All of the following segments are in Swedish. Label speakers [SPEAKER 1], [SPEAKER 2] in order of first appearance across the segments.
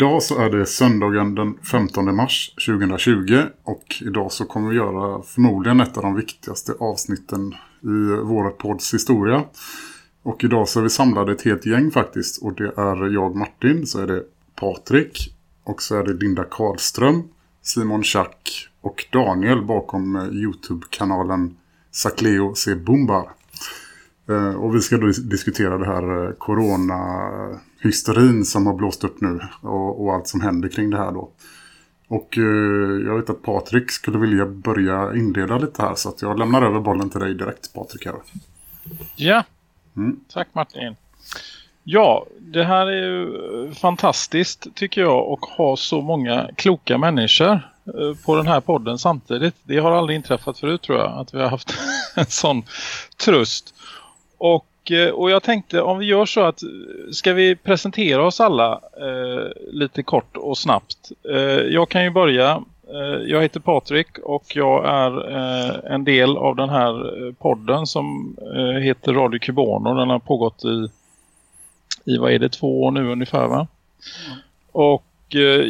[SPEAKER 1] Idag så är det söndagen den 15 mars 2020 och idag så kommer vi göra förmodligen ett av de viktigaste avsnitten i vår podds historia. Och idag så är vi samlade ett helt gäng faktiskt och det är jag Martin, så är det Patrik och så är det Linda Karlström, Simon Schack och Daniel bakom Youtube-kanalen Sacleo C. Bumbar. Eh, Och vi ska då dis- diskutera det här eh, corona-hysterin som har blåst upp nu och, och allt som händer kring det här då. Och eh, jag vet att Patrik skulle vilja börja inleda lite här så att jag lämnar över bollen till dig direkt Patrik här.
[SPEAKER 2] Ja,
[SPEAKER 1] Mm.
[SPEAKER 2] tack Martin. Ja, det här är ju fantastiskt tycker jag och ha så många kloka människor på den här podden samtidigt. Det har aldrig inträffat förut tror jag att vi har haft en sån tröst. Och, eh, och jag tänkte om vi gör så att ska vi presentera oss alla eh, lite kort och snabbt. Eh, jag kan ju börja. Eh, Jag heter Patrik och jag är eh, en del av den här eh, podden som heter Radio Kubono. Den har pågått i, i vad är det, två år nu ungefär va? Och, eh, Eh,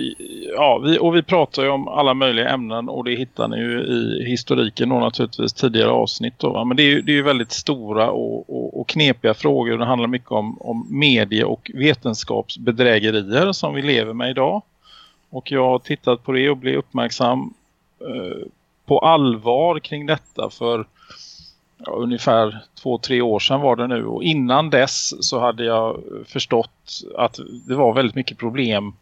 [SPEAKER 2] ja, vi, och vi pratar ju om alla möjliga ämnen och det hittar ni ju i historiken och naturligtvis tidigare avsnitt. Då, va? Men det är, ju, det är ju väldigt stora och, och, och knepiga frågor. Det handlar mycket om, om medie- och vetenskapsbedrägerier som vi lever med idag. Och jag har tittat på det och blivit uppmärksam eh, på allvar kring detta för ja, ungefär två, tre år sedan var det nu. Och innan dess så hade jag förstått att det var väldigt mycket problem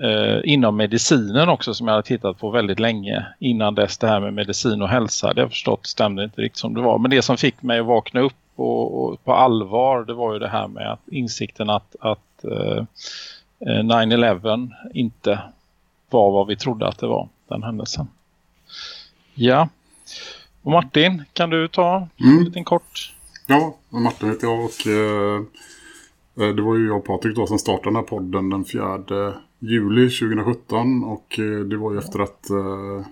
[SPEAKER 2] eh, inom medicinen också som jag hade tittat på väldigt länge. Innan dess det här med medicin och hälsa. Det har jag förstått stämde inte riktigt som det var. Men det som fick mig att vakna upp och, och på allvar det var ju det här med att insikten att, att eh, eh, 9-11 inte var vad vi trodde att det var, den händelsen. Ja. Och Martin, kan du ta
[SPEAKER 1] Mm.
[SPEAKER 2] en liten kort?
[SPEAKER 1] Ja, Martin heter jag och eh, eh, det var ju jag och Patrik då som startade den här podden den 4 juli 2017 och eh, det var ju efter att eh,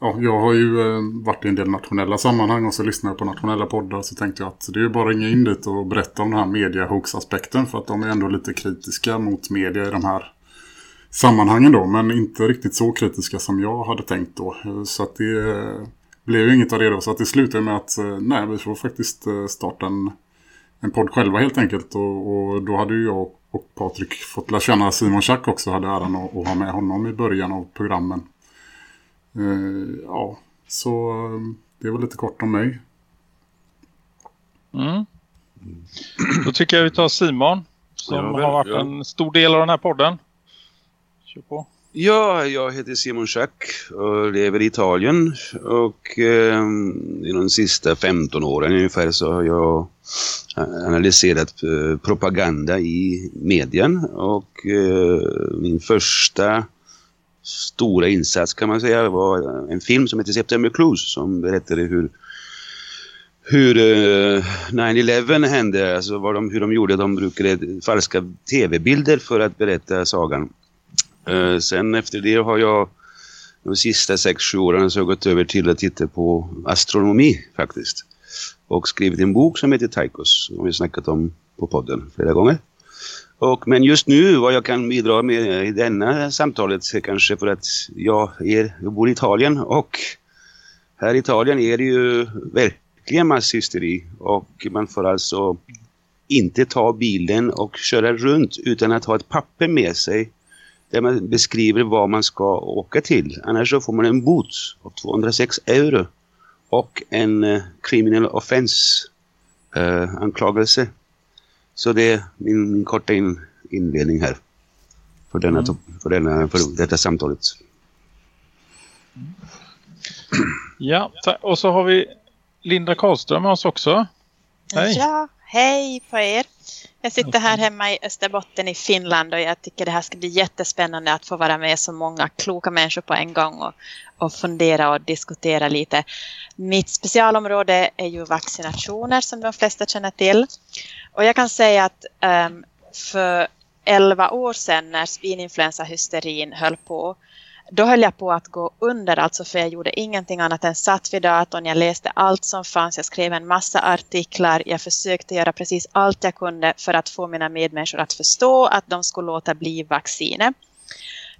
[SPEAKER 1] ja, jag har ju eh, varit i en del nationella sammanhang och så lyssnade jag på nationella poddar så tänkte jag att det är ju bara att ringa in dit och berätta om den här media-hoax-aspekten för att de är ändå lite kritiska mot media i de här sammanhangen då men inte riktigt så kritiska som jag hade tänkt då. Så att det blev ju inget av det då. Så att det slutade med att nej vi får faktiskt starta en, en podd själva helt enkelt och, och då hade ju jag och Patrik fått lära känna Simon Schack också hade äran att, att ha med honom i början av programmen. Eh, ja, så eh, det var lite kort om mig.
[SPEAKER 2] Mm. Då tycker jag vi tar Simon som
[SPEAKER 3] Ja, väl,
[SPEAKER 2] har varit
[SPEAKER 3] ja.
[SPEAKER 2] en stor del av den här podden. Kör på.
[SPEAKER 3] Ja, jag heter Simon Schack och lever i Italien. Och eh, i de sista 15 åren ungefär så har jag analyserat eh, propaganda i medien. Och eh, min första stora insats kan man säga var en film som heter September Clues som berättade hur hur eh, 9-11 hände, alltså vad de, hur de gjorde, de brukade falska tv-bilder för att berätta sagan. Eh, sen efter det har jag de sista 6-7 åren så har jag gått över till att titta på astronomi faktiskt. Och skrivit en bok som heter Tychos, som vi snackat om på podden flera gånger. Och, men just nu, vad jag kan bidra med i denna samtalet är kanske för att jag, är, jag bor i Italien och här i Italien är det ju verkligen masshysteri och man får alltså inte ta bilen och köra runt utan att ha ett papper med sig där man beskriver vad man ska åka till. Annars så får man en bot av 206 euro och en eh, criminal offense eh, anklagelse. Så det är min, min korta in, inledning här för, denna,
[SPEAKER 2] Mm.
[SPEAKER 3] för, denna, för detta samtalet.
[SPEAKER 2] Ja, ta- och så har vi Linda Karlström med oss också. Hej.
[SPEAKER 4] Ja, hej på er. Jag sitter här hemma i Österbotten i Finland och jag tycker det här ska bli jättespännande att få vara med så många kloka människor på en gång och, och fundera och diskutera lite. Mitt specialområde är ju vaccinationer som de flesta känner till. Och jag kan säga att ehm, för 11 år sedan när svininfluensahysterin höll på då höll jag på att gå under alltså för jag gjorde ingenting annat än satt vid datorn. Jag läste allt som fanns. Jag skrev en massa artiklar. Jag försökte göra precis allt jag kunde för att få mina medmänniskor att förstå att de skulle låta bli vaccinet.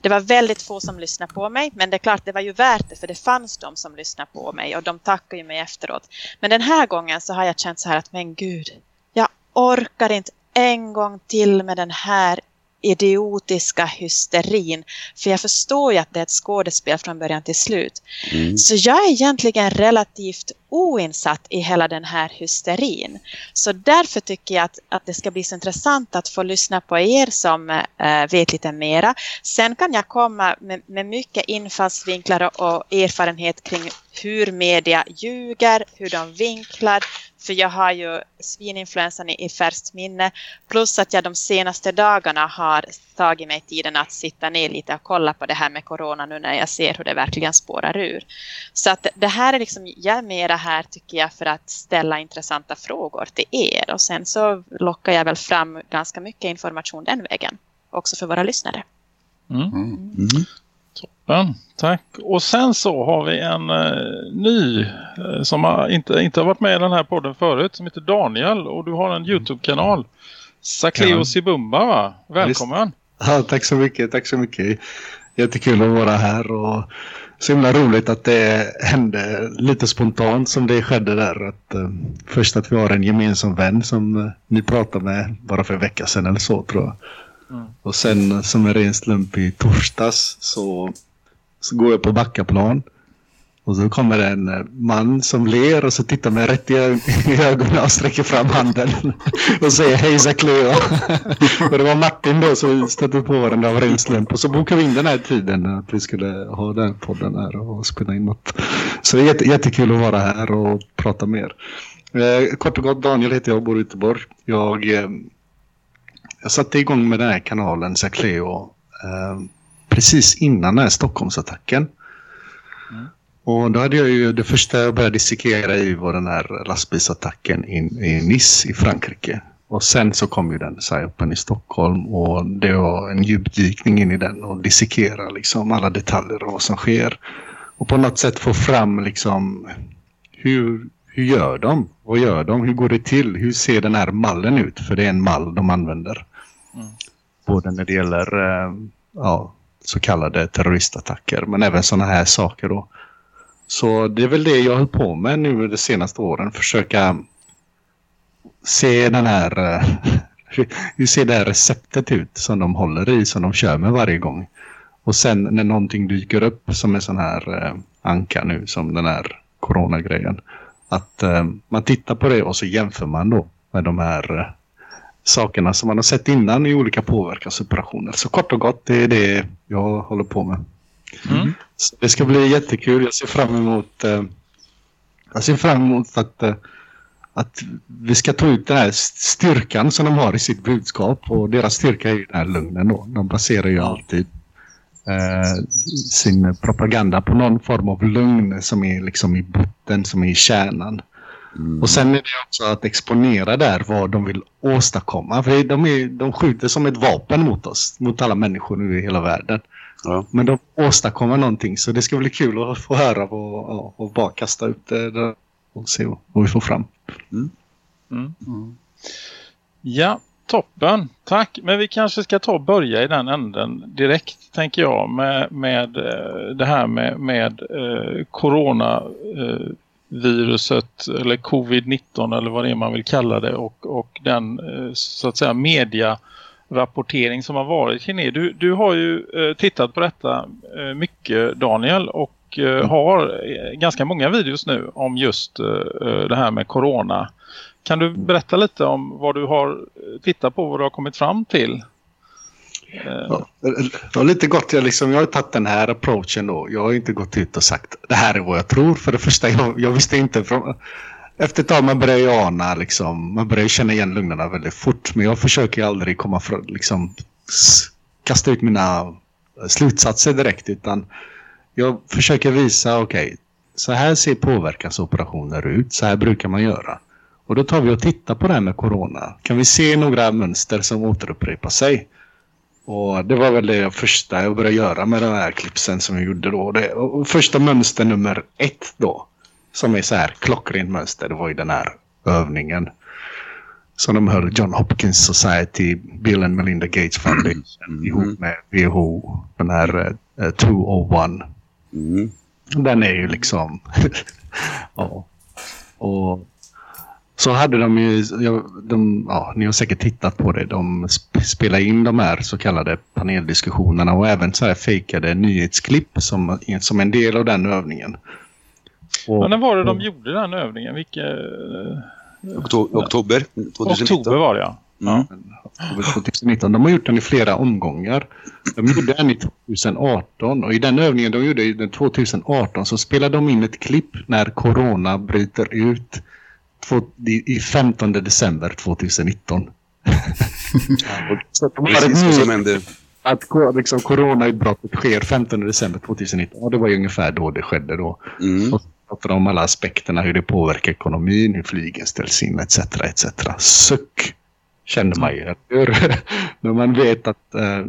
[SPEAKER 4] Det var väldigt få som lyssnade på mig, men det är klart det var ju värt det för det fanns de som lyssnade på mig och de tackade ju mig efteråt. Men den här gången så har jag känt så här att men gud, jag orkar inte en gång till med den här idiotiska hysterin. För jag förstår ju att det är ett skådespel från början till slut.
[SPEAKER 3] Mm.
[SPEAKER 4] Så jag är egentligen relativt oinsatt i hela den här hysterin. Så därför tycker jag att, att det ska bli så intressant att få lyssna på er som eh, vet lite mera. Sen kan jag komma med, med mycket infallsvinklar och, och erfarenhet kring hur media ljuger, hur de vinklar. För jag har ju svininfluensan i, i färskt minne. Plus att jag de senaste dagarna har tagit mig tiden att sitta ner lite och kolla på det här med corona nu när jag ser hur det verkligen spårar ur. Så att det här är liksom, jag är mera här tycker jag för att ställa intressanta frågor till er. Och sen så lockar jag väl fram ganska mycket information den vägen. Också för våra lyssnare.
[SPEAKER 2] Mm.
[SPEAKER 3] Mm.
[SPEAKER 2] Toppen, tack. Och sen så har vi en eh, ny eh, som har inte, inte har varit med i den här podden förut som heter Daniel och du har en Youtube-kanal. Sakleo
[SPEAKER 5] Ja.
[SPEAKER 2] Sibumba va? Välkommen.
[SPEAKER 5] Ja, tack så mycket, tack så mycket. Jättekul att vara här och så himla roligt att det hände lite spontant som det skedde där. Att, eh, först att vi har en gemensam vän som eh, ni pratade med bara för en vecka sedan eller så tror jag.
[SPEAKER 2] Mm.
[SPEAKER 5] Och sen eh, som en ren slump i torsdags så, så går jag på Backaplan. Och så kommer det en eh, man som ler och så tittar mig rätt i, ögonen och sträcker fram handen. och säger hej Zacleo. och det var Martin då som stötte på varandra av ren slump. Och så bokade vi in den här tiden att vi skulle ha den här podden här och spela in något. Så det är jätte, jättekul att vara här och prata med er. Eh, kort och gott, Daniel heter jag och bor i Göteborg. Jag, eh, jag satte igång med den här kanalen Zacleo eh, precis innan den här Stockholmsattacken. Mm. Och då hade jag ju det första jag började dissekera i var den här lastbilsattacken in, i Nice i Frankrike. Och sen så kom ju den psyopen i Stockholm och det var en djupdykning in i den och dissekera liksom alla detaljer och vad som sker. Och på något sätt få fram liksom hur, hur gör de? Vad gör de? Hur går det till? Hur ser den här mallen ut? För det är en mall de använder.
[SPEAKER 2] Mm.
[SPEAKER 5] Både när det gäller eh, ja, så kallade terroristattacker men även sådana här saker då. Så det är väl det jag höll på med nu de senaste åren. Försöka se den här... hur- eh, Hur ser det här receptet ut som de håller i, som de kör med varje gång. Och sen när någonting dyker upp som en sån här eh, anka nu, som den här coronagrejen. Att eh, man tittar på det och så jämför man då med de här eh, sakerna som man har sett innan i olika påverkansoperationer. Så kort och gott, det är det jag håller på med.
[SPEAKER 2] Mm.
[SPEAKER 5] Så det ska bli jättekul. Jag ser fram emot, eh, jag ser fram emot att, eh, att vi ska ta ut den här styrkan som de har i sitt budskap. Och deras styrka är ju den här lugnen då. De baserar ju alltid eh, sin propaganda på någon form av lugn som är liksom i botten, som är i kärnan.
[SPEAKER 3] Mm.
[SPEAKER 5] Och sen är det också att exponera där vad de vill åstadkomma. För de, är, de skjuter som ett vapen mot oss, mot alla människor nu i hela världen.
[SPEAKER 3] Ja.
[SPEAKER 5] Men de åstadkommer någonting så det ska bli kul att få höra och, och, och bara kasta ut det där och se vad, vi får fram.
[SPEAKER 2] Mm. Ja, toppen. Tack. Men vi kanske ska ta och börja i den änden direkt, tänker jag, med, med eh, det här med, med eh, coronaviruset eller covid-19 eller vad det är man vill kalla det och, och den eh, så att säga mediarapportering som har varit kring det. Du, du har ju eh, tittat på detta eh, mycket Daniel och eh, har eh, ganska många videos nu om just eh, eh, det här med corona. Kan du berätta lite om vad du har tittat på, vad du har kommit fram till?
[SPEAKER 5] Ja, Det lite gott. Jag, liksom, jag har tagit den här approachen då. Jag har inte gått ut och sagt det här är vad jag tror. För det första, jag, jag visste inte. Från, efter ett tag man börjar ju ana, liksom, man börjar känna igen lögnerna väldigt fort. Men jag försöker aldrig komma från, liksom, kasta ut mina eh, slutsatser direkt. Utan jag försöker visa, okej, så här ser påverkansoperationer ut. Så här brukar man göra. Och då tar vi och tittar på det här med corona. Kan vi se några mönster som återupprepar sig? Och det var väl det första jag började göra med den här klippsen som jag gjorde då. Det, och första mönster nummer ett då. Som är så här klockrent mönster. Det var ju den här övningen. Som de höll John Hopkins Society, Bill and Melinda Gates Foundation ihop med WHO. Den här eh, 201.
[SPEAKER 3] Mm.
[SPEAKER 5] Den är ju liksom... ja. Och så hade de ju... De, ja, ni har säkert tittat på det. De sp- spelar in de här så kallade paneldiskussionerna och även så här fejkade nyhetsklipp som, som en del av den övningen. Och,
[SPEAKER 2] Men när var det de gjorde den övningen? Vilka...
[SPEAKER 3] Okto- oktober 2019.
[SPEAKER 2] Oktober var det ja.
[SPEAKER 3] Mm.
[SPEAKER 5] 2019. De har gjort den i flera omgångar. De gjorde den i 2018 och i den övningen de gjorde i den 2018 så spelade de in ett klipp när corona bryter ut i, i 15 december 2019. så
[SPEAKER 3] Precis vad som hände.
[SPEAKER 5] att liksom, coronautbrottet sker 15 december 2019 och det var ju ungefär då det skedde då.
[SPEAKER 3] Mm.
[SPEAKER 5] Pratar om alla aspekterna, hur det påverkar ekonomin, hur flygen ställs in etc. etc. Suck känner man ju. När man vet att, eh,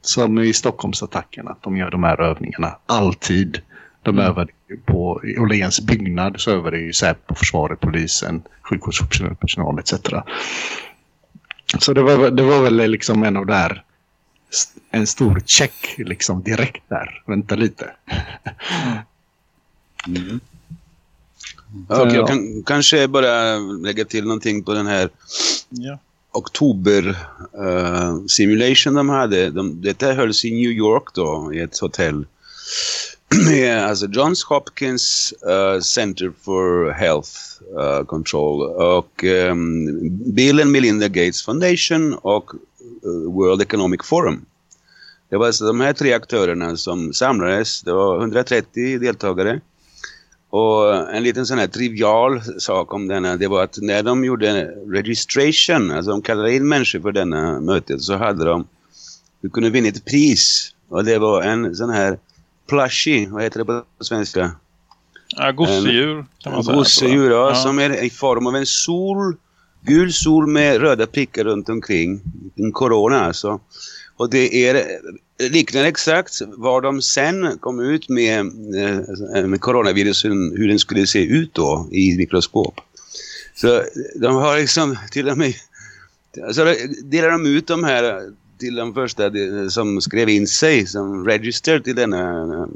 [SPEAKER 5] som i Stockholmsattacken, att de gör de här övningarna alltid. De övar ju på, i Åhléns byggnad så övar det ju Säpo, försvaret, polisen, sjukvårdspersonal etc. Så det var, det var väl liksom en av där en stor check liksom direkt där. Vänta lite.
[SPEAKER 3] Mm. Ja, och jag kan kanske bara lägga till någonting på den här
[SPEAKER 2] ja.
[SPEAKER 3] oktober eh, simulation de hade. De, detta hölls i New York då, i ett hotell. Med alltså Johns Hopkins eh, Center for Health eh, Control och ehm, Bill and Melinda Gates Foundation och World Economic Forum. Det var alltså de här tre aktörerna som samlades. Det var 130 deltagare. Och en liten sån här trivial sak om denna, det var att när de gjorde registration, alltså de kallade in människor för denna mötet, så hade de, du kunde vinna ett pris. Och det var en sån här plushie, vad heter det på svenska?
[SPEAKER 2] Ja, gosedjur kan man säga.
[SPEAKER 3] Gosedjur, ja,
[SPEAKER 2] Ja.
[SPEAKER 3] som är i form av en sol, gul sol med röda prickar runt omkring. En corona alltså. Och det är liknar exakt vad de sen kom ut med, eh, med coronavirusen, hur den skulle se ut då i mikroskop. Så de har liksom till och med, så delar de ut de här till de första eh, som skrev in sig som register till denna eh,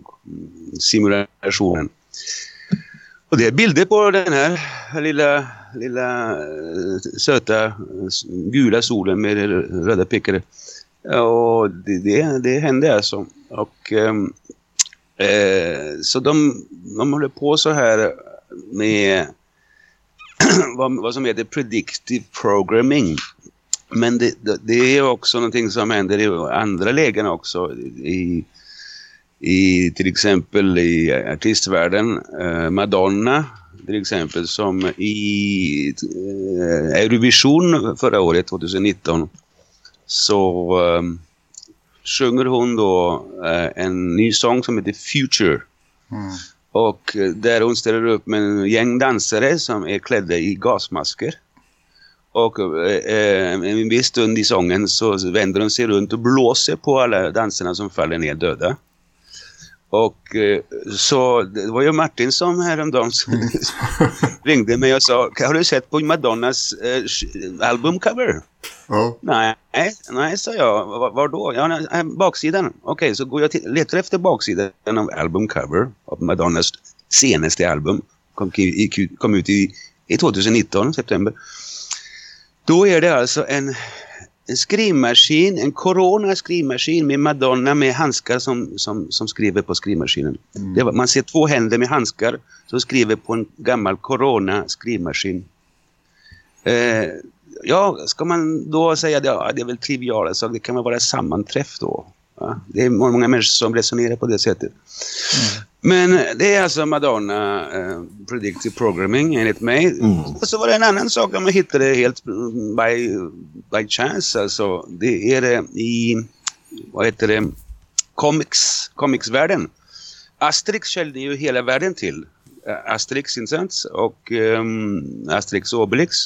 [SPEAKER 3] simulationen. Och det är bilder på den här lilla, lilla söta gula solen med röda pickare. Ja, Och det, det, det hände alltså. Och, ehm, eh, så de, de håller på så här med vad, vad som heter predictive programming. Men det, det, det är också någonting som händer i andra lägen också. I, i till exempel i artistvärlden. Eh, Madonna till exempel som i eh, Eurovision förra året 2019 så um, sjunger hon då eh, en ny sång som heter Future. Och eh, där hon ställer upp med en gäng dansare som är klädda i gasmasker. Och eh, eh, en viss stund i sången så vänder hon sig runt och blåser på alla danserna som faller ner döda. Och eh, så det var ju Martin som häromdagen ringde mig och sa, har du sett på Madonnas eh, albumcover?
[SPEAKER 1] Ja.
[SPEAKER 3] Nej, nej, sa jag. Var, var då? Ja, nej, äh, baksidan. Okej, så går jag till, letar efter baksidan av albumcover av Madonnas senaste album. Kom, i, kom ut i, i 2019, september. Då är det alltså en, en skrivmaskin, en corona skrivmaskin med Madonna med handskar som, som, som skriver på skrivmaskinen. Det var, man ser två händer med handskar som skriver på en gammal corona skrivmaskin. Eh, ja, ska man då säga att ja, det är väl triviala saker, det kan väl vara sammanträff då. Ja, det är många människor som resonerar på det sättet. Men det är alltså Madonna eh, Predictive Programming enligt mig. Och så var det en annan sak om jag hittade helt mm, by, by chance. Alltså, det är det i, vad heter det, comics, comicsvärlden. Asterix källde ju hela världen till. Eh, Asterix, inte? Och um, Asterix och Obelix.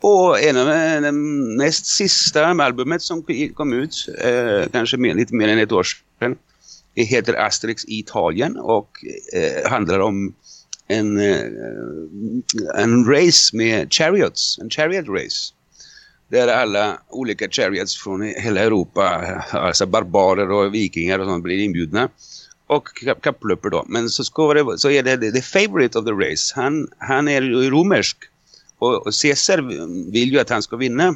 [SPEAKER 3] Och en av de näst sista albumet som kom ut, eh, kanske mer, lite mer än ett år sedan, det heter Asterix i Italien och eh, handlar om en, eh, en race med chariots, en chariot race. Där alla olika chariots från hela Europa, alltså barbarer och vikingar och sånt blir inbjudna. Och kapplöper då. Men så, ska det, så är det the favorite of the race. Han, han är ju romersk. Och, och Caesar vill ju att han ska vinna.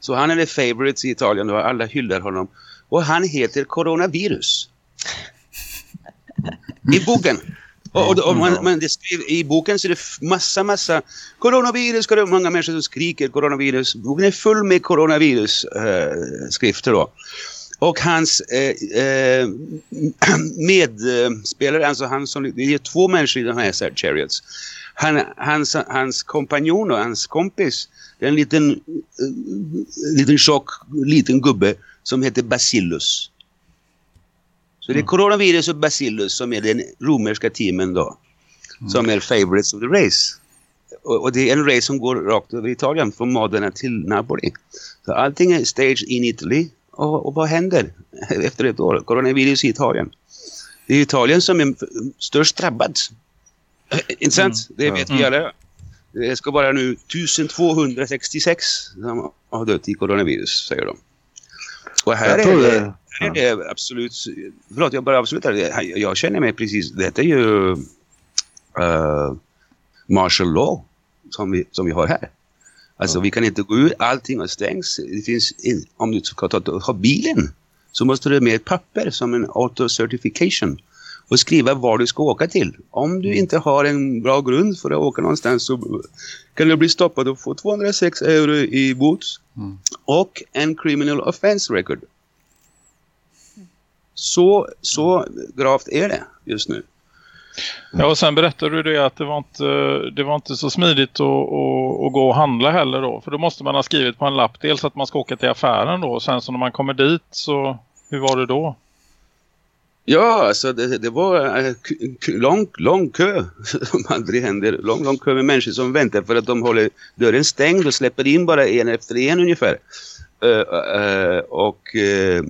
[SPEAKER 3] Så han är the favorite i Italien och alla hyllar honom. Och han heter coronavirus. I boken. Och, och, och man, man, det I boken så är det massa, massa coronavirus, corona, många människor som skriker coronavirus. Boken är full med coronavirus eh, skrifter då. Och hans eh, eh, medspelare, alltså han som, det är två människor i de här chariots. Han, hans, hans kompanjon och hans kompis, det är en liten, eh, liten tjock, liten gubbe som heter Bacillus. Så det är coronavirus och Bacillus som är den romerska teamen då. Som är favorites of the race. Och, och det är en race som går rakt över Italien från Modena till Napoli. Så allting är staged in Italy. Och, och vad händer efter ett år? Coronavirus i Italien. Det är Italien som är störst drabbad. Inte sant? Det vet vi alla. Det ska vara nu 1266 som har dött i coronavirus, säger de. Och här
[SPEAKER 5] Jag
[SPEAKER 3] är det,
[SPEAKER 5] det-
[SPEAKER 3] här är det absolut... Förlåt, jag bara avslutar. det. Jag känner mig precis... Detta är ju uh, martial law som vi, som vi har här. Alltså vi kan inte gå ut, allting har stängts. Det finns, in, om du ska ta, ta bilen så måste du med ett papper som en auto-certification och skriva var du ska åka till. Om du inte har en bra grund för att åka någonstans så kan du bli stoppad och få 206 euro i bot och en criminal offense record. Så, så gravt är det just nu.
[SPEAKER 2] Ja, och sen berättade du det att det var inte, det var inte så smidigt att, att, att gå och handla heller då. För då måste man ha skrivit på en lapp dels att man ska åka till affären då. Och sen så när man kommer dit så, hur var det då?
[SPEAKER 3] Ja, alltså det, det var eh, lång, lång kö som aldrig händer. Lång, lång kö med människor som väntar för att de håller dörren stängd och släpper in bara en efter en ungefär. Uh, uh, och uh,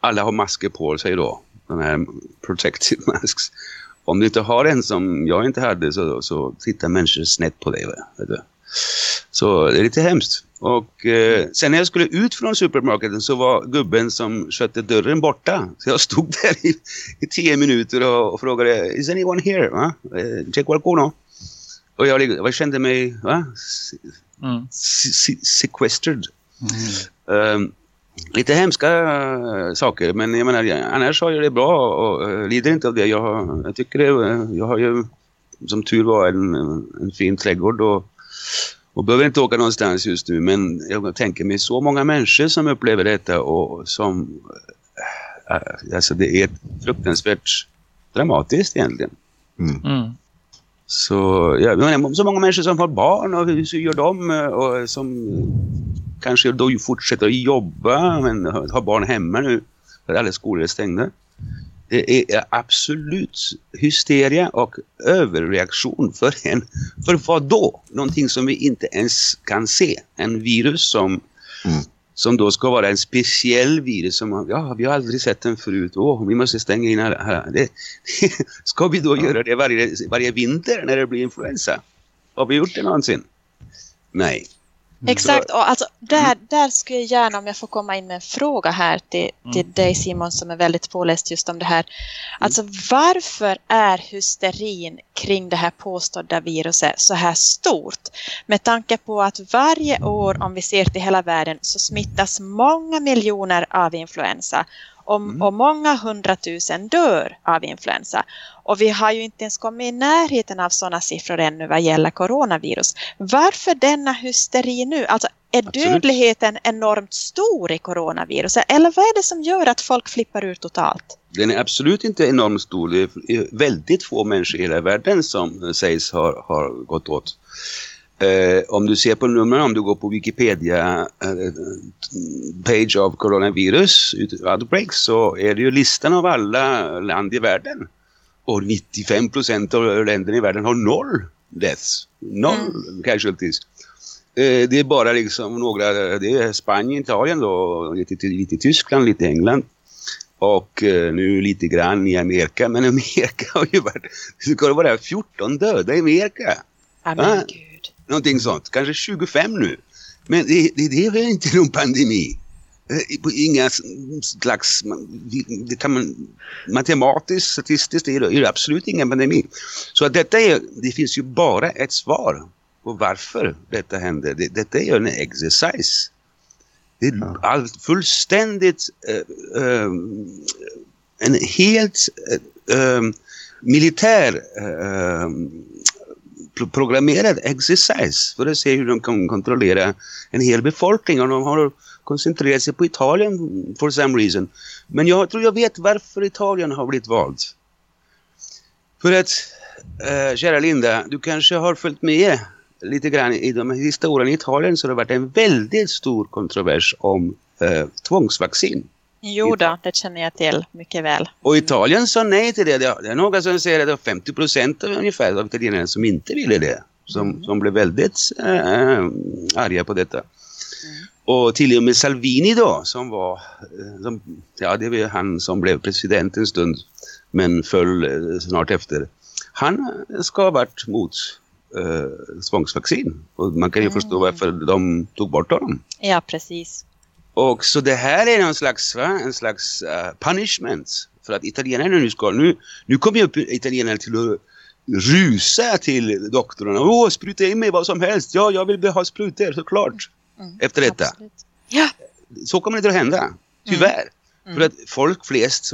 [SPEAKER 3] alla har masker på sig då. De här protective masks. Om du inte har en som jag inte hade så, så tittar människor snett på dig. Va? Vet du? Så det är lite hemskt. Och eh, sen när jag skulle ut från supermarketen så var gubben som skötte dörren borta. Så jag stod där i, i tio minuter och, och frågade Is anyone here? Va? Eh, C'è qualcuno? Och jag, jag kände mig va?
[SPEAKER 2] Mm.
[SPEAKER 3] se- sequestered. Ehm, lite hemska eh, saker men jag menar, jag- annars har jag det bra och uh, lider inte av det. Jag, har- jag tycker det, eh, jag har ju som tur var en, en fin trädgård och, och behöver inte åka någonstans just nu men jag tänker mig så många människor som upplever detta och som eh, alltså det är fruktansvärt dramatiskt egentligen.
[SPEAKER 2] Mm.
[SPEAKER 3] Så, ja, menar, så många människor som har barn och hur gör de eh, och som kanske då fortsätter att jobba men har barn hemma nu för alla skolor är stängda. Det är absolut hysteria och överreaktion för en, för vad då? Någonting som vi inte ens kan se. En virus som, som då ska vara en speciell virus som, ja, vi har aldrig sett den förut. Åh, vi måste stänga in alla. alla. Det, ska vi då göra det varje, varje vinter när det blir influensa? Har vi gjort det någonsin? Nej.
[SPEAKER 4] Exakt, och alltså där, där skulle jag gärna om jag får komma in med en fråga här till, till dig Simon som är väldigt påläst just om det här. Alltså varför är hysterin kring det här påstådda viruset så här stort? Med tanke på att varje år om vi ser till hela världen så smittas många miljoner av influensa och,
[SPEAKER 3] Mm.
[SPEAKER 4] och många hundratusen dör av influensa. Och vi har ju inte ens kommit i närheten av sådana siffror ännu vad gäller coronavirus. Varför denna hysteri nu? Alltså är
[SPEAKER 3] Absolut.
[SPEAKER 4] dödligheten enormt stor i coronaviruset? Eller vad är det som gör att folk flippar ur totalt?
[SPEAKER 3] Den är absolut inte enormt stor. Det är väldigt få människor i hela världen som sägs ha, har gått åt. Eh, om du ser på numren, om du går på Wikipedia eh, page av coronavirus ut- outbreaks så är det ju listan av alla land i världen. Och 95 procent av länderna i världen har noll deaths. Noll casualties. Eh, det är bara liksom några, det är Spanien, Italien då, lite, lite Tyskland, lite England. Och eh, nu lite grann i Amerika. Men Amerika har ju varit, det ska vara 14 döda i Amerika.
[SPEAKER 4] Ja, men
[SPEAKER 3] Ah. Någonting sånt. Kanske 25 nu. Men det, det, det är inte någon pandemi. Eh, inga slags, det kan man, matematiskt, statistiskt är det, är det absolut ingen pandemi. Så att detta är, det finns ju bara ett svar på varför detta händer. Det, detta är ju en exercise. Det är allt fullständigt eh, eh, en helt eh, militär programmerad exercise för att se hur de kan kontrollera en hel befolkning och de har koncentrerat sig på Italien for some reason. Men jag tror jag vet varför Italien har blivit valt. För att, äh, kära Linda, du kanske har följt med lite grann i de sista åren i Italien så har det varit en väldigt stor kontrovers om äh, tvångsvaccin.
[SPEAKER 4] Jo då, det känner jag till mycket väl.
[SPEAKER 3] Och Italien sa nej till det. Det är några som säger att det var 50 procent av ungefär av italienarna som inte ville det. Som, som blev väldigt äh, arga på detta. Och till och med Salvini då, som var, eh, som, ja det var han som blev president en stund, men föll snart efter. Han ska ha varit mot eh, tvångsvaccin. Och man kan ju förstå varför de tog bort honom.
[SPEAKER 4] Ja, precis.
[SPEAKER 3] Och så det här är någon slags, va? en slags eh, punishment. För att italienarna nu ska, nu, nu kommer ju italienarna till att rusa till doktorerna. Åh, spruta in mig vad som helst. Ja, jag vill ha sprutor såklart.
[SPEAKER 4] Mm,
[SPEAKER 3] Efter detta.
[SPEAKER 4] Absolut. Ja,
[SPEAKER 3] Så kommer det inte att hända. Tyvärr. För att folk flest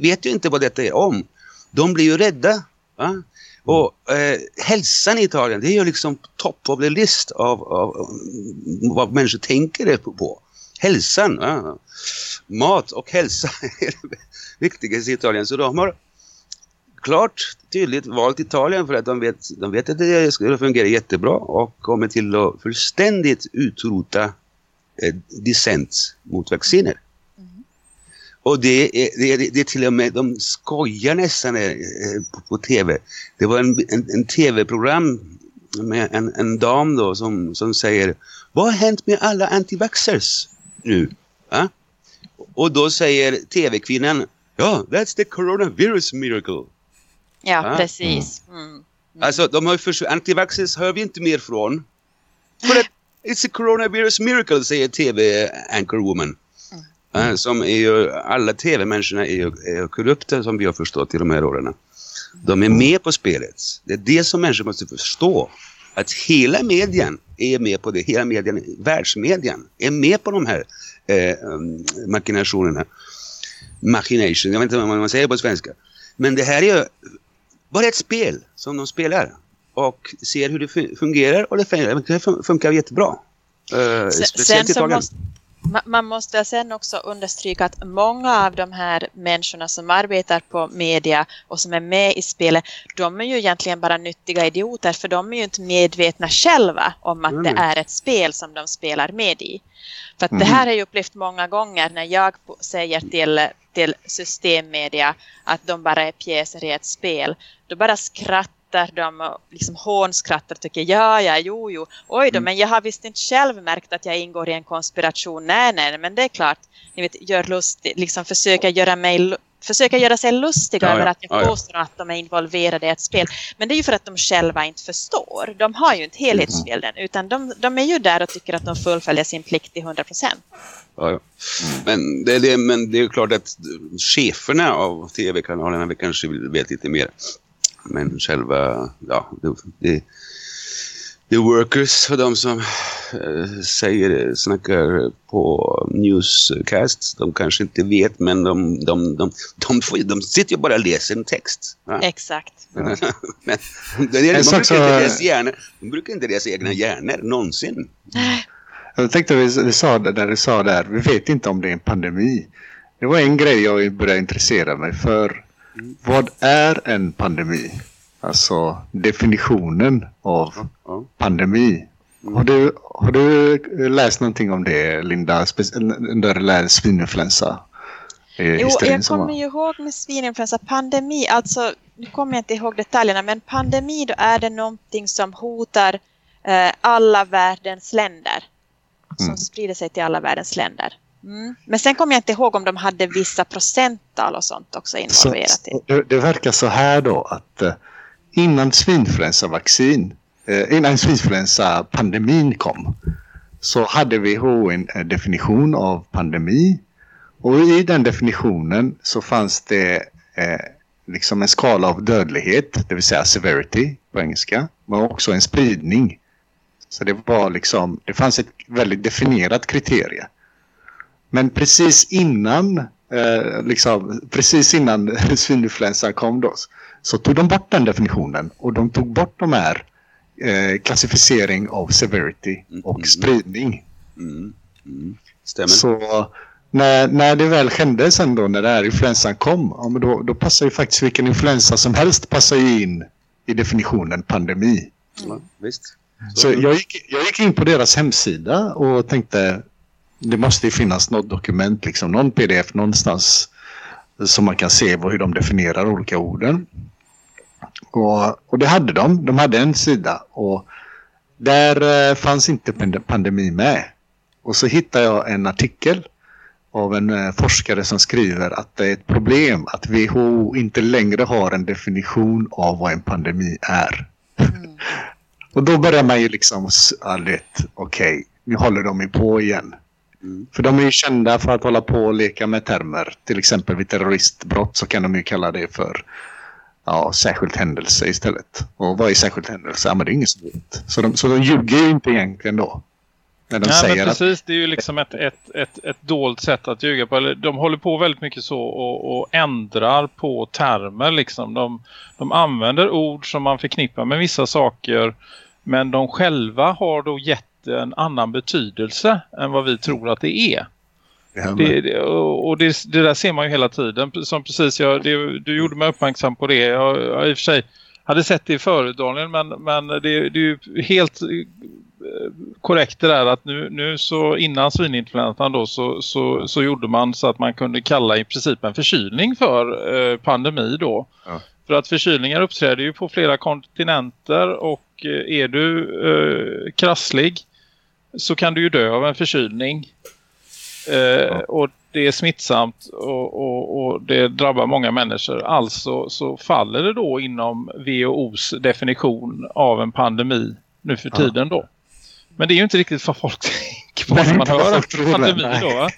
[SPEAKER 3] vet ju inte vad detta är om. De blir ju rädda. Va? Och eh, hälsan i Italien, det är ju liksom top of the list av, av, av vad människor tänker på. Hälsan, va? mat och hälsa är det viktigaste i Italien. Så de har klart tydligt valt Italien för att de vet, de vet att det skulle fungera jättebra och kommer till att fullständigt utrota eh, dissent mot vacciner. Och det är, det, är, det är till och med, de skojar nästan eh, på, på tv. Det var en, en, en tv-program med en, en dam då som, som säger Vad har hänt med alla antivaxxers nu? Ja? Och då säger tv-kvinnan Ja, that's the coronavirus miracle.
[SPEAKER 4] ja
[SPEAKER 3] Ah.
[SPEAKER 4] precis. Mm.
[SPEAKER 3] Alltså de har försvunnit. Antivaxxers hör vi inte mer från. För att it's a coronavirus miracle säger tv-anchorwoman. Eh, Som är ju, alla tv-människorna är ju, är korrupta som vi har förstått i de här åren. De är med på spelet. Det är det som människor måste förstå. Att hela medien är med på det. Hela medien, världsmedien är med på de här eh, um, makinationerna. Machination, jag vet inte vad man säger på svenska. Men det här är ju bara ett spel som de spelar. Och ser hur det fun- fungerar och det fun- det fun- funkar jättebra.
[SPEAKER 4] Sen,
[SPEAKER 3] speciellt
[SPEAKER 4] sen
[SPEAKER 3] i Italien.
[SPEAKER 4] Man måste sen också understryka att många av de här människorna som arbetar på media och som är med i spelet, de är ju egentligen bara nyttiga idioter för de är ju inte medvetna själva om att
[SPEAKER 3] Nej,
[SPEAKER 4] det är ett spel som de spelar med i. För att det här har jag upplevt många gånger när jag säger till, till systemmedia att de bara är pjäser i ett spel. Då bara skrattar de och liksom hånskrattar tycker ja, ja, jo, jo. Oj då, men jag har visst inte själv märkt att jag ingår i en konspiration. Nej, nej, men det är klart. Ni vet, gör lust, liksom försöka göra mig försöka göra sig lustiga
[SPEAKER 3] Ja, ja.
[SPEAKER 4] över att jag
[SPEAKER 3] Ja, ja.
[SPEAKER 4] påstår att de är involverade i ett spel. Men det är ju för att de själva inte förstår. De har ju inte helhetsbilden utan de, de är ju där och tycker att de fullföljer sin plikt till 100 procent.
[SPEAKER 3] Men, det är det, men det är klart att cheferna av tv-kanalerna vi kanske vill- vet lite mer. Men själva, ja, det, det, the workers och de som eh, säger, snackar på newscasts. De kanske inte vet men de, de, de, de, får, de sitter ju bara och läser en text. va?
[SPEAKER 4] Exakt.
[SPEAKER 3] men det är,
[SPEAKER 5] En
[SPEAKER 3] man
[SPEAKER 5] sak
[SPEAKER 3] brukar inte läsa hjärnor. De brukar inte läsa egna hjärnor någonsin.
[SPEAKER 5] Jag tänkte vi, vi sa det där du sa där, vi vet inte om det är en pandemi. Det var en grej jag började intressera mig för. Vad är en pandemi? Alltså definitionen av
[SPEAKER 3] Ja.
[SPEAKER 5] pandemi. Har, du, har du läst någonting om det Linda? Under den där svininfluensa? eh,
[SPEAKER 4] Jo, jag kommer ju ihåg med svininfluensa, pandemi, alltså nu kommer jag inte ihåg detaljerna, men pandemi då är det någonting som hotar eh, alla världens länder. Som
[SPEAKER 5] Mm.
[SPEAKER 4] sprider sig till alla världens länder. Mm. Men sen kommer jag inte ihåg om de hade vissa procenttal och sånt också involverat. i.
[SPEAKER 5] så det, det verkar så här då att eh, innan svinfluensavaccin, eh, innan svinfluensapandemin kom så hade WHO en definition av pandemi och i den definitionen så fanns det eh, liksom en skala av dödlighet, det vill säga severity på engelska, men också en spridning. Så det var liksom, det fanns ett väldigt definierat kriterie. Men precis innan, eh, liksom, precis innan svininfluensan kom då, så tog de bort den definitionen och de tog bort de här eh, klassificering av severity och
[SPEAKER 3] Mm.
[SPEAKER 5] spridning.
[SPEAKER 3] Mm. Mm. Stämmer.
[SPEAKER 5] Så när, när det väl hände sen då, när den här influensan kom, ja, men då, då passar ju faktiskt vilken influensa som helst passar ju in i definitionen pandemi.
[SPEAKER 3] Ja, visst.
[SPEAKER 5] Så jag gick, jag gick in på deras hemsida och tänkte det måste ju finnas något dokument, liksom någon pdf någonstans som man kan se hur de definierar olika orden. Och, och det hade de. De hade en sida och där eh, fanns inte pand- pandemi med. Och så hittade jag en artikel av en eh, forskare som skriver att det är ett problem att WHO inte längre har en definition av vad en pandemi är.
[SPEAKER 4] Mm.
[SPEAKER 5] Och då börjar man ju liksom, okej, nu håller de ju på igen.
[SPEAKER 3] Mm.
[SPEAKER 5] För de är ju kända för att hålla på och leka med termer. Till exempel vid terroristbrott så kan de ju kalla det för ja, särskild händelse istället. Och vad är särskild händelse? Ja, men det är ingen som vet. Så de, så de ljuger ju inte egentligen då. När de
[SPEAKER 2] Nej,
[SPEAKER 5] säger
[SPEAKER 2] men
[SPEAKER 5] att...
[SPEAKER 2] precis. Det är ju liksom ett, ett, ett, ett dolt sätt att ljuga på. De håller på väldigt mycket så och, och ändrar på termer. Liksom. De, de använder ord som man förknippar med vissa saker. Men de själva har då gett en annan betydelse än vad vi tror att det är.
[SPEAKER 5] Ja,
[SPEAKER 2] Det, det, och det, det där ser man ju hela tiden. Som precis, jag, du gjorde mig uppmärksam på det. Jag, jag i och för sig hade sett det förut Daniel, men, men det, det är ju helt eh, korrekt det där att nu, nu så innan svininfluensan då så, så, så gjorde man så att man kunde kalla i princip en förkylning för eh, pandemi då.
[SPEAKER 5] Ja.
[SPEAKER 2] För att förkylningar uppträder ju på flera kontinenter och eh, är du eh, krasslig så kan du ju dö av en förkylning. Eh, Och det är smittsamt och, och, och det drabbar många människor. Alltså så faller det då inom WHOs definition av en pandemi nu för
[SPEAKER 5] Ja.
[SPEAKER 2] tiden då. Men det är ju inte riktigt vad folk tänker på när man hör pandemi då va?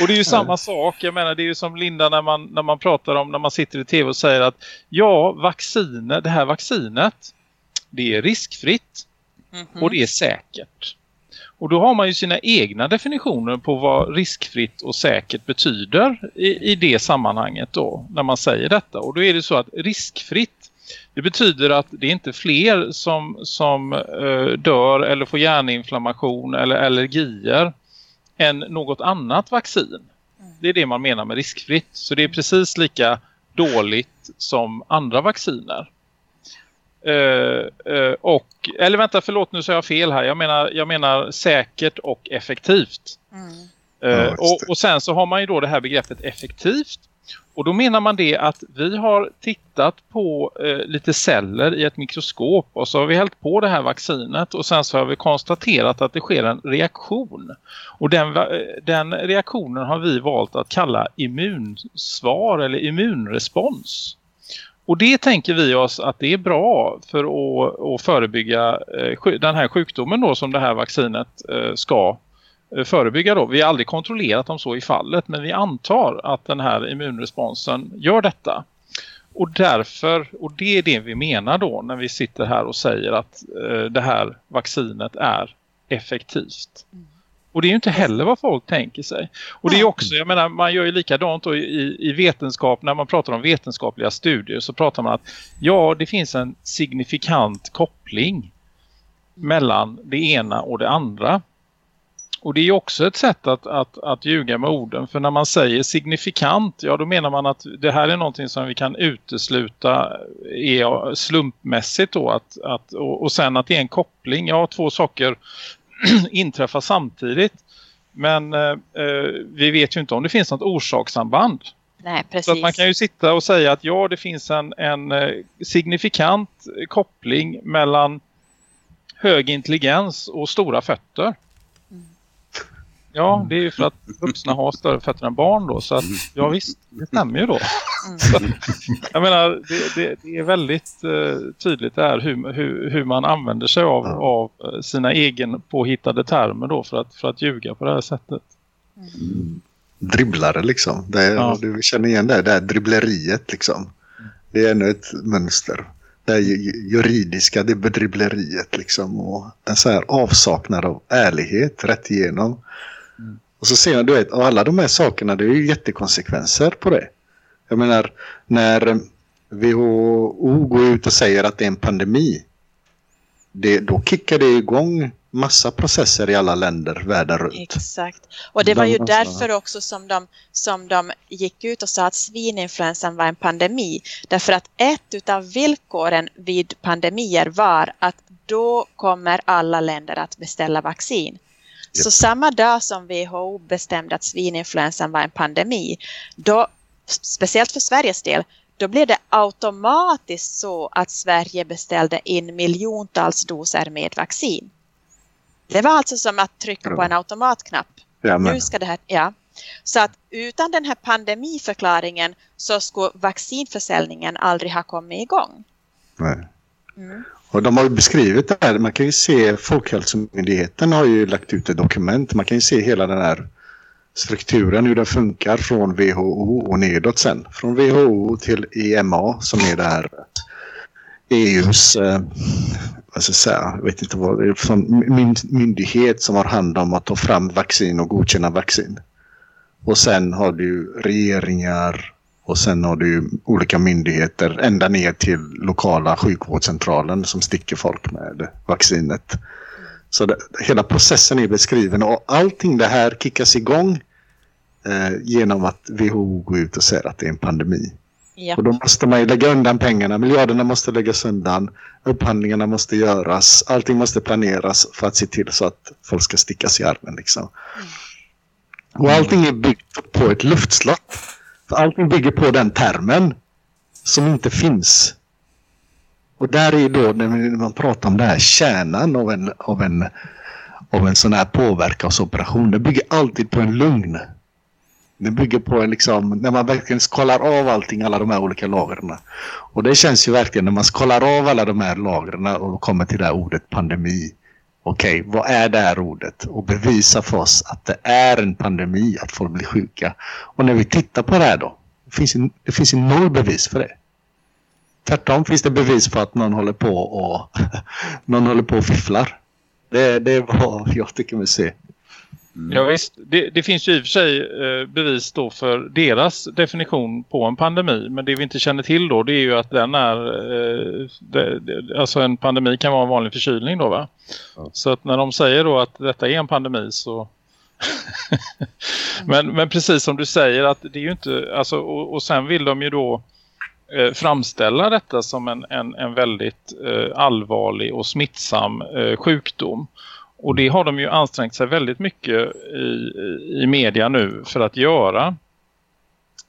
[SPEAKER 2] Och det är ju samma sak. Jag menar det är ju som Linda när man, när man pratar om när man sitter i tv och säger att ja, vacciner, det här vaccinet det är riskfritt
[SPEAKER 4] Mhm.
[SPEAKER 2] och det är säkert. Och då har man ju sina egna definitioner på vad riskfritt och säkert betyder i, i det sammanhanget då, när man säger detta. Och då är det så att riskfritt, det betyder att det är inte fler som, som eh, dör eller får hjärninflammation eller allergier än något annat vaccin. Det är det man menar med riskfritt. Så det är precis lika dåligt som andra vacciner. Eh, eh, och, eller vänta, förlåt nu sa jag fel här. Jag menar, jag menar säkert och effektivt.
[SPEAKER 4] Mm.
[SPEAKER 2] Eh,
[SPEAKER 5] Ja,
[SPEAKER 2] och, och sen så har man ju då det här begreppet effektivt. Och då menar man det att vi har tittat på lite celler i ett mikroskop och så har vi hällt på det här vaccinet och sen så har vi konstaterat att det sker en reaktion. Och den, den reaktionen har vi valt att kalla immunsvar eller immunrespons. Och det tänker vi oss att det är bra för att, att förebygga eh, den här sjukdomen då som det här vaccinet eh, ska eh, förebygga då. Vi har aldrig kontrollerat om så är fallet men vi antar att den här immunresponsen gör detta. Och därför, och det är det vi menar då när vi sitter här och säger att det här vaccinet är effektivt.
[SPEAKER 4] Mm.
[SPEAKER 2] Och det är ju inte heller vad folk tänker sig. Och det är också, jag menar, man gör ju likadant då i, i vetenskap, när man pratar om vetenskapliga studier så pratar man att ja, det finns en signifikant koppling mellan det ena och det andra. Och det är ju också ett sätt att, att, att ljuga med orden. För när man säger signifikant, ja då menar man att det här är någonting som vi kan utesluta är slumpmässigt då. Att, att, och, och sen att det är en koppling, ja två saker inträffar samtidigt. Men eh, eh, vi vet ju inte om det finns något orsakssamband.
[SPEAKER 4] Nej, precis.
[SPEAKER 2] Så man kan ju sitta och säga att ja, det finns en, en eh, signifikant koppling mellan hög intelligens och stora fötter.
[SPEAKER 4] Mm.
[SPEAKER 2] Ja, det är ju för att vuxna har större fötter än barn då. Så att, ja visst, det stämmer ju då.
[SPEAKER 4] Mm.
[SPEAKER 2] Jag menar, det, det, det är väldigt eh, tydligt där hur, hur, hur man använder sig av,
[SPEAKER 5] Ja.
[SPEAKER 2] av eh, sina egen påhittade termer då för att, för att ljuga på det här sättet.
[SPEAKER 5] dribblare liksom. Det är,
[SPEAKER 2] Ja.
[SPEAKER 5] Du känner igen det, det här dribbleriet liksom. Det är ännu ett mönster. Det här ju- juridiska, det bedribbleriet liksom. Och en så här avsaknad av ärlighet rätt igenom. Och så ser man, du vet, och alla de här sakerna, det är ju jättekonsekvenser på det. Jag menar, när WHO går ut och säger att det är en pandemi. Det, då kickar det igång massa processer i alla länder världen runt.
[SPEAKER 4] Exakt. Och det var ju därför också som de, som de gick ut och sa att svininfluensan var en pandemi. Därför att ett av villkoren vid pandemier var att då kommer alla länder att beställa vaccin. Så samma dag som WHO bestämde att svininfluensan var en pandemi, då, speciellt för Sveriges del, då blev det automatiskt så att Sverige beställde in miljontals doser med vaccin. Det var alltså som att trycka på en automatknapp.
[SPEAKER 5] Ja,
[SPEAKER 4] Nu ska det här, ja. Så att utan den här pandemiförklaringen så skulle vaccinförsäljningen aldrig ha kommit igång.
[SPEAKER 5] nej.
[SPEAKER 4] Mm.
[SPEAKER 5] Och de har ju beskrivit det här. Man kan ju se Folkhälsomyndigheten har ju lagt ut ett dokument. Man kan ju se hela den här strukturen, hur den funkar från WHO och nedåt sen. Från WHO till EMA som är det här eh, e EUs, eh, vad ska jag säga, jag vet inte vad från myndighet som har hand om att ta fram vaccin och godkänna vaccin. Och sen har du regeringar och sen har du olika myndigheter ända ner till lokala sjukvårdscentralen som sticker folk med vaccinet. Så det, hela processen är beskriven och allting det här kickas igång eh, genom att WHO går ut och säger att det är en pandemi.
[SPEAKER 4] Ja.
[SPEAKER 5] Och då måste man ju lägga undan pengarna. Miljarderna måste läggas undan. Upphandlingarna måste göras. Allting måste planeras för att se till så att folk ska stickas i armen. Liksom. Och allting är byggt på ett luftslott. För allting bygger på den termen som inte finns. Och där är då när man pratar om det här kärnan av en, av en, av en sån här påverkansoperation. Det bygger alltid på en lugn. Det bygger på en liksom, när man verkligen skalar av allting, alla de här olika lagren. Och det känns ju verkligen när man skalar av alla de här lagren och kommer till det här ordet pandemi. Okej, vad är det här ordet? Och bevisa för oss att det är en pandemi, att folk blir sjuka. Och när vi tittar på det här då, det finns ju, det finns ju noll bevis för det. Tvärtom finns det bevis för att någon håller på och någon håller på och fifflar. Det, det är vad jag tycker mig se.
[SPEAKER 2] Ja visst, det, det finns ju i och för sig eh, bevis då för deras definition på en pandemi. Men det vi inte känner till då det är ju att den är, eh, det, det, alltså en pandemi kan vara en vanlig förkylning då va? Så att när de säger då att detta är en pandemi så... men, men precis som du säger att det är ju inte, alltså och, och sen vill de ju då eh, framställa detta som en, en, en väldigt eh, allvarlig och smittsam eh, sjukdom. Och det har de ju ansträngt sig väldigt mycket i, i media nu för att göra.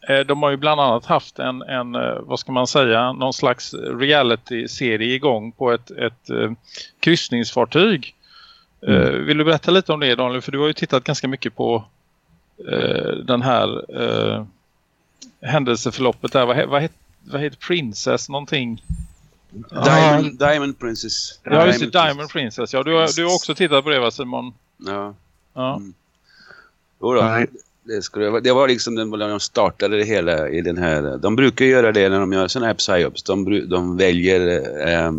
[SPEAKER 2] Eh, De har ju bland annat haft en, en eh, vad ska man säga, någon slags reality-serie igång på ett, ett eh, kryssningsfartyg. Eh, Vill du berätta lite om det Daniel? För du har ju tittat ganska mycket på eh, den här eh, händelseförloppet där. Vad, vad, vad heter Princess någonting?
[SPEAKER 3] Diamond, Diamond Princess.
[SPEAKER 2] Ja, just det, Diamond Princess. Ja, du har, du har också tittat på det va Simon?
[SPEAKER 3] Ja.
[SPEAKER 2] Ja.
[SPEAKER 3] Mm. Jo då. Det, skulle, det var liksom den, de startade det hela i den här... De brukar göra det när de gör sådana här psyops. De, de väljer eh,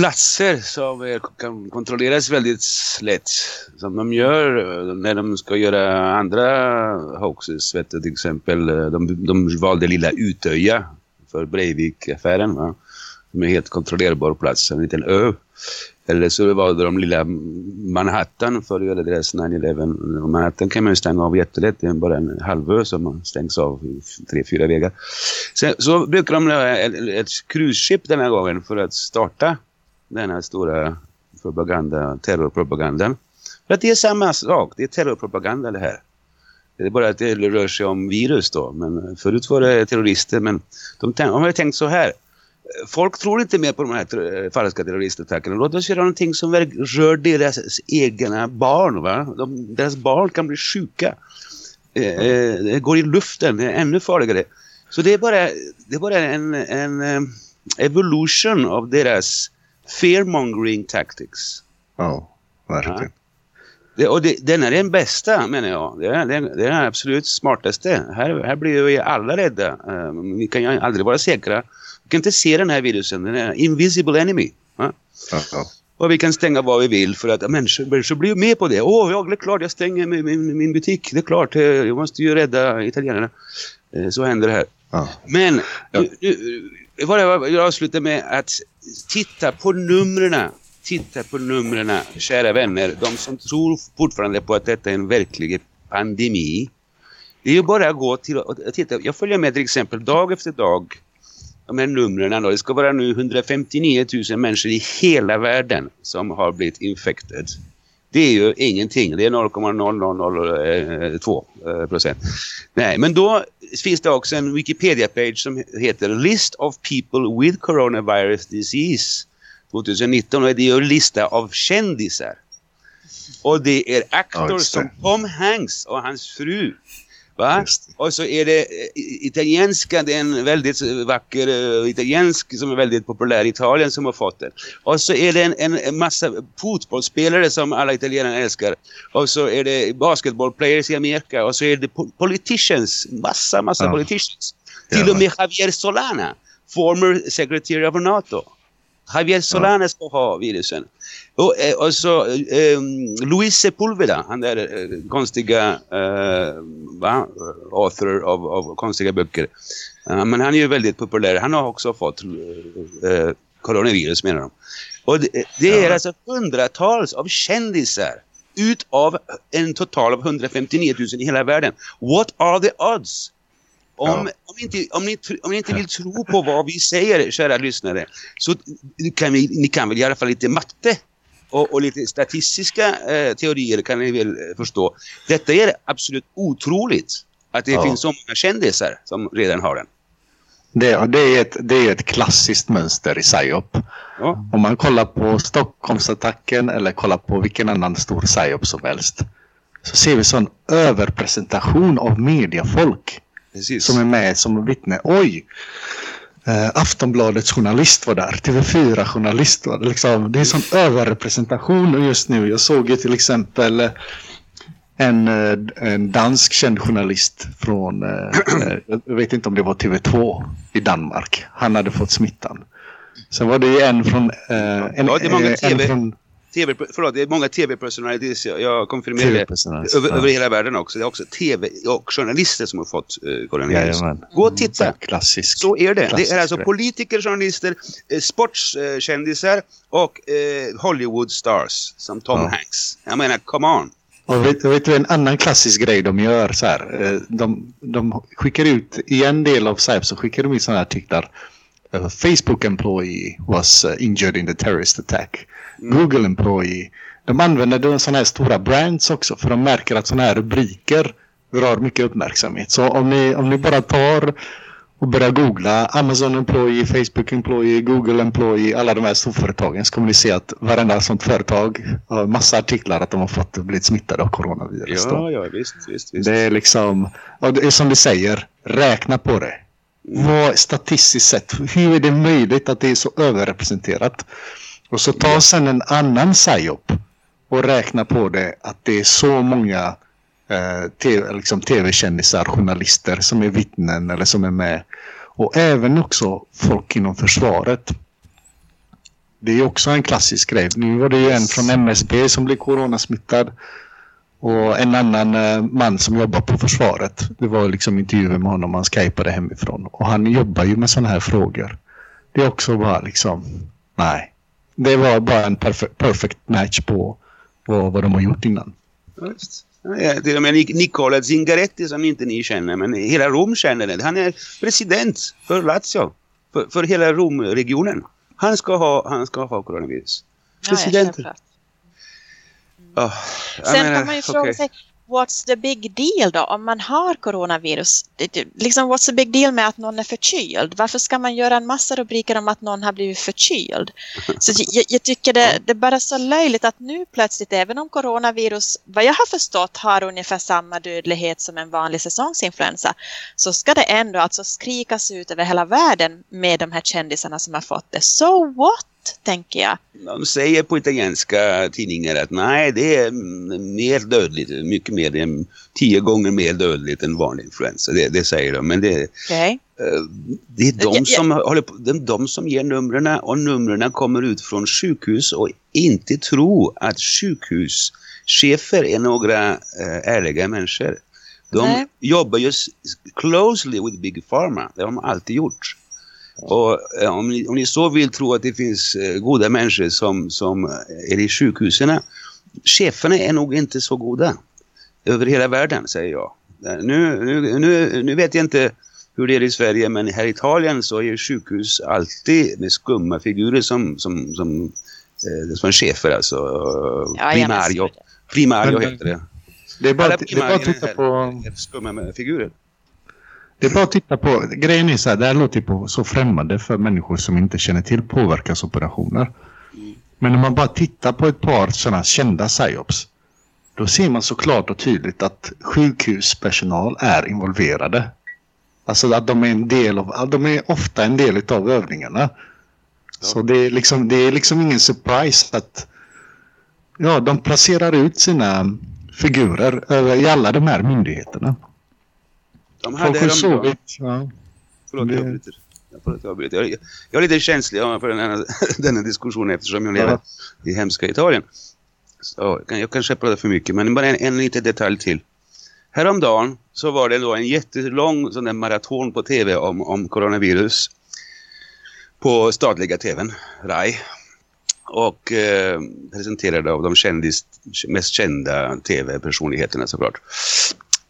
[SPEAKER 3] platser som eh, kan kontrolleras väldigt lätt. Som de gör eh, när de ska göra andra hoaxes. Vet du, till exempel, eh, de, de valde lilla Utöja för Breivik-affären. Va? Som är helt kontrollerbar plats, en liten ö. Eller så valde de lilla Manhattan för att göra deras 9-11. Manhattan kan man ju stänga av jättelätt. Det är bara en halvö som stängs av i tre, fyra vägar. Sen, så brukar de ha ett, ett cruise den här gången för att starta den här stora propaganda, terrorpropagandan. För att det är samma sak. Det är terrorpropaganda det här. Det är bara att det rör sig om virus då. Men förut var det terrorister. Men de, de har ju tänkt så här. Folk tror inte mer på de här ter- eh, falska terroristattackerna. Låt oss göra någonting som rör deras egna barn. Va? De, deras barn kan bli sjuka. Eh, eh, det går i luften. Det är ännu farligare. Så det är bara, det är bara en, en eh, evolution av deras fear-mongering tactics.
[SPEAKER 5] Ja, verkligen.
[SPEAKER 3] Det, och det, den är den bästa menar jag. Det är, är, det är den absolut smartaste. Här, här blir vi alla rädda. Eh, vi kan ju aldrig vara säkra. Vi kan inte se den här virusen. Den är invisible enemy.
[SPEAKER 5] Ja, ja.
[SPEAKER 3] Och vi kan stänga vad vi vill för att människor, människor blir med på det. Åh, ja, det är klart jag stänger min, min, min butik. Det är klart, eh, jag måste ju rädda italienarna. Eh, Så händer det här.
[SPEAKER 5] Ja.
[SPEAKER 3] Men
[SPEAKER 5] Ja.
[SPEAKER 3] nu, nu, jag avslutar med att titta på numren. Titta på numren, kära vänner. De som tror fortfarande på att detta är en verklig pandemi. Det är ju bara att gå till och titta. Jag följer med till exempel dag efter dag. De här numren då. Det ska vara nu 159 000 människor i hela världen som har blivit infected. Det är ju ingenting. Det är 0,0002 eh, eh, procent. Nej, men då finns det också en Wikipedia-page som heter List of people with coronavirus disease 2019 och det är ju en lista av kändisar. Och det är
[SPEAKER 5] Ja,
[SPEAKER 3] aktor
[SPEAKER 5] det.
[SPEAKER 3] som Tom Hanks och hans fru. Va? Och så är det eh, italienska, det är en väldigt eh, vacker eh, italiensk som är väldigt populär i Italien som har fått den. Och så är det en, en, massa fotbollsspelare som alla italienare älskar. Och så är det basketbollplayers i Amerika. Och så är det po- politicians, massa, massa
[SPEAKER 5] Ja.
[SPEAKER 3] politicians. Till och med Javier Solana, former secretary of NATO. Javier Solana ska ha virusen. Och, eh, och så eh, Luis Sepulveda, han där eh, konstiga eh, va? author av, av konstiga böcker. Eh, men han är ju väldigt populär. Han har också fått eh, eh, coronavirus menar de. Och det, det är
[SPEAKER 5] Ja.
[SPEAKER 3] alltså hundratals av kändisar ut av en total av 159 000 i hela världen. What are the odds? Om,
[SPEAKER 5] Ja.
[SPEAKER 3] om, inte, om, ni, om ni inte vill tro på vad vi säger, kära lyssnare, så kan vi, ni kan väl i alla fall lite matte och, och lite statistiska eh, teorier kan ni väl förstå. Detta är absolut otroligt att det
[SPEAKER 5] Ja.
[SPEAKER 3] finns så många kändisar som redan har den.
[SPEAKER 5] Det, det, är ett, det är ett klassiskt mönster i psyop.
[SPEAKER 3] Ja.
[SPEAKER 5] Om man kollar på Stockholmsattacken eller kollar på vilken annan stor psyop som helst. Så ser vi sån överpresentation av mediafolk
[SPEAKER 3] Precis.
[SPEAKER 5] som är med som vittne. Oj! Eh, Aftonbladets journalist var där. TV4 journalist var där. Liksom, det är sån överrepresentation just nu. Jag såg ju till exempel eh, en, eh, en dansk känd journalist från, eh, eh, jag vet inte om det var TV2 i Danmark. Han hade fått smittan. Sen var det ju en från... Eh, en,
[SPEAKER 3] Ja, det är många
[SPEAKER 5] eh, en
[SPEAKER 3] TV.
[SPEAKER 5] från
[SPEAKER 3] TV, förlåt, det är många tv-personalities, jag, jag konfirmerar det.
[SPEAKER 5] TV-personalities,
[SPEAKER 3] Över,
[SPEAKER 5] ja.
[SPEAKER 3] över hela världen också. Det är också tv och journalister som har fått eh, coronavirus. Gå och titta.
[SPEAKER 5] Klassisk.
[SPEAKER 3] Så är det. Det är alltså
[SPEAKER 5] grej.
[SPEAKER 3] politiker, journalister, eh, sportskändisar och eh, Hollywood stars som Tom
[SPEAKER 5] Ja.
[SPEAKER 3] Hanks. Jag menar, come on.
[SPEAKER 5] Och vet, vet du en annan klassisk grej de gör så här. eh, De, de skickar ut, i en del av Sype så skickar de ut sådana här artiklar. Uh, Facebook employee was uh, injured in the terrorist attack. Google employee. De använder sådana här stora brands också för de märker att sådana här rubriker drar mycket uppmärksamhet. Så om ni, om ni bara tar och börjar googla Amazon employee, Facebook employee, Google employee, alla de här storföretagen så kommer ni se att varenda sånt företag har massa artiklar att de har fått blivit smittade av coronavirus. då.
[SPEAKER 3] ja, visst, visst, visst.
[SPEAKER 5] Det är liksom, och det är som du säger, räkna på det. Vad statistiskt sett, hur är det möjligt att det är så överrepresenterat? Och så ta sen en annan psyop och räkna på det att det är så många eh, TV, liksom tv-kändisar, journalister som är vittnen eller som är med. Och även också folk inom försvaret. Det är också en klassisk grej. Nu var det ju en från MSB som blev coronasmittad. Och en annan eh, man som jobbar på försvaret. Det var liksom intervjuer med honom. Han skypade hemifrån. Och han jobbar ju med sådana här frågor. Det är också bara liksom, nej. Det var bara en perfe- perfect match på vad, vad de har gjort innan.
[SPEAKER 3] Just. Ja, till och med Nic- Nicola Zingaretti som inte ni känner, men hela Rom känner det. Han är president för Lazio, för, för hela Romregionen. Han ska ha, han ska ha coronavirus.
[SPEAKER 4] Ja, självklart.
[SPEAKER 3] Oh,
[SPEAKER 4] Sen
[SPEAKER 3] menar,
[SPEAKER 4] kan man ju fråga
[SPEAKER 3] okej.
[SPEAKER 4] sig, what's the big deal då om man har coronavirus? Liksom, what's the big deal med att någon är förkyld? Varför ska man göra en massa rubriker om att någon har blivit förkyld? Så jag, jag tycker det, det är bara så löjligt att nu plötsligt, även om coronavirus, vad jag har förstått, har ungefär samma dödlighet som en vanlig säsongsinfluensa, så ska det ändå alltså skrikas ut över hela världen med de här kändisarna som har fått det. So what? Tänker jag.
[SPEAKER 3] De säger på italienska tidningar att nej, det är mer dödligt, mycket mer, tio gånger mer dödligt än vanlig influensa. Det, det säger de, men det,
[SPEAKER 4] Okej?
[SPEAKER 3] eh, det är
[SPEAKER 4] Ja,
[SPEAKER 3] de
[SPEAKER 4] ja.
[SPEAKER 3] som, håller på, det är de som ger numren och numren kommer ut från sjukhus och inte tro att sjukhuschefer är några eh, ärliga människor. De
[SPEAKER 4] Nej.
[SPEAKER 3] jobbar ju closely with Big Pharma, det har de alltid gjort. Och eh, om, ni, om ni så vill tro att det finns eh, goda människor som, som är i sjukhusen, cheferna är nog inte så goda över hela världen, säger jag. Eh, Nu, nu, nu, nu vet jag inte hur det är i Sverige, men här i Italien så är sjukhus alltid med skumma figurer som, som, som, eh, som chefer, alltså
[SPEAKER 4] Ja,
[SPEAKER 3] primario. Primario heter det.
[SPEAKER 5] Det är bara, det är bara att titta på...
[SPEAKER 3] skumma figurer.
[SPEAKER 5] Det är bara att titta på, grejen är så här, det här låter på så främmande för människor som inte känner till påverkansoperationer. Men om man bara tittar på ett par sådana kända psyops, då ser man så klart och tydligt att sjukhuspersonal är involverade. Alltså att de är en del av, de är ofta en del av övningarna. Så det är, liksom, det är liksom ingen surprise att ja, de placerar ut sina figurer i alla de här myndigheterna.
[SPEAKER 3] De hade
[SPEAKER 5] Folk har sovit. Ja.
[SPEAKER 3] Förlåt,
[SPEAKER 5] Det-
[SPEAKER 3] jag avbryter. Jag, jag, jag, är lite känslig ja, för den här, den här diskussionen eftersom jag lever i hemska Italien. Så, jag kan- jag kanske pratar för mycket, men bara en, en liten detalj till. Häromdagen så var det då en jättelång sån där maraton på tv om, om coronavirus. På statliga tvn, RAI. Och eh, presenterade av de kändis, mest kända tv-personligheterna såklart.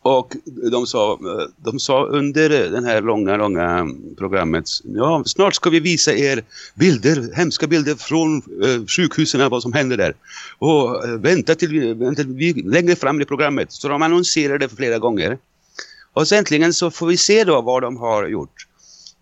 [SPEAKER 3] Och de sa, de sa under den här långa, långa programmet, ja, snart ska vi visa er bilder, hemska bilder från eh, sjukhusen, vad som händer där. Och eh, vänta till, vänta till vi, längre fram i programmet. Så de annonserade flera gånger. Och så äntligen så får vi se då vad de har gjort.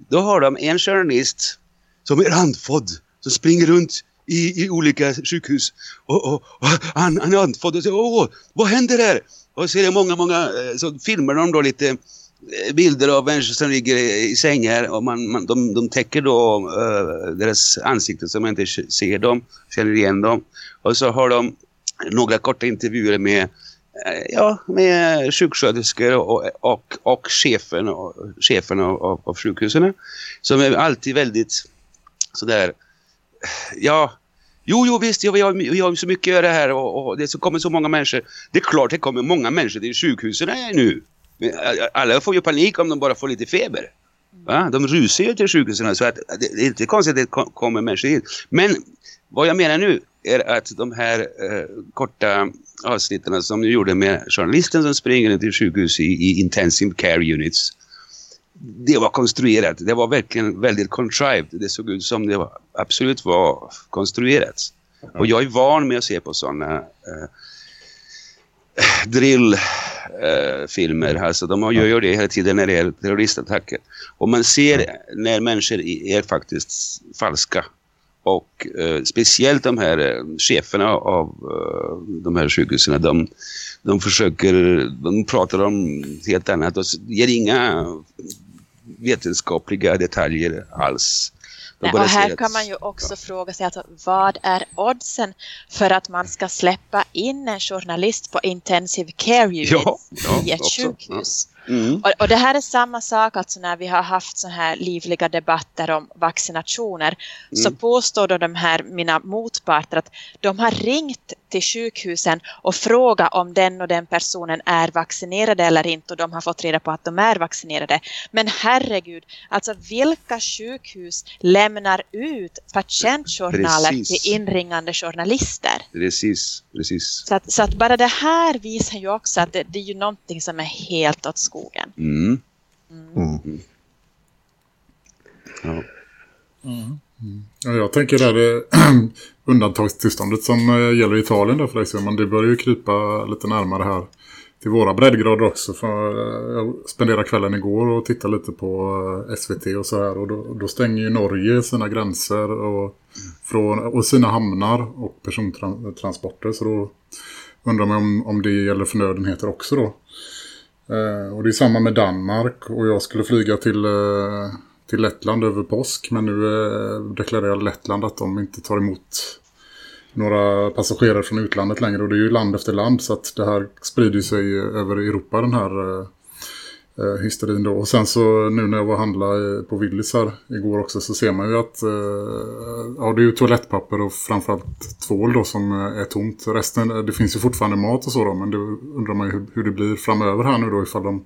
[SPEAKER 3] Då har de en journalist som är andfådd, som springer runt i, i olika sjukhus. Och, och, och han, han är andfådd och säger, åh, vad händer här? Och så är det många, många, eh, så filmar de då lite eh, bilder av människor som ligger i sängar och man, man, de, de täcker då uh, deras ansikten så man inte ser dem, känner igen dem. Och så har de några korta intervjuer med, uh, ja, med sjuksköterskor och, och, och chefen, och, chefen av, av, av sjukhusen som är alltid väldigt sådär, ja, Jo, jo visst, ja, vi, har, vi har så mycket att göra här och, och det kommer så många människor. Det är klart det kommer många människor till sjukhusen här nu. Men, Alla får ju panik om de bara får lite feber. Va? De rusar ju till sjukhusen så att det, det är inte konstigt att det kommer människor in. Men vad jag menar nu är att de här eh, korta avsnitten som du gjorde med journalisten som springer till sjukhus i, i intensive care units. Det var konstruerat. Det var verkligen väldigt contrived. Det såg ut som det var, absolut var konstruerat. Och jag är van med att se på sådana eh, drillfilmer. Eh, alltså de gör ju det hela tiden när det är terroristattacker. Och man ser när människor är faktiskt falska. Och eh, speciellt de här eh, cheferna av eh, de här sjukhusen, de, de försöker, de pratar om helt annat och ger inga vetenskapliga detaljer alls.
[SPEAKER 4] Nej, och här kan man ju också fråga sig alltså, vad är oddsen för att man ska släppa in en journalist på intensive care unit
[SPEAKER 3] Ja, ja,
[SPEAKER 4] i ett
[SPEAKER 3] också,
[SPEAKER 4] sjukhus?
[SPEAKER 3] Mm.
[SPEAKER 4] Och, och det här är samma sak alltså när vi har haft så här livliga debatter om vaccinationer så
[SPEAKER 3] Mm.
[SPEAKER 4] påstår då de här mina motparter att de har ringt till sjukhusen och frågat om den och den personen är vaccinerade eller inte och de har fått reda på att de är vaccinerade. Men herregud, alltså vilka sjukhus lämnar ut patientjournaler
[SPEAKER 3] Precis.
[SPEAKER 4] till inringande journalister?
[SPEAKER 3] Precis, precis.
[SPEAKER 4] Så att, så att bara det här visar ju också att det, det är ju någonting som är helt åt skogen.
[SPEAKER 3] Mm.
[SPEAKER 5] Mm.
[SPEAKER 3] Ja.
[SPEAKER 1] Ja, jag tänker där det undantagstillståndet som eh, gäller i Italien där för dig, men det börjar ju krypa lite närmare här till våra breddgrader också. För eh, jag spenderade kvällen igår och tittade lite på eh, SVT och så här. Och då, då stänger ju Norge sina gränser och, från, och sina hamnar och persontransporter. Så då undrar man om, om det gäller förnödenheter också då. Eh, och det är samma med Danmark och jag skulle flyga till, eh, till Lettland över påsk. Men nu eh, deklarerar Lettland att de inte tar emot några passagerare från utlandet längre. Och det är ju land efter land så att det här sprider sig eh, över Europa den här eh, eh, hysterin då. Och sen så nu när jag var och handlade eh, på Willys här igår också så ser man ju att eh, ja, det är ju toalettpapper och framförallt tvål då som eh, är tomt. Resten, eh, det finns ju fortfarande mat och så då men då undrar man ju hur, hur det blir framöver här nu då ifall de,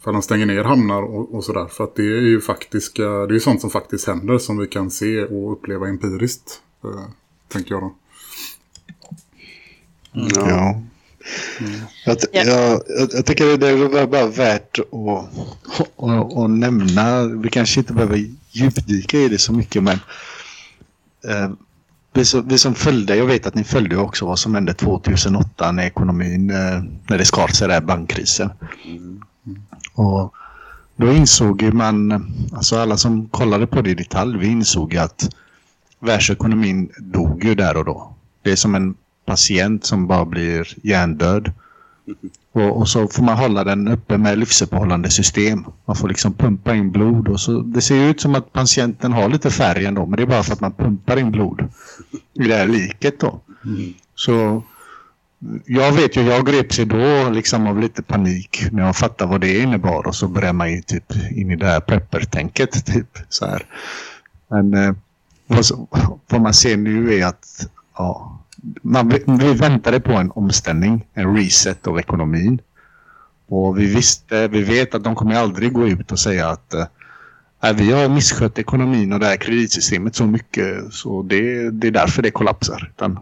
[SPEAKER 1] ifall de stänger ner hamnar och, och sådär. För att det är ju faktiska, det är ju sånt som faktiskt händer som vi kan se och uppleva empiriskt. Eh, tänker jag då.
[SPEAKER 3] Ja.
[SPEAKER 5] Ja. Jag,
[SPEAKER 4] Ja.
[SPEAKER 5] jag, jag, jag tycker det är bara värt att, att, att nämna. Vi kanske inte behöver djupdyka i det så mycket men eh, vi, som, vi som följde, jag vet att ni följde också vad som hände 2008 när ekonomin, eh, när det skar sig där bankkrisen.
[SPEAKER 3] Mm.
[SPEAKER 5] Och då insåg ju man, alltså alla som kollade på det i detalj, vi insåg att världsekonomin dog ju där och då. Det är som en patient som bara blir hjärndöd. Och, och så får man hålla den uppe med livsuppehållande system. Man får liksom pumpa in blod och så det ser ut som att patienten har lite färg ändå men det är bara för att man pumpar in blod i det här liket då. Så jag vet ju, jag greps sig då liksom av lite panik när jag fattade vad det innebar och så började man ju typ in i det här prepper-tänket typ så här. Men eh, vad, vad man ser nu är att ja, man, vi väntade på en omställning, en reset av ekonomin. Och vi visste, vi vet att de kommer aldrig gå ut och säga att eh, "Nej, vi har misskött ekonomin och det här kreditsystemet så mycket så det, det är därför det kollapsar. Utan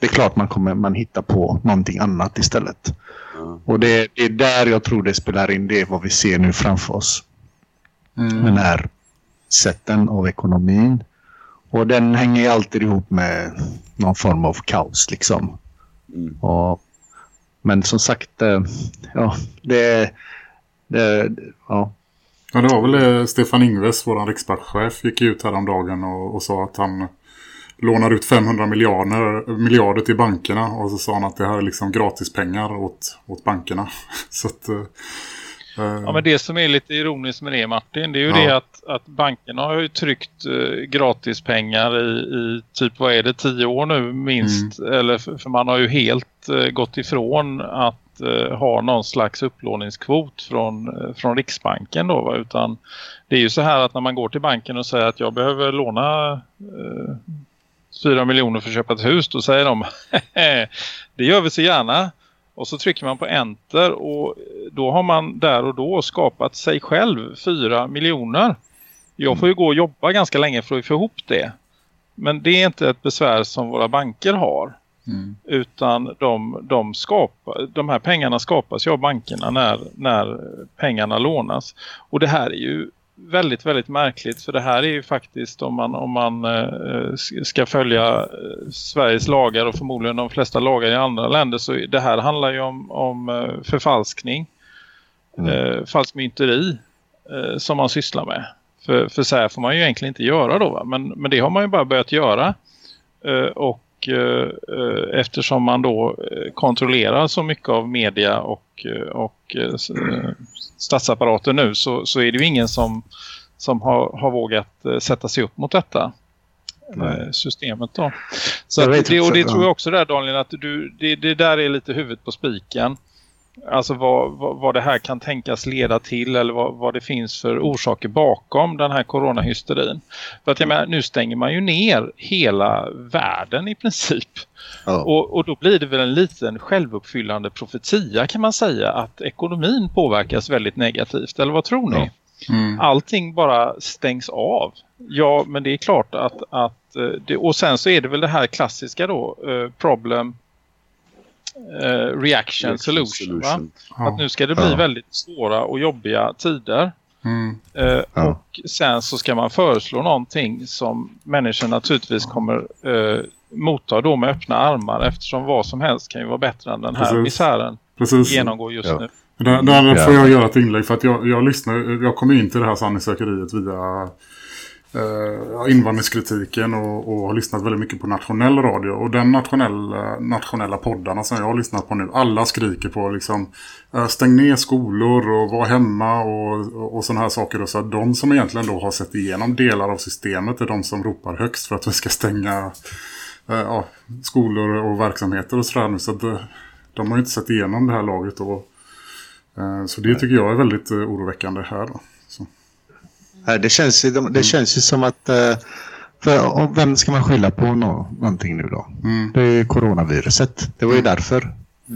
[SPEAKER 5] det är klart man kommer man hittar på någonting annat istället.
[SPEAKER 3] Ja.
[SPEAKER 5] Och det, det är där jag tror det spelar in. Det är vad vi ser nu framför oss. Den här sätten av ekonomin. Och den hänger ju alltid ihop med någon form av kaos liksom.
[SPEAKER 3] Mm.
[SPEAKER 5] Och, men som sagt, eh, ja, det, det ja,
[SPEAKER 1] Ja, det var väl eh, Stefan Ingves, vår riksbankschef, gick ut häromdagen och, och sa att han lånar ut 500 miljarder, miljarder till bankerna och så sa han att det här är liksom gratispengar åt, åt bankerna. så att... eh, eh,
[SPEAKER 2] Ja, men det som är lite ironiskt med det Martin, det är ju
[SPEAKER 1] Ja.
[SPEAKER 2] det att, att bankerna har ju tryckt eh, gratispengar i, i typ, vad är det, tio år nu minst. Eller för, för man har ju helt eh, gått ifrån att eh, ha någon slags upplåningskvot från, eh, från Riksbanken då. Va? Utan det är ju så här att när man går till banken och säger att jag behöver låna eh, 4 miljoner för att köpa ett hus, då säger de det gör vi så gärna. Och så trycker man på enter och då har man där och då skapat sig själv 4 miljoner. Jag får ju gå och jobba ganska länge för att få ihop det. Men det är inte ett besvär som våra banker har.
[SPEAKER 1] mm.
[SPEAKER 2] Utan de, de, skapar, de här pengarna skapas ju av bankerna när, när pengarna lånas. Och det här är ju väldigt, väldigt märkligt. För det här är ju faktiskt om man, om man eh, ska följa eh, Sveriges lagar och förmodligen de flesta lagar i andra länder. Så det här handlar ju om, om eh, förfalskning. Eh, falskmynteri eh, som man sysslar med. För, för så här får man ju egentligen inte göra då va? Men, men det har man ju bara börjat göra. Eh, och eh, eh, eftersom man då eh, kontrollerar så mycket av media och, eh, och eh, statsapparaten nu så, så är det ju ingen som, som har, har vågat sätta sig upp mot detta
[SPEAKER 5] Nej.
[SPEAKER 2] systemet då. Så det, och det tror jag också där Daniel att du, det, det där är lite huvudet på spiken. Alltså vad, vad, vad det här kan tänkas leda till eller vad, vad det finns för orsaker bakom den här coronahysterin. För att jag menar, nu stänger man ju ner hela världen i princip.
[SPEAKER 5] Ja.
[SPEAKER 2] Och, och då blir det väl en liten självuppfyllande profetia kan man säga att ekonomin påverkas väldigt negativt. Eller vad tror ni?
[SPEAKER 1] Mm.
[SPEAKER 2] Allting bara stängs av. Ja, men det är klart att, att eh, det, och sen så är det väl det här klassiska då, eh, problem eh, reaction, solution. Va?
[SPEAKER 1] Ja.
[SPEAKER 2] Att nu ska det bli
[SPEAKER 5] Ja.
[SPEAKER 2] väldigt svåra och jobbiga tider.
[SPEAKER 1] Mm.
[SPEAKER 2] Eh,
[SPEAKER 5] Ja.
[SPEAKER 2] Och sen så ska man föreslå någonting som människor naturligtvis kommer eh, motta då med öppna armar eftersom vad som helst kan ju vara bättre än den här
[SPEAKER 1] Precis.
[SPEAKER 2] misären
[SPEAKER 1] Precis.
[SPEAKER 2] genomgår just
[SPEAKER 5] Ja.
[SPEAKER 2] nu.
[SPEAKER 1] Där, där får jag göra ett inlägg för att jag, jag lyssnar, jag kom in till det här sanningssökeriet via eh, invandringskritiken och, och har lyssnat väldigt mycket på nationell radio. Och den nationella, nationella poddarna som jag har lyssnat på nu, alla skriker på liksom eh, stäng ner skolor och var hemma och, och, sådana här saker. Och så att de som egentligen då har sett igenom delar av systemet är de som ropar högst för att vi ska stänga eh, ja, skolor och verksamheter och sådär nu. Så att, eh, de har ju inte sett igenom det här laget och Eh, Så det tycker jag är väldigt eh, oroväckande här då.
[SPEAKER 5] Nej, Det känns, ju-
[SPEAKER 1] Mm.
[SPEAKER 5] det känns ju som att... eh, För, vem ska man skylla på nå, någonting nu då?
[SPEAKER 1] Mm.
[SPEAKER 5] Det är coronaviruset. Det var ju därför.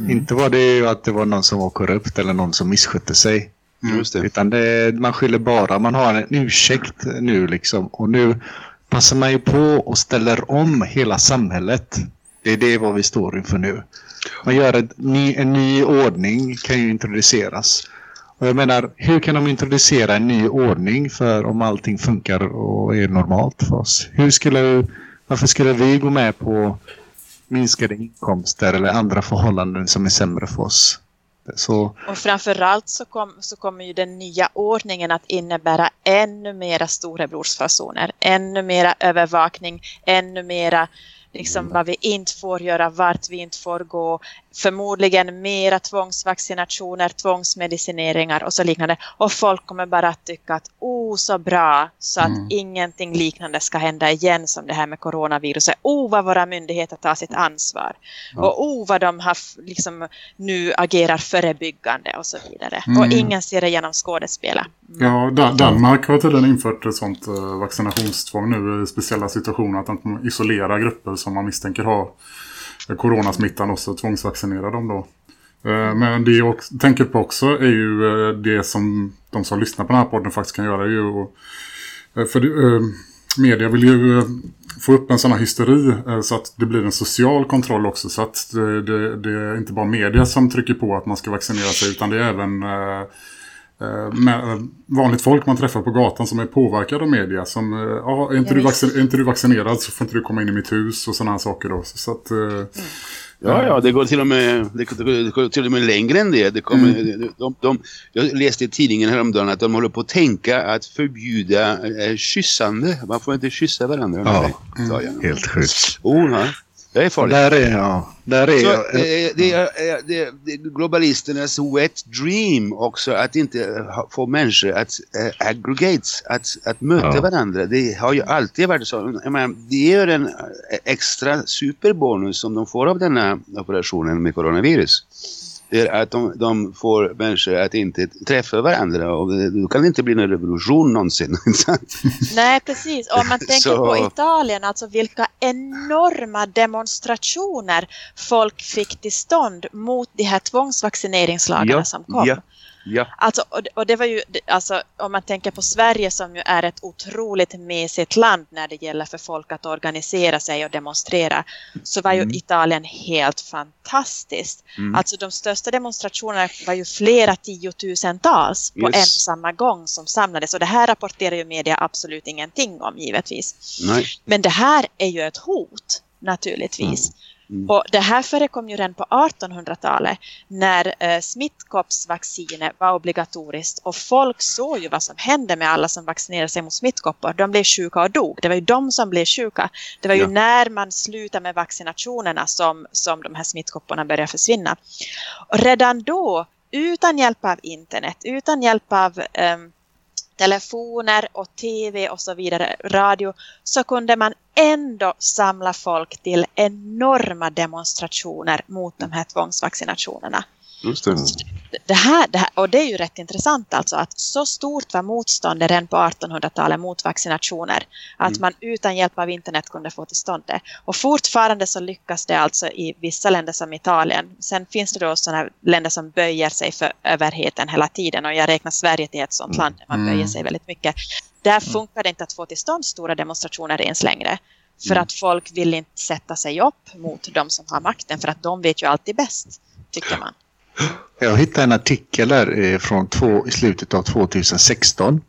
[SPEAKER 5] Inte var det ju att det var någon som var korrupt eller någon som misskötte sig.
[SPEAKER 3] Just det.
[SPEAKER 5] Utan det, man skyller bara, man har en ursäkt nu liksom. Och nu passar man ju på och ställer om hela samhället. Det är det vad vi står inför nu. Man gör ett ny, en ny ordning kan ju introduceras. Och jag menar, hur kan de introducera en ny ordning för om allting funkar och är normalt för oss? Hur skulle, varför skulle vi gå med på minskade inkomster eller andra förhållanden som är sämre för oss? Så
[SPEAKER 4] Och framförallt så, kom, så kommer ju den nya ordningen att innebära ännu mera storebrorsfasoner, ännu mera övervakning, ännu mera liksom vad vi inte får göra, vart vi inte får gå, förmodligen mera tvångsvaccinationer, tvångsmedicineringar och så liknande. Och folk kommer bara att tycka att oh så bra så att
[SPEAKER 1] Mm.
[SPEAKER 4] ingenting liknande ska hända igen som det här med coronaviruset. Oh vad våra myndigheter tar sitt ansvar. Och oh vad de har liksom nu agerar förebyggande och så vidare.
[SPEAKER 1] Mm.
[SPEAKER 4] Och ingen ser det genom skådespela. Mm.
[SPEAKER 1] Ja, Dan- Danmark har tydligen infört ett sånt eh, vaccinationstvång nu i speciella situationer. Att de isolerar grupper som man misstänker har coronasmittan och så tvångsvaccinera dem då. Eh, men det jag tänker på också är ju eh, det som de som lyssnar på den här podden faktiskt kan göra ju och, eh, För det, media vill ju få upp en sån här hysteri så att det blir en social kontroll också. Så att det, det, det är inte bara media som trycker på att man ska vaccinera sig utan det är även eh, med, eh, vanligt folk man träffar på gatan som är påverkade av media. Som, eh, ja, är, inte
[SPEAKER 4] Ja,
[SPEAKER 1] du är inte du vaccinerad så får inte du komma in i mitt hus och sådana här saker då. Så att, eh,
[SPEAKER 3] Ja, ja, det går till och med, det går, det går till och med längre än det. det kommer,
[SPEAKER 1] Mm.
[SPEAKER 3] de, de, jag läste i tidningen häromdagen att de håller på att tänka att förbjuda eh, kyssande. Man får inte kyssa varandra.
[SPEAKER 5] Ja.
[SPEAKER 3] Jag.
[SPEAKER 5] helt sjukt.
[SPEAKER 3] Oh, ja. Det är farligt.
[SPEAKER 5] Där är jag. Där är
[SPEAKER 3] Så,
[SPEAKER 5] jag.
[SPEAKER 3] eh, det, är, eh, det, det är globalisternas wet dream också att inte få människor att eh, aggregates, att, att möta
[SPEAKER 5] Ja.
[SPEAKER 3] varandra. Det har ju alltid varit så. Jag menar, det är en eh, extra superbonus som de får av denna operationen med coronavirus. Det är att de, de får människor att inte träffa varandra och det- då kan det inte bli någon revolution någonsin.
[SPEAKER 4] Nej, precis. Om man tänker
[SPEAKER 3] Så-
[SPEAKER 4] på Italien, alltså vilka enorma demonstrationer folk fick till stånd mot de här tvångsvaccineringslagarna
[SPEAKER 3] Ja,
[SPEAKER 4] som kom.
[SPEAKER 3] ja. Ja.
[SPEAKER 4] Alltså, och, det- och det var ju, alltså, om man tänker på Sverige som ju är ett otroligt mesigt land när det gäller för folk att organisera sig och demonstrera, så var ju
[SPEAKER 3] Mm.
[SPEAKER 4] Italien helt fantastiskt.
[SPEAKER 3] Mm.
[SPEAKER 4] Alltså de största demonstrationerna var ju flera tiotusentals på
[SPEAKER 3] Yes.
[SPEAKER 4] en och samma gång som samlades. Och det här rapporterar ju media absolut ingenting om givetvis.
[SPEAKER 3] Nej.
[SPEAKER 4] Men det här är ju ett hot naturligtvis.
[SPEAKER 3] Mm.
[SPEAKER 4] Och det här förekom ju redan på 1800-talet när eh, smittkoppsvaccinet var obligatoriskt och folk såg ju vad som hände med alla som vaccinerade sig mot smittkoppor. De blev sjuka och dog. Det var ju de som blev sjuka. Det var ju
[SPEAKER 3] Ja.
[SPEAKER 4] när man slutade med vaccinationerna som, som de här smittkopporna började försvinna. Och redan då, utan hjälp av internet, utan hjälp av ehm, telefoner och tv och så vidare, radio, så kunde man ändå samla folk till enorma demonstrationer mot de här tvångsvaccinationerna.
[SPEAKER 3] Just det.
[SPEAKER 4] Det här, det här, och det är ju rätt intressant alltså att så stort var motståndet redan på 1800-talet mot vaccinationer att
[SPEAKER 3] Mm.
[SPEAKER 4] man utan hjälp av internet kunde få till stånd det. Och fortfarande så lyckas det alltså i vissa länder som Italien. Sen finns det då sådana länder som böjer sig för överheten hela tiden och jag räknar Sverige till ett sådant land där man
[SPEAKER 1] Mm.
[SPEAKER 4] böjer sig väldigt mycket. Där funkar det inte att få till stånd stora demonstrationer ens längre. För
[SPEAKER 3] Mm.
[SPEAKER 4] att folk vill inte sätta sig upp mot de som har makten för att de vet ju alltid bäst, tycker man.
[SPEAKER 5] Jag hittade en artikel här eh, från två, i slutet av 2016.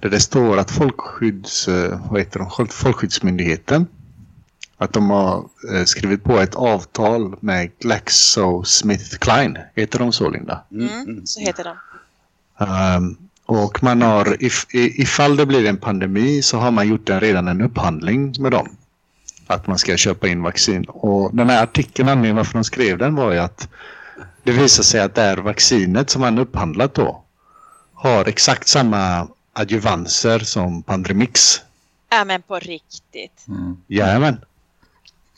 [SPEAKER 5] Där det står att folkskydds, eh, vad heter de, Folk- Folkskyddsmyndigheten att de har eh, skrivit på ett avtal med GlaxoSmithKline. Heter de så Linda?
[SPEAKER 4] Mm, så heter de.
[SPEAKER 5] Ehm, och man har, if, ifall det blir en pandemi så har man gjort en, redan en upphandling med dem. Att man ska köpa in vaccin. Och den här artikeln, anledningen varför de skrev den var ju att det visar sig att det här vaccinet som man upphandlat då har exakt samma adjuvanser som Pandemix.
[SPEAKER 4] Ja, men på riktigt.
[SPEAKER 1] Mm.
[SPEAKER 5] Jajamän.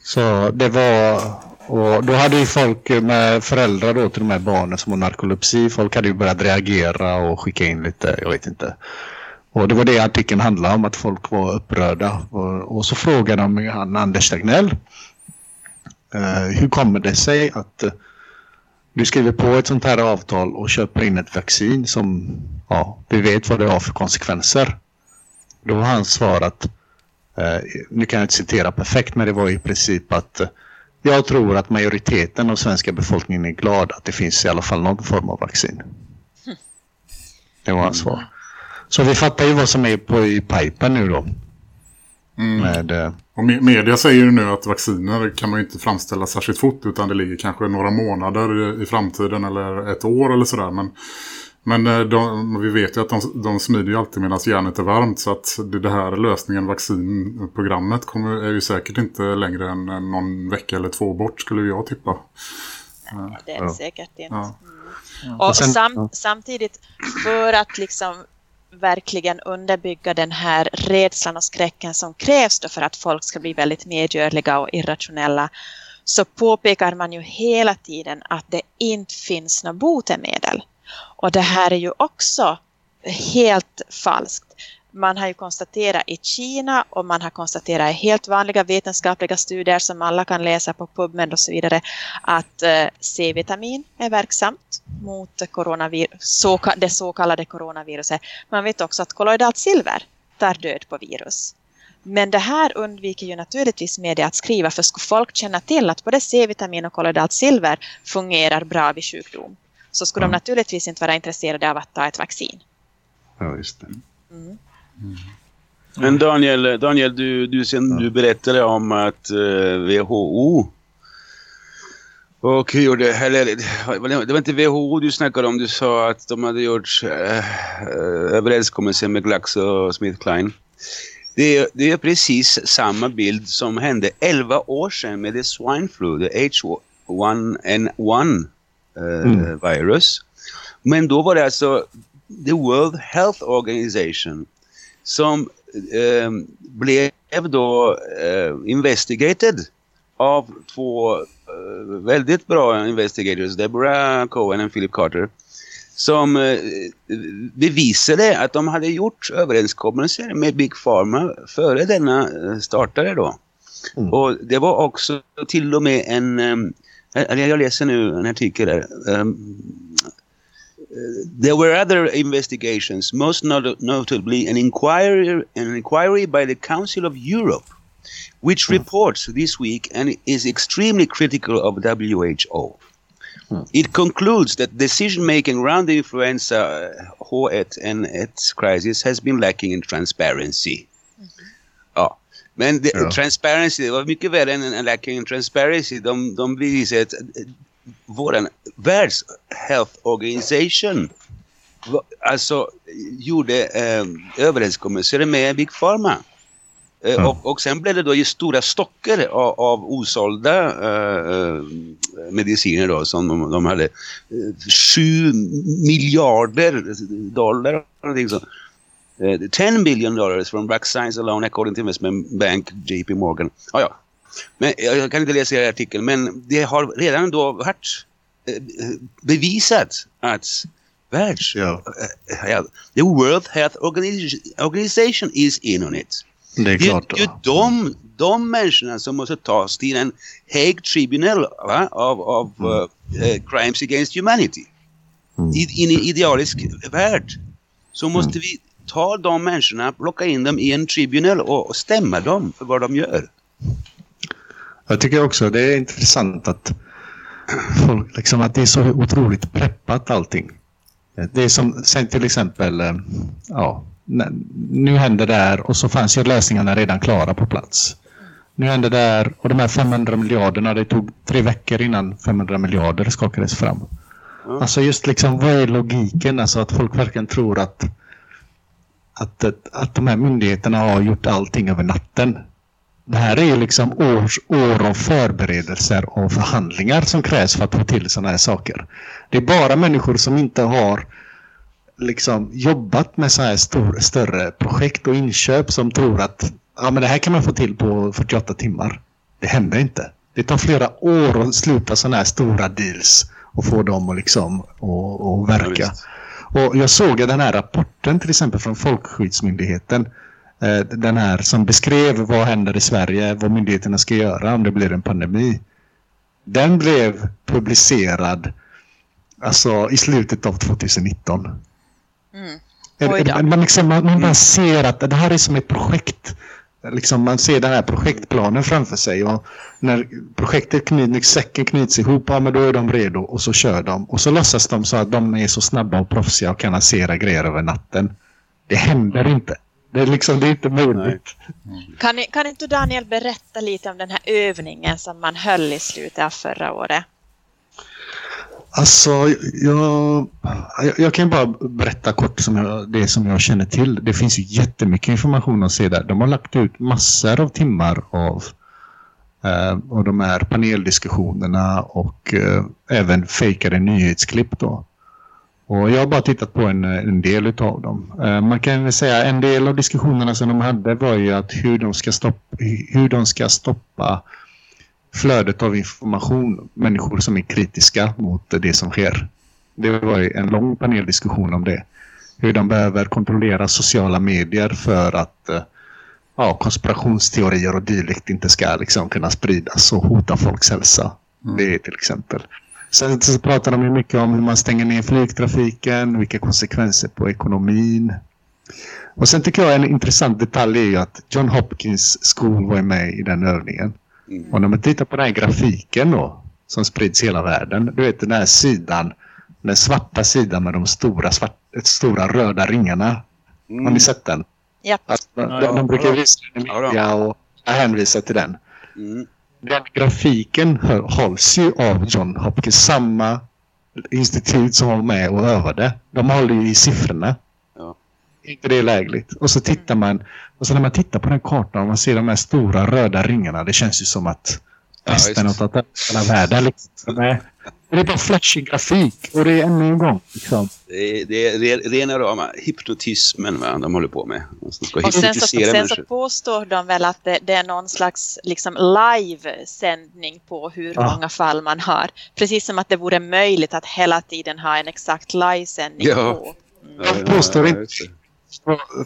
[SPEAKER 5] Så det var... Och då hade ju folk med föräldrar då till de här barnen som har narkolepsi. Folk hade ju börjat reagera och skicka in lite, jag vet inte. Och det var det artikeln handlade om, att folk var upprörda. Och, och så frågade de han Anders Tegnell. Eh, hur kommer det sig att du skriver på ett sånt här avtal och köper in ett vaccin som ja, vi vet vad det har för konsekvenser. Då har han svarat Eh, nu kan jag inte citera perfekt, men det var i princip att eh, jag tror att majoriteten av svenska befolkningen är glad att det finns i alla fall någon form av vaccin. Det var hans svar. Så vi fattar ju vad som är på i pipen nu då.
[SPEAKER 1] Mm.
[SPEAKER 5] Med, eh,
[SPEAKER 1] Och me- media säger ju nu att vacciner kan man ju inte framställa särskilt fort utan det ligger kanske några månader i- framtiden eller ett år eller sådär. Men, men eh, de, vi vet ju att de, de smider ju alltid medan järnet är varmt så att det, här lösningen, vaccinprogrammet kommer, är ju säkert inte längre än någon vecka eller två bort skulle jag tippa.
[SPEAKER 4] Det är det
[SPEAKER 5] Ja.
[SPEAKER 4] säkert inte.
[SPEAKER 1] Ja.
[SPEAKER 4] Mm. Och,
[SPEAKER 5] Och sen-
[SPEAKER 4] sam,
[SPEAKER 5] ja.
[SPEAKER 4] samtidigt för att liksom verkligen underbygga den här rädslan och skräcken som krävs då för att folk ska bli väldigt medgörliga och irrationella så påpekar man ju hela tiden att det inte finns något botemedel. Och det här är ju också helt falskt. Man har ju konstaterat i Kina och man har konstaterat i helt vanliga vetenskapliga studier som alla kan läsa på PubMed och så vidare att eh, C-vitamin är verksamt mot så, det så kallade coronaviruset. Man vet också att kolloidalt silver tar död på virus. Men det här undviker ju naturligtvis media att skriva för skulle folk känna till att både C-vitamin och kolloidalt silver fungerar bra vid sjukdom så skulle de
[SPEAKER 5] Mm.
[SPEAKER 4] naturligtvis inte vara intresserade av att ta ett vaccin.
[SPEAKER 5] ja, just det.
[SPEAKER 4] Mm.
[SPEAKER 3] Men Daniel, Daniel du, du, sen, du berättade om att eh, WHO och gjorde, eller det var inte WHO du snackade om, du sa att de hade gjort äh, överenskommelser med GlaxoSmithKline. Det är, det är precis samma bild som hände 11 år sedan med the swine flu, the H1N1 eh,
[SPEAKER 5] Mm.
[SPEAKER 3] virus. Men då var det alltså the World Health Organization som eh, blev då eh, investigated av två eh, väldigt bra investigators, Deborah Cohen och Philip Carter, som eh, bevisade att de hade gjort överenskommelser med Big Pharma före denna eh, startade då.
[SPEAKER 5] Mm.
[SPEAKER 3] Och det var också till och med en, eh, jag läser nu en artikel där, um, There were other investigations, most not notably an inquiry, an inquiry by the Council of Europe, which reports this week and is extremely critical of WHO.
[SPEAKER 5] Hmm.
[SPEAKER 3] It concludes that decision making around the influenza uh, H1N1 crisis has been lacking in transparency. Ja. Men det,
[SPEAKER 5] Ja.
[SPEAKER 3] transparency, var mycket värre än lacking in transparency. De, de bevisade att eh, våran Världs Health Organization alltså gjorde eh, överenskommelser med Big Pharma. Eh,
[SPEAKER 5] Ja.
[SPEAKER 3] och, och sen blev det då ju stora stockar av, av osålda eh, eh, mediciner då som de, de hade. Eh, sju miljarder dollar. någonting sånt. Uh, 10 billion dollars from Black Science alone according to investment bank JP Morgan. Ah, ja. Men jag kan inte läsa er artikel men det har redan då varit eh, bevisat att världs...
[SPEAKER 5] Ja.
[SPEAKER 3] eh, the World Health Organization, is in on it.
[SPEAKER 5] Det är
[SPEAKER 3] Det är
[SPEAKER 5] klart.
[SPEAKER 3] ju de, de människorna som måste tas till en Hague Tribunal va? av, av eh, eh, Crimes Against Humanity.
[SPEAKER 5] Mm.
[SPEAKER 3] I, en idealisk värld så måste vi ta de människorna, plocka in dem i en tribunal och, och stämma dem för vad de gör.
[SPEAKER 5] Jag tycker också det är intressant att, folk, liksom, att det är så otroligt preppat allting. Det är som sen till exempel, eh, ja, nu händer det här och så fanns ju lösningarna redan klara på plats. Nu händer det här och de här 500 miljarderna, det tog tre veckor innan 500 miljarder skakades fram.
[SPEAKER 3] Ja.
[SPEAKER 5] Alltså just liksom, vad är logiken? Alltså att folk verkligen tror att, att, att, att de här myndigheterna har gjort allting över natten. Det här är ju liksom års, år av förberedelser och förhandlingar som krävs för att få till sådana här saker. Det är bara människor som inte har liksom jobbat med så här stor, större projekt och inköp som tror att ja, men det här kan man få till på 48 timmar. Det händer inte. Det tar flera år att sluta sådana här stora deals och få dem att liksom och, och verka.
[SPEAKER 3] Ja,
[SPEAKER 5] och jag såg den här rapporten till exempel från Folkskyddsmyndigheten. Eh, Den här som beskrev vad händer i Sverige, vad myndigheterna ska göra om det blir en pandemi. Den blev publicerad alltså, i slutet av 2019.
[SPEAKER 4] Mm.
[SPEAKER 5] Man, liksom, man, man bara ser att det här är som ett projekt. Liksom man ser den här projektplanen framför sig. Och när projektet knyts, säcken knyts ihop, ja, men då är de redo och så kör de. Och så låtsas de så att de är så snabba och proffsiga och kan lansera grejer över natten. Det händer inte. Det är, liksom, det är inte möjligt.
[SPEAKER 4] Kan, ni, kan inte Daniel berätta lite om den här övningen som man höll i slutet av förra året?
[SPEAKER 5] Alltså, jag, jag, jag kan bara berätta kort som jag, det som jag känner till. Det finns ju jättemycket information att se där. De har lagt ut massor av timmar av, eh, av de här paneldiskussionerna och eh, även fejkade nyhetsklipp då. Och jag har bara tittat på en, en del utav dem. Eh, man kan väl säga en del av diskussionerna som de hade var ju att hur de ska stoppa, hur de ska stoppa flödet av information, människor som är kritiska mot det som sker. Det var en lång paneldiskussion om det. Hur de behöver kontrollera sociala medier för att eh, ja, konspirationsteorier och dylikt inte ska liksom kunna spridas och hota folks hälsa. Det är till exempel. Sen så pratar de ju mycket om hur man stänger ner flygtrafiken, vilka konsekvenser på ekonomin. Och sen tycker jag en intressant detalj är ju att John Hopkins School var med i den övningen. Och när man tittar på den här grafiken då, som sprids hela världen. Du vet den här sidan, den svarta sidan med de stora, svart, stora röda ringarna. Har ni sett den?
[SPEAKER 4] Ja.
[SPEAKER 5] Alltså, de,
[SPEAKER 2] Ja,
[SPEAKER 5] de, de brukar visa den i media och jag hänvisar till den.
[SPEAKER 3] Mm.
[SPEAKER 5] Den grafiken hålls ju av John Hopkins, samma institut som var med och övade. De håller ju i siffrorna.
[SPEAKER 3] Ja.
[SPEAKER 5] inte det lägligt? Och så tittar man, och så när man tittar på den kartan och man ser de här stora röda ringarna, det känns ju som att
[SPEAKER 3] Ja,
[SPEAKER 5] resten över hela världen. Liksom. Nej, Det är bara flashig grafik och det är ännu en gång. Liksom.
[SPEAKER 3] Det är, det är re- rena rama hypnotismen va, de håller på med. De ska
[SPEAKER 4] Och sen så,
[SPEAKER 3] hypnotisera
[SPEAKER 4] sen så påstår de väl att det, det är någon slags liksom live-sändning på hur
[SPEAKER 5] Ja.
[SPEAKER 4] många fall man har. Precis som att det vore möjligt att hela tiden ha en exakt livesändning
[SPEAKER 3] Ja.
[SPEAKER 4] på.
[SPEAKER 3] Ja,
[SPEAKER 5] Jag påstår inte-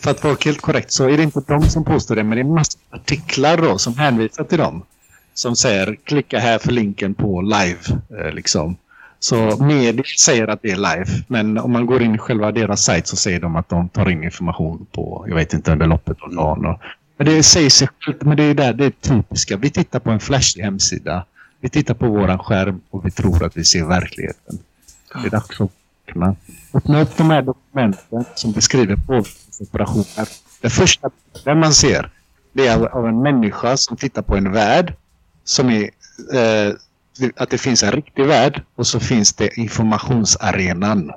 [SPEAKER 5] För att vara helt korrekt så är det inte de som påstår det, men det är massor av artiklar då som hänvisar till dem. Som säger klicka här för länken på live. Eh, liksom. Så medier säger att det är live, men om man går in i själva deras sajt så säger de att de tar in information på, jag vet inte, under loppet av dagen. Och, men det säger sig självt, men det är där det är typiska. Vi tittar på en flashig hemsida. Vi tittar på våran skärm och vi tror att vi ser verkligheten. Det är dags att öppna. Öppna upp de här dokumenten som beskriver påverkansoperationer. Det första bilden man ser det är av en människa som tittar på en värld som är eh, att det finns en riktig värld och så finns det informationsarenan.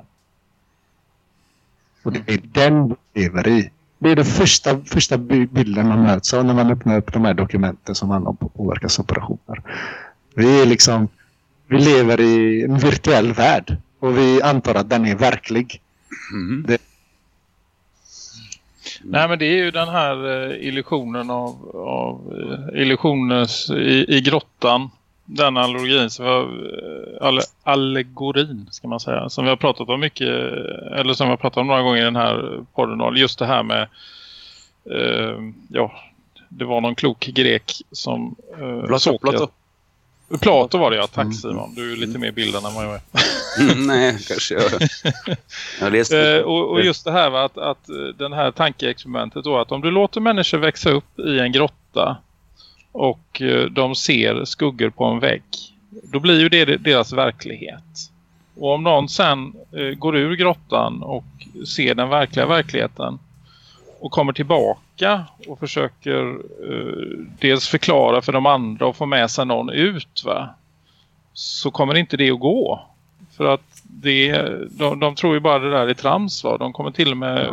[SPEAKER 5] Och det är den vi lever i. Det är den första, första bilden man möts av när man öppnar upp de här dokumenten som handlar om på- påverkansoperationer. Vi är liksom, vi lever i en virtuell värld och vi antar att den är verklig.
[SPEAKER 3] Mhm.
[SPEAKER 5] Det-
[SPEAKER 2] Nej men det är ju den här eh, illusionen av, av eh, illusionens i, i grottan. Den analogin, som har, eh, alle, allegorin ska man säga. Som vi har pratat om mycket, eller som vi har pratat om några gånger i den här podden. Just det här med, eh, ja, det var någon klok grek som eh,
[SPEAKER 3] Plato,
[SPEAKER 2] såg.
[SPEAKER 3] Plato
[SPEAKER 2] var det ja, tack
[SPEAKER 1] Mm.
[SPEAKER 2] Simon. Du är lite mer bildad än vad jag är.
[SPEAKER 3] Mm, nej, kanske jag... Jag har läst
[SPEAKER 2] Eh, och, och just det här va, att, att eh, den här tankeexperimentet då att om du låter människor växa upp i en grotta och eh, de ser skuggor på en vägg då blir ju det deras verklighet. Och om någon sen eh, går ur grottan och ser den verkliga verkligheten och kommer tillbaka och försöker eh, dels förklara för de andra och få med sig någon ut va så kommer inte det att gå. För att det, de, de tror ju bara det där är trams va. De kommer till och med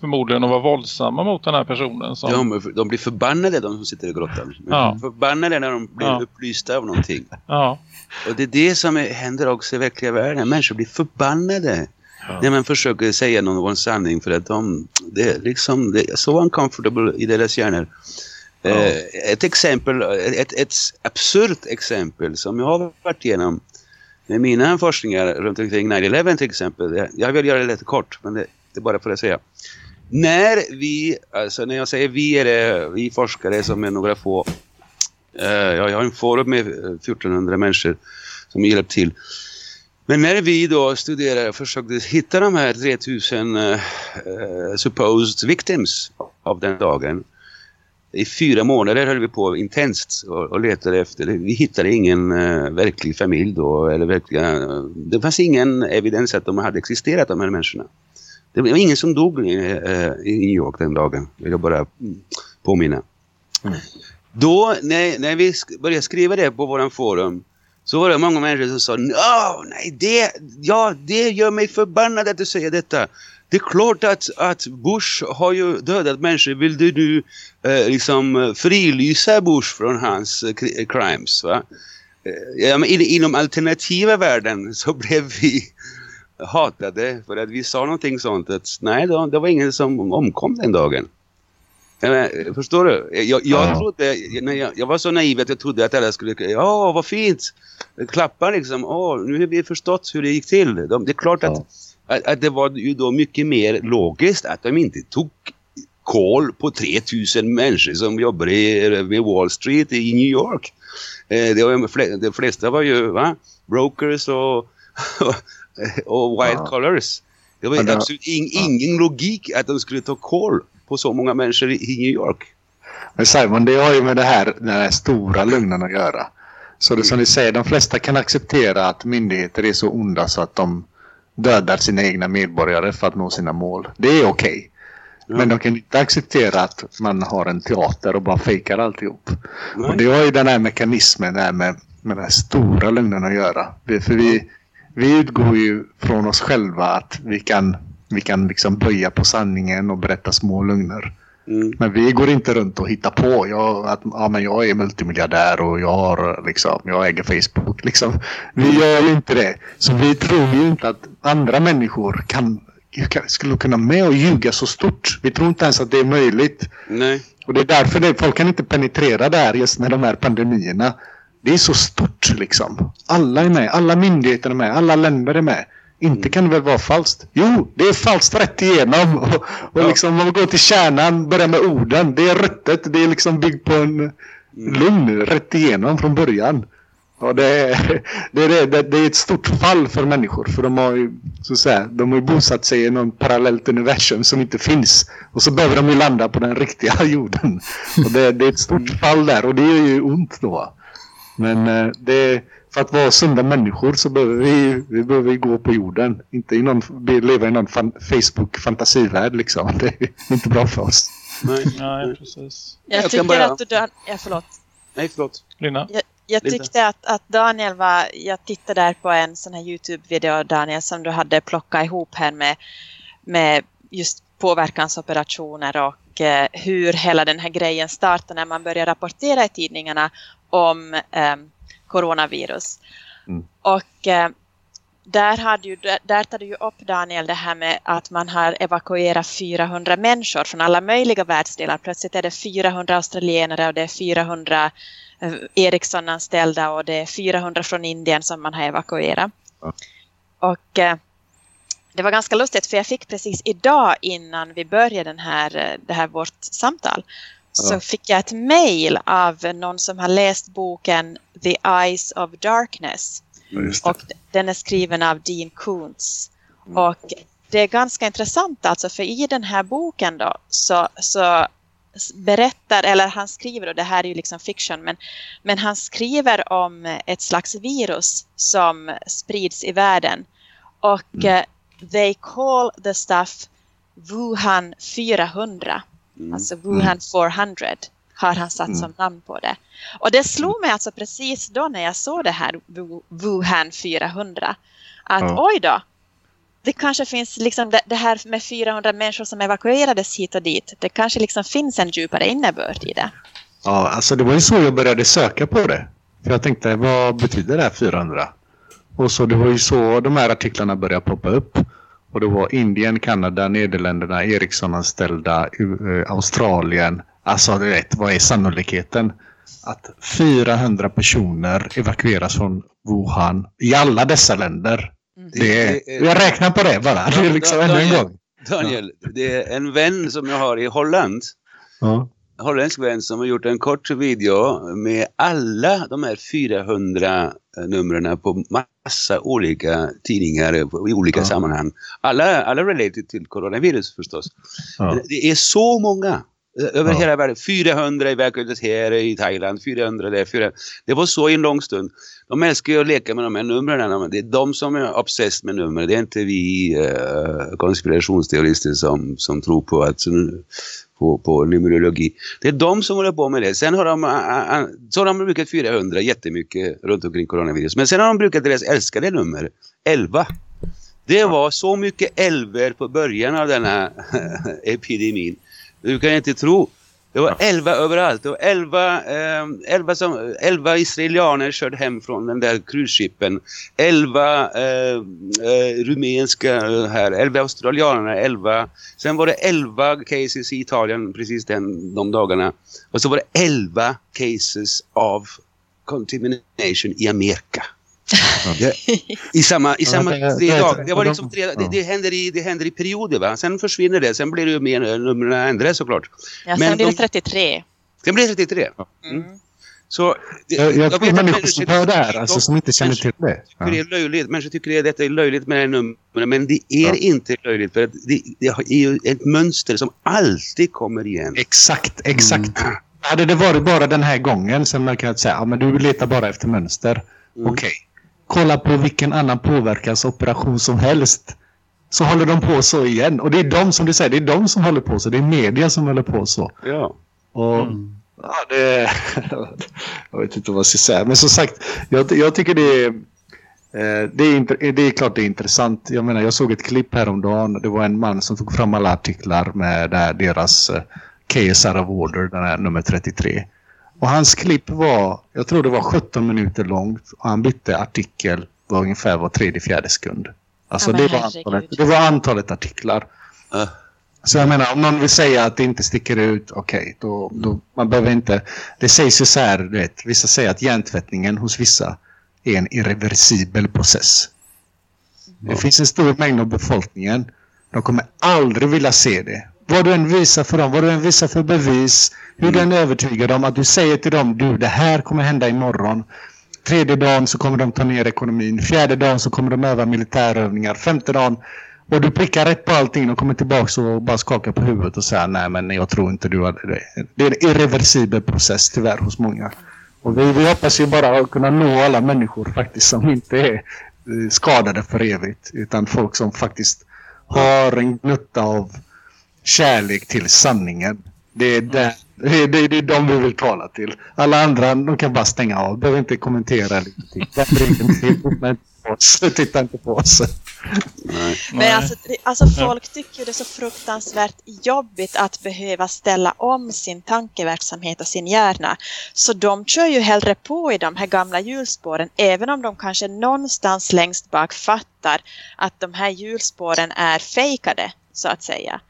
[SPEAKER 2] förmodligen att vara våldsamma mot den här personen. Som,
[SPEAKER 3] De, de blir förbannade de som sitter i grottan.
[SPEAKER 2] Ja.
[SPEAKER 3] Förbannade när de blir
[SPEAKER 2] Ja.
[SPEAKER 3] upplysta av någonting.
[SPEAKER 2] ja,
[SPEAKER 3] Och det är det som är, händer också i verkliga världen. Människor blir förbannade. När man försöker säga någon sanning för att de, det är liksom, det är så uncomfortable i deras hjärnor. Eh, ett exempel, ett, ett absurt exempel som jag har varit igenom med mina forskningar runt omkring 9-11 till exempel. Jag- vill göra det lite kort, men det, det är bara för att säga. När vi, alltså när jag säger vi är det, vi forskare som är några få. Eh, jag har en forum med eh, 1400 människor som hjälpt till. Men när vi då studerade och försökte hitta de här 3000 uh, supposed victims av den dagen. I fyra månader höll vi på intensivt och, och letade efter. Vi hittade ingen eh, verklig familj då. Eller verkliga, det fanns ingen evidens att de hade existerat, de här människorna. Det var ingen som dog i, eh, i New York den dagen. Vill jag bara mm, påminna. Då, när, när vi började skriva det på våran forum så var det många människor som sa no, nej, det, ja, det gör mig förbannad att du säger detta. Det är klart att, att Bush har ju dödat människor. Vill du nu eh, liksom frilysa Bush från hans eh, crimes? Va? Eh, ja, men in, inom alternativa världen så blev vi hatade för att vi sa någonting sånt att nej, då, det var ingen som omkom den dagen. Ja, men, förstår du? Jag, jag,
[SPEAKER 5] Ja.
[SPEAKER 3] trodde, när jag, jag var så naiv att jag trodde att alla skulle, ja vad fint, klappa liksom, åh nu har vi förstått hur det gick till. De, det är klart att, att, att det var ju då mycket mer logiskt att de inte tog koll på 3000 människor som jobbar i, med Wall Street i New York. Eh, det var, de flesta var ju va? brokers och, och white
[SPEAKER 5] Ja.
[SPEAKER 3] collars. Det var
[SPEAKER 5] Ja,
[SPEAKER 3] absolut in, ingen logik att de skulle ta koll på så många människor i, New York.
[SPEAKER 5] Men Simon, det har ju med det här, den här stora lögnen att göra. Så det som ni säger, de flesta kan acceptera att myndigheter är så onda så att de dödar sina egna medborgare för att nå sina mål. Det är okej.
[SPEAKER 3] Ja.
[SPEAKER 5] Men de kan inte acceptera att man har en teater och bara fejkar alltihop.
[SPEAKER 3] Nej.
[SPEAKER 5] Och det har ju den här mekanismen där med, med den här stora lögnen att göra. Vi- För vi, vi utgår ju från oss själva att vi kan, vi kan liksom böja på sanningen och berätta små lögner.
[SPEAKER 3] Mm.
[SPEAKER 5] Men vi går inte runt och hittar på jag, att ja, men jag är multimiljardär och jag, har, liksom, jag äger Facebook. Liksom. Vi gör ju inte det. Så vi tror ju inte att andra människor kan, skulle kunna med och ljuga så stort. Vi tror inte ens att det är möjligt.
[SPEAKER 3] Nej.
[SPEAKER 5] Och det är därför det, folk kan inte penetrera där just med de här pandemierna. Det är så stort liksom. Alla är med. Alla myndigheter är med. Alla länder är med. Inte kan det väl vara falskt? Jo, det är falskt rätt igenom. Och, och
[SPEAKER 3] Ja.
[SPEAKER 5] liksom, om man går till kärnan, börjar med orden. Det är ruttet. Det är liksom byggt på en lugn, rätt igenom från början. Och det, är, det, är, det, det är ett stort fall för människor. För de har ju, så att säga, de har ju bosatt sig i någon parallellt universum som inte finns. Och så behöver de ju landa på den riktiga jorden. Och det, det är ett stort fall där och det är ju ont då. Men eh, det, för att vara sunda människor så behöver vi, vi behöver gå på jorden. Inte i någon, leva i någon fan, Facebook-fantasivärld liksom. Det är inte bra för oss.
[SPEAKER 3] Nej.
[SPEAKER 2] nej precis.
[SPEAKER 4] Jag,
[SPEAKER 3] Jag
[SPEAKER 4] tycker
[SPEAKER 3] bara-
[SPEAKER 4] att du... Dan- Ja, förlåt.
[SPEAKER 3] Nej, förlåt.
[SPEAKER 2] Lina?
[SPEAKER 4] Jag, jag tyckte att, att Daniel var... Jag tittade där på en sån här Youtube-video, Daniel, som du hade plockat ihop här med, med just påverkansoperationer och eh, hur hela den här grejen startar när man börjar rapportera i tidningarna om eh, coronavirus.
[SPEAKER 5] Mm.
[SPEAKER 4] Och eh, där, hade ju, där, tar du ju upp Daniel det här med att man har evakuerat 400 människor från alla möjliga världsdelar. Plötsligt är det 400 australienare och det är 400 eh, Ericsson-anställda och det är 400 från Indien som man har evakuerat.
[SPEAKER 5] Ja.
[SPEAKER 4] Och eh, det var ganska lustigt för jag fick precis idag innan vi började den här, det här vårt samtal så fick jag ett mejl av någon som har läst boken The Eyes of Darkness. Och den är skriven av Dean Koontz.
[SPEAKER 5] Mm.
[SPEAKER 4] Och det är ganska intressant alltså för i den här boken då så, så berättar, eller han skriver, och det här är ju liksom fiction, men, men han skriver om ett slags virus som sprids i världen. Och
[SPEAKER 5] Mm.
[SPEAKER 4] eh, they call the stuff Wuhan 400.
[SPEAKER 3] Mm.
[SPEAKER 4] Alltså Wuhan 400 har han satt
[SPEAKER 5] Mm.
[SPEAKER 4] som namn på det. Och det slog mig alltså precis då när jag såg det här Wu- Wuhan 400. Att
[SPEAKER 5] Ja.
[SPEAKER 4] oj då, det kanske finns liksom det, det här med 400 människor som evakuerades hit och dit. Det kanske liksom finns en djupare innebörd i det.
[SPEAKER 5] Ja, alltså det var ju så jag började söka på det. För jag tänkte, vad betyder det här 400? Och så det var ju så de här artiklarna började poppa upp. Och det var Indien, Kanada, Nederländerna, Ericsson-anställda, eh, Australien. Alltså du vet, vad är sannolikheten? Att 400 personer evakueras från Wuhan i alla dessa länder. Det är,
[SPEAKER 3] det är-
[SPEAKER 5] jag räknar på det bara. Det är liksom ännu en gång.
[SPEAKER 3] Daniel, det är en vän som jag har i Holland.
[SPEAKER 5] Ja.
[SPEAKER 3] Holländsk vän som har gjort en kort video med alla de här 400 numren på massa olika tidningar i olika
[SPEAKER 5] Ja.
[SPEAKER 3] sammanhang. Alla, alla related till coronavirus förstås.
[SPEAKER 5] Ja.
[SPEAKER 3] Det är så många. eh, Över
[SPEAKER 5] Ja.
[SPEAKER 3] hela världen. 400 evakuerades här i Thailand, 400 där, 400. Det var så i en lång stund. De älskar ju att leka med de här numren. Det är de som är obsessed med nummer. Det är inte vi uh, konspirationsteorister som, som tror på, att, på, på numerologi. Det är de som håller på med det. Sen har de, så har de brukat 400 jättemycket runt omkring coronavirus. Men sen har de brukat deras älskade nummer, 11. Det var så mycket elver på början av denna epidemin. Du kan inte tro. Det var 11 överallt. Var 11, eh, 11, som, 11 israelianer körde hem från den där cruiseskipen. 11 eh, eh, rumänska eh, här, 11 australianer, 11. Sen var det 11 cases i Italien precis den, de dagarna. Och så var det 11 cases av contamination i Amerika. Det, I samma, i samma
[SPEAKER 5] det-
[SPEAKER 3] tre
[SPEAKER 5] det-
[SPEAKER 3] dagar. Det var liksom tre, det,
[SPEAKER 5] ja.
[SPEAKER 3] det, händer i, det händer i perioder va. Sen försvinner det. Sen blir det ju mer numren ändras såklart.
[SPEAKER 4] Ja,
[SPEAKER 3] Men
[SPEAKER 4] sen blir det
[SPEAKER 3] de-
[SPEAKER 4] 33.
[SPEAKER 3] Sen blir det 33.
[SPEAKER 4] Mm.
[SPEAKER 3] Så, det,
[SPEAKER 5] Jag, jag tror
[SPEAKER 3] vet att
[SPEAKER 5] människor som hör det här, alltså som inte känner till det.
[SPEAKER 3] tycker det är löjligt. Människor tycker att detta är löjligt med det här numret. Men det är
[SPEAKER 5] Ja.
[SPEAKER 3] inte löjligt. För att det, det är ju ett mönster som alltid kommer igen.
[SPEAKER 5] Exakt, exakt. Hade det varit bara den här gången så hade man kunnat säga ja, men du letar bara efter mönster.
[SPEAKER 3] Mm.
[SPEAKER 5] Okej. Kolla på vilken annan påverkansoperation som helst. Så håller de på så igen. Och det är de som du säger, det är de som håller på så. Det är media som håller på så.
[SPEAKER 3] Ja.
[SPEAKER 5] Och, ja, det, jag vet inte vad jag ska säga. Men som sagt, jag, jag tycker det är, eh, det, är det är klart det är intressant. Jag menar, jag såg ett klipp häromdagen. Det var en man som tog fram alla artiklar med deras eh, KSR of Order, den här nummer 33. Och hans klipp var, jag tror det var 17 minuter långt. Och han bytte artikel var ungefär var tredje, fjärde sekund. Alltså
[SPEAKER 4] Ja,
[SPEAKER 5] det, var antalet, det var antalet artiklar.
[SPEAKER 3] Uh,
[SPEAKER 5] Så jag menar, om någon vill säga att det inte sticker ut, okej, då, då man behöver inte... Det sägs ju så här, du vet, vissa säger att hjärntvättningen hos vissa är en irreversibel process. Det finns en stor mängd av befolkningen. De kommer aldrig vilja se det. Vad du än visar för dem, vad du än visar för bevis, hur du än övertygar dem, att du säger till dem, du, det här kommer hända imorgon. Tredje dagen så kommer de ta ner ekonomin. Fjärde dagen så kommer de öva militärövningar. Femte dagen och du prickar rätt på allting och kommer tillbaka och bara skakar på huvudet och säger nej men jag tror inte du hade det. Det är en irreversibel process tyvärr hos många. Och vi, vi hoppas ju bara kunna nå alla människor faktiskt som inte är eh, skadade för evigt. Utan folk som faktiskt har en gnutta av kärlek till sanningen. Det är, där, det, är, det, är- det är de vi vill tala till. Alla andra de kan bara stänga av. Behöver inte kommentera. Men. Titta inte på oss.
[SPEAKER 3] nej.
[SPEAKER 4] Men alltså, alltså folk tycker det är så fruktansvärt jobbigt att behöva ställa om sin tankeverksamhet och sin hjärna. Så de kör ju hellre på i de här gamla hjulspåren även om de kanske någonstans längst bak fattar fattar att de här hjulspåren är fejkade så att säga.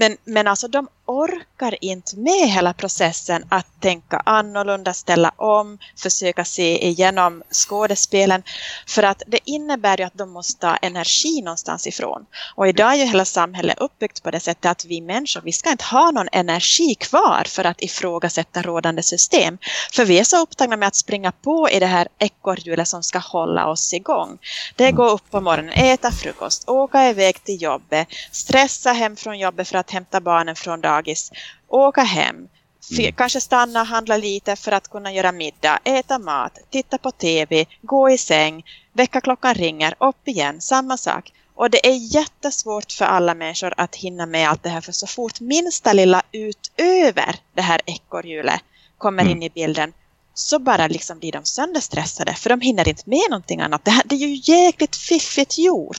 [SPEAKER 4] Men, men alltså de orkar inte med hela processen att tänka annorlunda, ställa om, försöka se igenom skådespelen. För att det innebär ju att de måste ta energi någonstans ifrån. Och idag är ju hela samhället uppbyggt på det sättet att vi människor, vi ska inte ha någon energi kvar för att ifrågasätta rådande system. För vi är så upptagna med att springa på i det här ekorrhjulet som ska hålla oss igång. Det går upp på morgonen, äta frukost, åka iväg till jobbet, stressa hem från jobbet för att hämta barnen från dagis, åka hem, f- kanske stanna och handla lite för att kunna göra middag, äta mat, titta på TV, gå i säng, väckarklockan ringer, upp igen, samma sak. Och det är jättesvårt för alla människor att hinna med allt det här för så fort minsta lilla utöver det här ekorrhjulet kommer in i bilden så bara liksom blir de sönderstressade för de hinner inte med någonting annat. Det, här, det är ju jäkligt fiffigt gjort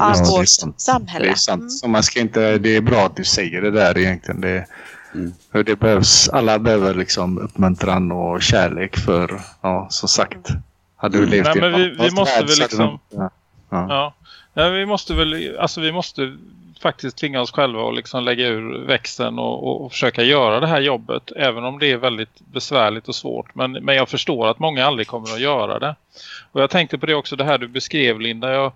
[SPEAKER 4] av
[SPEAKER 5] Ja,
[SPEAKER 4] vårt samhälle.
[SPEAKER 5] Det är sant.
[SPEAKER 4] Mm.
[SPEAKER 5] Så man ska inte, det är bra att du säger det där egentligen. Det,
[SPEAKER 3] Mm.
[SPEAKER 5] det behövs, alla behöver liksom uppmuntran och kärlek för, ja, som sagt. Hade du
[SPEAKER 3] Mm.
[SPEAKER 5] levt
[SPEAKER 2] Nej,
[SPEAKER 5] i
[SPEAKER 2] men
[SPEAKER 5] en
[SPEAKER 2] vi- vi måste väl liksom-.
[SPEAKER 5] Ja. Ja.
[SPEAKER 2] ja, vi måste väl, alltså vi måste faktiskt tvinga oss själva och liksom lägga ur växeln och, och, och försöka göra det här jobbet. Även om det är väldigt besvärligt och svårt. Men, men jag förstår att många aldrig kommer att göra det. Och jag tänkte på det också, det här du beskrev Linda. Jag,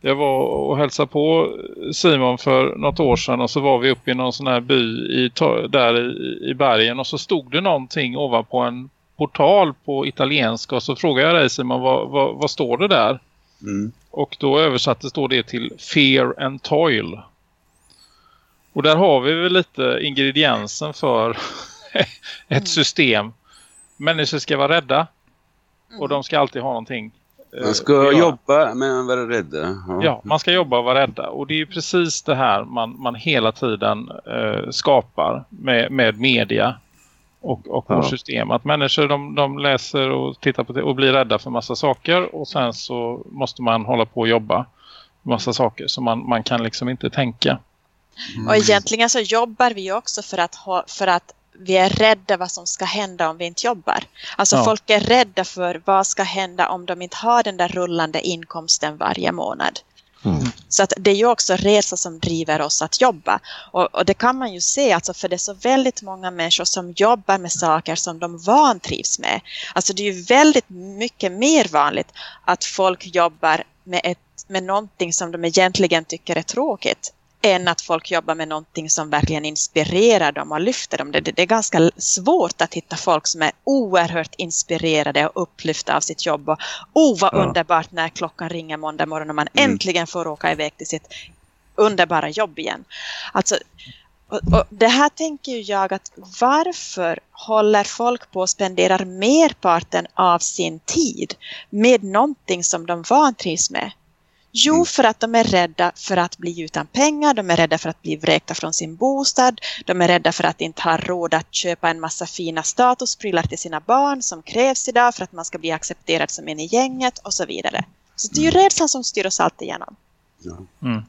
[SPEAKER 2] jag var och hälsade på Simon för något år sedan och så var vi uppe i någon sån här by i, där i, i bergen och så stod det någonting ovanpå en portal på italienska och så frågade jag dig Simon, vad, vad, vad står det där?
[SPEAKER 3] Mm.
[SPEAKER 2] Och då översattes då det till Fear and Toil. Och där har vi väl lite ingrediensen för ett system. Människor ska vara rädda. Och de ska alltid ha någonting. eh,
[SPEAKER 3] Man ska jobba men vara rädda.
[SPEAKER 2] Ja, man ska jobba och vara rädda. Och det är ju precis det här man, man hela tiden eh, skapar med, med media och, och
[SPEAKER 5] Ja.
[SPEAKER 2] vårt system. Att människor de, de läser och tittar på det och blir rädda för massa saker. Och sen så måste man hålla på och jobba med massa saker. Så man, man kan liksom inte tänka.
[SPEAKER 4] Och egentligen så jobbar vi också för att, ha, för att vi är rädda vad som ska hända om vi inte jobbar. Alltså
[SPEAKER 2] Ja.
[SPEAKER 4] folk är rädda för vad ska hända om de inte har den där rullande inkomsten varje månad.
[SPEAKER 5] Mm.
[SPEAKER 4] Så att det är ju också resa som driver oss att jobba. Och, och det kan man ju se, alltså för det är så väldigt många människor som jobbar med saker som de vantrivs med. Alltså det är ju väldigt mycket mer vanligt att folk jobbar med, ett, med någonting som de egentligen tycker är tråkigt än att folk jobbar med någonting som verkligen inspirerar dem och lyfter dem. Det, det, det är ganska svårt att hitta folk som är oerhört inspirerade och upplyfta av sitt jobb. Och, oh, vad
[SPEAKER 5] Ja.
[SPEAKER 4] underbart när klockan ringer måndag morgon och man
[SPEAKER 3] Mm.
[SPEAKER 4] äntligen får åka iväg till sitt underbara jobb igen. Alltså, och, och det här tänker jag att varför håller folk på att spendera merparten av sin tid med någonting som de vantrivs med? Jo,
[SPEAKER 3] Mm.
[SPEAKER 4] för att de är rädda för att bli utan pengar, de är rädda för att bli vräkta från sin bostad, de är rädda för att inte ha råd att köpa en massa fina statusprylar till sina barn som krävs idag för att man ska bli accepterad som en i gänget och så vidare. Så det är ju rädslan som styr oss alltid igenom.
[SPEAKER 2] Mm.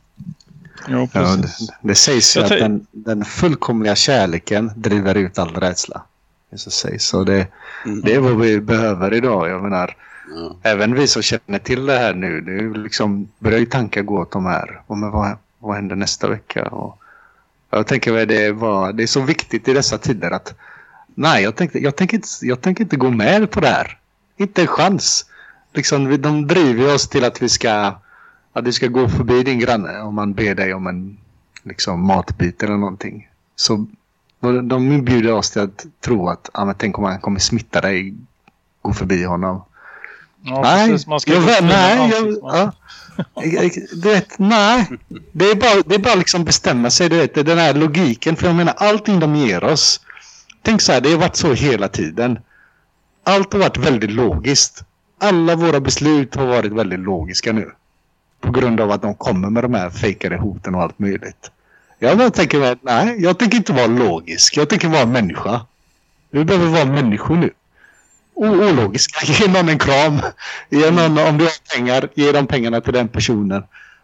[SPEAKER 2] Jo,
[SPEAKER 5] Ja, det, det sägs ju att den, den fullkomliga kärleken driver ut all rädsla. Det så sägs. Så det,
[SPEAKER 3] Mm.
[SPEAKER 5] det är vad vi behöver idag. Jag menar,
[SPEAKER 3] Ja.
[SPEAKER 5] även vi som känner till det här nu, det är liksom, börjar ju tankar gå åt de här. Och men vad, vad händer nästa vecka? Och jag tänker att det, var, det är så viktigt i dessa tider att nej, jag, tänkte, jag, tänker inte, jag tänker inte gå med på det här. Inte en chans. Liksom, de driver oss till att vi ska, att vi ska gå förbi din granne om man ber dig om en liksom, matbit eller någonting. Så de, inbjuder oss till att tro att ah, men tänk om han kommer smitta dig, gå förbi honom.
[SPEAKER 2] Ja,
[SPEAKER 5] nej,
[SPEAKER 2] precis. Man ska
[SPEAKER 5] jag, nej, jag,
[SPEAKER 2] ansiktsmask.
[SPEAKER 5] ja. Jag- jag- du vet, nej. Det är bara, det är bara liksom bestämma sig, du vet, den här logiken. För jag menar, allting de ger oss. Tänk så här, det har varit så hela tiden. Allt har varit väldigt logiskt. Alla våra beslut har varit väldigt logiska nu. På grund av att de kommer med de här fejkade hoten och allt möjligt. Jag tänker nej, jag tänker inte vara logisk. Jag tänker vara människa. Vi behöver vara människor nu. Ologiska. Ge någon en kram. Ge någon, om du har pengar, ge de pengarna till den personen.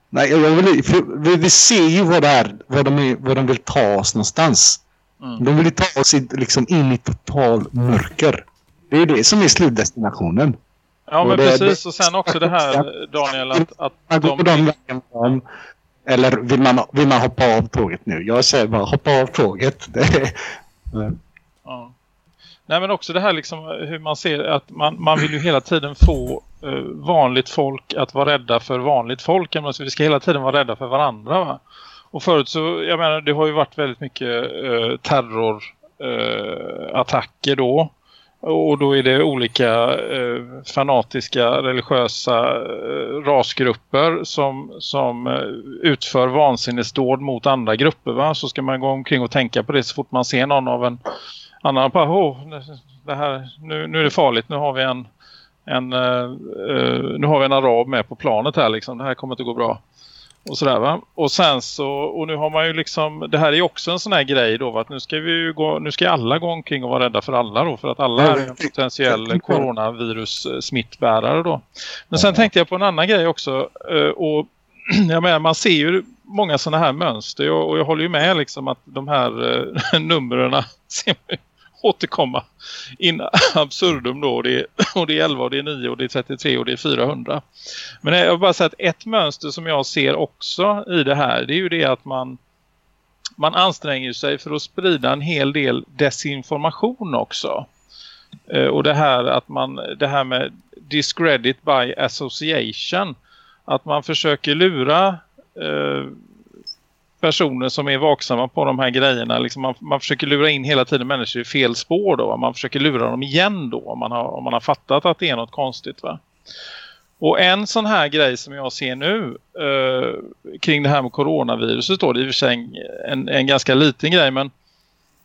[SPEAKER 5] Nej, jag vill, vi, vi ser ju vad det är, vad de, är, vad de vill ta oss någonstans.
[SPEAKER 2] Mm.
[SPEAKER 5] De vill ta oss i, liksom in i total mörker. Det är det som är slutdestinationen.
[SPEAKER 2] Ja, men
[SPEAKER 5] Och det-
[SPEAKER 2] precis. Och sen också det här, Daniel, att, att
[SPEAKER 5] Man går
[SPEAKER 2] de...
[SPEAKER 5] på de vägen. Eller vill man, vill man hoppa av tåget nu? Jag säger bara hoppa av tåget. Det.
[SPEAKER 2] Nej men också det här liksom eh, hur man ser att man, man vill ju hela tiden få eh, vanligt folk att vara rädda för vanligt folk. Jag menar, så vi ska hela tiden vara rädda för varandra va? Och förut så, jag menar det har ju varit väldigt mycket eh, terrorattacker eh, då. Och då är det olika eh, fanatiska religiösa eh, rasgrupper som, som eh, utför vansinnesdåd mot andra grupper. Va? Så ska man gå omkring och tänka på det så fort man ser någon av en annan. Bara, oh, det här, nu, nu är det farligt, nu har vi en, en, eh, nu har vi en arab med på planet här. Liksom. Det här kommer inte gå bra. Och sådär va. Och sen så, och nu har man ju liksom, det här är ju också en sån här grej då va, att nu ska vi ju gå, nu ska alla gå omkring och vara rädda för alla då, för att alla är en potentiell coronavirus eh, smittbärare då. Men sen tänkte jag på en annan grej också, och jag menar man ser ju många sådana här mönster och jag håller ju med liksom att de här numren ser återkomma in absurdum då och det, är, och det är 11 och det är 9 och det är 33 och det är 400. Men jag vill bara säga att ett mönster som jag ser också i det här det är ju det att man man anstränger sig för att sprida en hel del desinformation också. Eh, och det här att man det här med discredit by association att man försöker lura eh, personer som är vaksamma på de här grejerna. Liksom man, man försöker lura in hela tiden människor i fel spår då. Man försöker lura dem igen då om man har, om man har fattat att det är något konstigt va. Och en sån här grej som jag ser nu eh, kring det här med coronaviruset då, det är i och för sig en, en, en ganska liten grej men,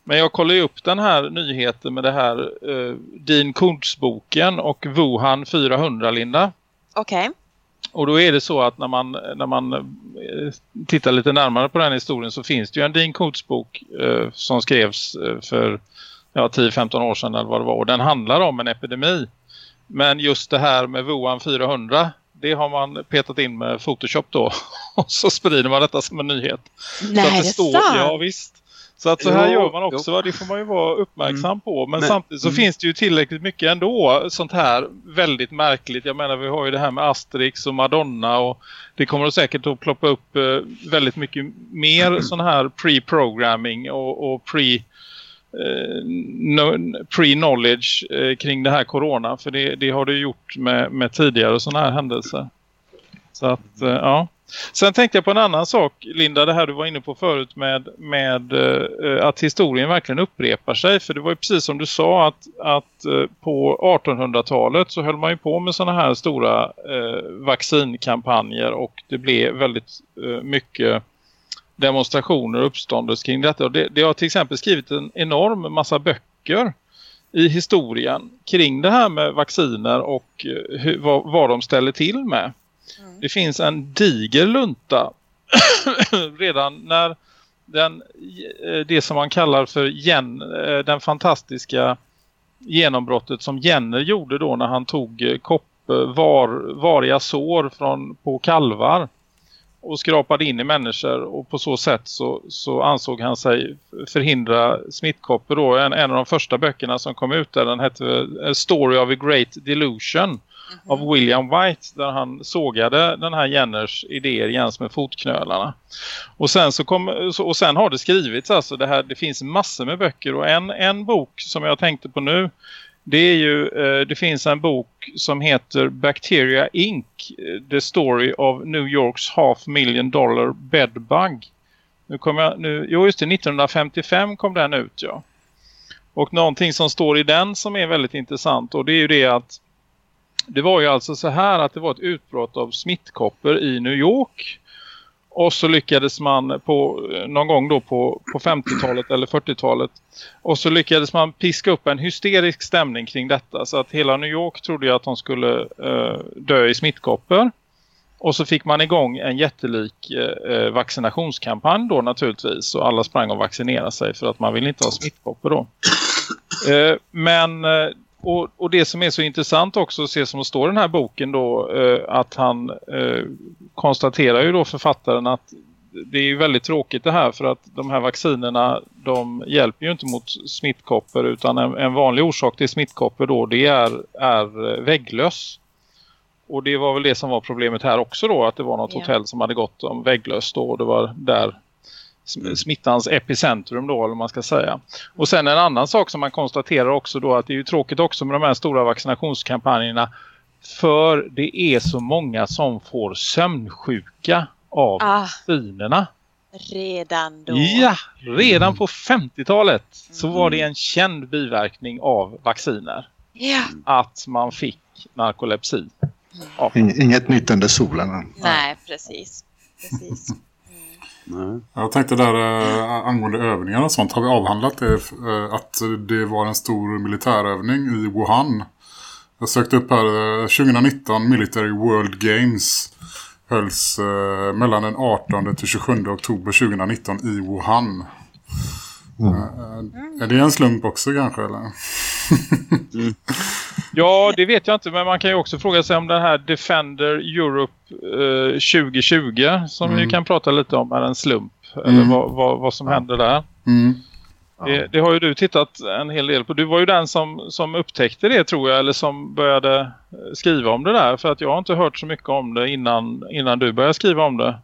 [SPEAKER 2] men jag kollar ju upp den här nyheten med det här eh, Dean Kuntz-boken och Wuhan 400 Linda.
[SPEAKER 4] Okej.
[SPEAKER 2] Och då är det så att när man, när man eh, tittar lite närmare på den historien så finns det ju en Dean Koontz bok eh, som skrevs eh, för ja, 10-15 år sedan eller vad det var. Och den handlar om en epidemi. Men just det här med Wuhan 400 det har man petat in med Photoshop då. Och så sprider man detta som en nyhet.
[SPEAKER 4] Nej,
[SPEAKER 2] så att
[SPEAKER 4] det är
[SPEAKER 2] står,
[SPEAKER 4] sant.
[SPEAKER 2] Ja visst. Så att så här
[SPEAKER 3] Jo,
[SPEAKER 2] gör man också,
[SPEAKER 3] jo.
[SPEAKER 2] det får man ju vara uppmärksam på. Men,
[SPEAKER 3] Men-
[SPEAKER 2] samtidigt så
[SPEAKER 3] mm.
[SPEAKER 2] finns det ju tillräckligt mycket ändå sånt här väldigt märkligt. Jag menar vi har ju det här med Asterix och Madonna och det kommer att säkert att ploppa upp eh, väldigt mycket mer sån här pre-programming och, och pre eh, no- pre-knowledge eh, kring det här corona. För det, det har det gjort med, med tidigare sådana här händelser. Så att, eh, ja. Sen tänkte jag på en annan sak, Linda, det här du var inne på förut med, med eh, att historien verkligen upprepar sig. För det var ju precis som du sa att, att eh, på 1800-talet så höll man ju på med sådana här stora eh, vaccinkampanjer och det blev väldigt eh, mycket demonstrationer och uppståndelse kring detta. Och det, det har till exempel skrivit en enorm massa böcker i historien kring det här med vacciner och eh, hur, vad, vad de ställer till med. Mm. Det finns en diger lunta redan när den, eh, det som man kallar för gen, eh, den fantastiska genombrottet som Jenner gjorde då när han tog eh, kopp, var, variga sår från, på kalvar och skrapade in i människor och på så sätt så, så ansåg han sig förhindra smittkoppor då. En, en av de första böckerna som kom ut där den hette A Story of a Great Delusion av William White där han sågade den här Jenners idéer jäms med fotknölarna. Och sen, så kom, och sen har det skrivits alltså det här, det finns massor med böcker och en, en bok som jag tänkte på nu det är ju, eh, det finns en bok som heter Bacteria Inc. eh, The Story of New Yorks Half Million Dollar Bedbug. Nu kommer jag, nu, jo just det, 1955 kom den ut ja. Och någonting som står i den som är väldigt intressant och det är ju det att det var ju alltså så här att det var ett utbrott av smittkoppor i New York. Och så lyckades man på eh, någon gång då på, på 50-talet eller 40-talet. Och så lyckades man piska upp en hysterisk stämning kring detta. Så att hela New York trodde ju att de skulle eh, dö i smittkoppor. Och så fick man igång en jättelik eh, eh, vaccinationskampanj då naturligtvis. Och alla sprang och vaccinerade sig för att man vill inte ha smittkoppor då. Eh, men eh, och, och det som är så intressant också att se som står i den här boken då eh, att han eh, konstaterar ju då författaren att det är ju väldigt tråkigt det här för att de här vaccinerna de hjälper ju inte mot smittkoppor utan en, en vanlig orsak till smittkoppor då det är, är vägglöss. Och det var väl det som var problemet här också då. Att det var något
[SPEAKER 4] Ja.
[SPEAKER 2] hotell som hade gått om vägglöst då. Och det var där smittans epicentrum då, eller man ska säga. Och sen en annan sak som man konstaterar också då. Att det är ju tråkigt också med de här stora vaccinationskampanjerna. För det är så många som får sömnsjuka av
[SPEAKER 4] Ah,
[SPEAKER 2] vaccinerna.
[SPEAKER 4] redan då.
[SPEAKER 2] Ja, redan på 50-talet så var det en känd biverkning av vacciner.
[SPEAKER 4] Ja.
[SPEAKER 2] Att man fick narkolepsi. Ja.
[SPEAKER 5] Ing- Inget nytt under solen.
[SPEAKER 4] Nej, precis. precis.
[SPEAKER 3] Nej.
[SPEAKER 1] Jag tänkte där äh, angående övningar och sånt. Har vi avhandlat det? äh, att det var en stor militärövning i Wuhan. Jag sökte upp här. Eh, äh, 2019 Military World Games hölls mellan den 18 till 27 oktober 2019 i Wuhan. Eh, är det en slump också kanske? Eller?
[SPEAKER 2] Ja, det vet jag inte. Men man kan ju också fråga sig om den här Defender Europe eh, 2020 som vi kan prata lite om är en slump. Eller
[SPEAKER 1] Mm.
[SPEAKER 2] vad, vad, vad som händer där.
[SPEAKER 1] Mm.
[SPEAKER 2] Det, det har ju du tittat en hel del på. Du var ju den som, som upptäckte det tror jag. Eller som började eh, skriva om det där. För att jag har inte hört så mycket om det innan, innan du började skriva om det.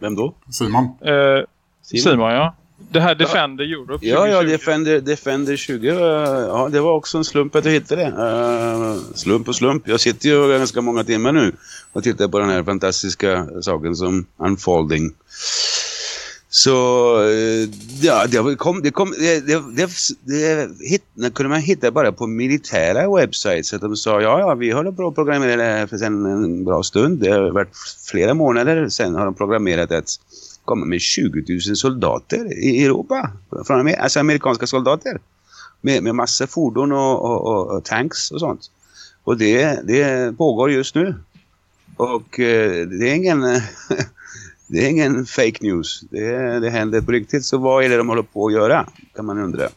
[SPEAKER 3] Vem då?
[SPEAKER 1] Simon?
[SPEAKER 2] Eh,
[SPEAKER 3] Simon?
[SPEAKER 2] Simon, ja. Det här Defender Europe
[SPEAKER 3] Ja, ja,
[SPEAKER 2] 2020.
[SPEAKER 3] Defender, Defender 20. eh, Ja, det var också en slump att jag hittade det. Eh, slump och slump. Jag sitter ju ganska många timmar nu och tittar på den här fantastiska saken som Unfolding. Så eh, ja, det kom, det kom, det, det, det, det, hit, det kunde man hitta bara på militära webbsites. Att de sa ja, ja, vi håller på att programmera det här för sen en bra stund. Det har varit flera månader sen har de programmerat att komma med 20 000 soldater i Europa. Från Amer alltså amerikanska soldater. Med, med massa fordon och, och, och, och tanks och sånt. Och det, det pågår just nu. Och eh, det är ingen... Det är ingen fake news. Det, det händer på riktigt. Så vad är det de håller på att göra? Kan man undra.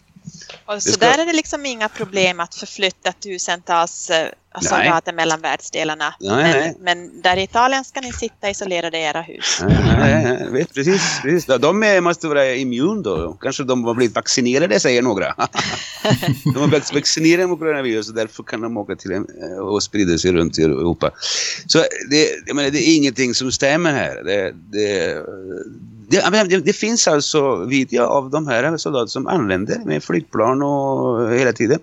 [SPEAKER 4] Och så
[SPEAKER 3] ska-
[SPEAKER 4] där är det liksom inga problem att förflytta tusentals eh, soldater mellan världsdelarna.
[SPEAKER 3] Nej,
[SPEAKER 4] men,
[SPEAKER 3] nej.
[SPEAKER 4] men där i Italien ska ni sitta isolerade i era hus.
[SPEAKER 3] Nej, nej, vet, precis, precis. De är, måste vara immun då. Kanske de har blivit vaccinerade, säger några. de har blivit vaccinerade mot coronavirus och därför kan de åka till och sprida sig runt i Europa. Så det, menar, det är ingenting som stämmer här. Det, det, det, det, finns alltså video av de här soldater som använder med flygplan och hela tiden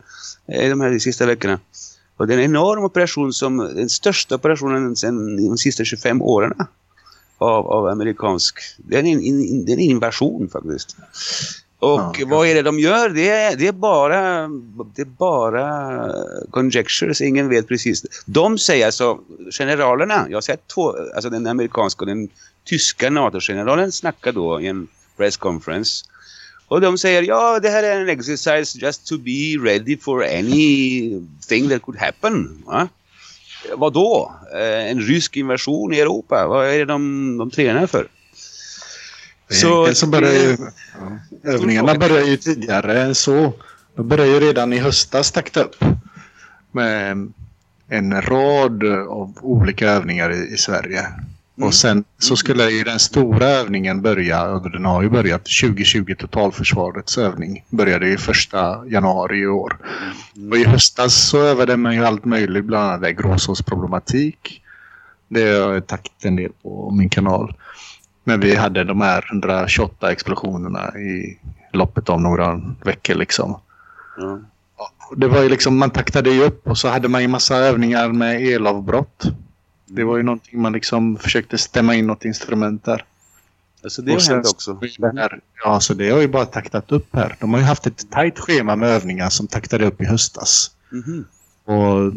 [SPEAKER 3] eh, de här sista veckorna. Och det är en enorm operation som den största operationen sedan de sista 25 åren av, av amerikansk. Det är en, in, det är en invasion faktiskt. Och
[SPEAKER 5] Ja,
[SPEAKER 3] vad är det de gör? Det är, det är bara det är bara conjectures, ingen vet precis. De säger alltså, generalerna, jag har sett två, alltså den amerikanska och den tyska NATO-generalen snackar då i en pressconference. Och de säger, ja det här är en exercise just to be ready for anything that could happen. Va? Vad då? Eh, En rysk invasion i Europa? Vad är det de, de tränar för?
[SPEAKER 5] Så, så börjar ju, ja, övningarna börjar ju tidigare än så. De börjar ju redan i höstas takta upp. Med en rad av olika övningar i, i Sverige. Och sen så skulle ju den stora övningen börja, och den har ju börjat 2020 totalförsvarets övning. Började ju första januari i år. Och i höstas så övade man ju allt möjligt, bland annat gråsåsproblematik. Det har jag tagit en del på min kanal. Men vi hade de här 128 explosionerna i loppet av några veckor liksom. Och Det var ju liksom, man taktade ju upp och så hade man ju massa övningar med elavbrott. Det var ju någonting man liksom försökte stämma in något instrument där.
[SPEAKER 3] Alltså det har
[SPEAKER 5] Och sen
[SPEAKER 3] hänt
[SPEAKER 5] så-
[SPEAKER 3] också.
[SPEAKER 5] Här, ja, så det har ju bara taktat upp här. De har ju haft ett tajt schema med övningar som taktade upp i höstas.
[SPEAKER 3] Mhm.
[SPEAKER 5] Och,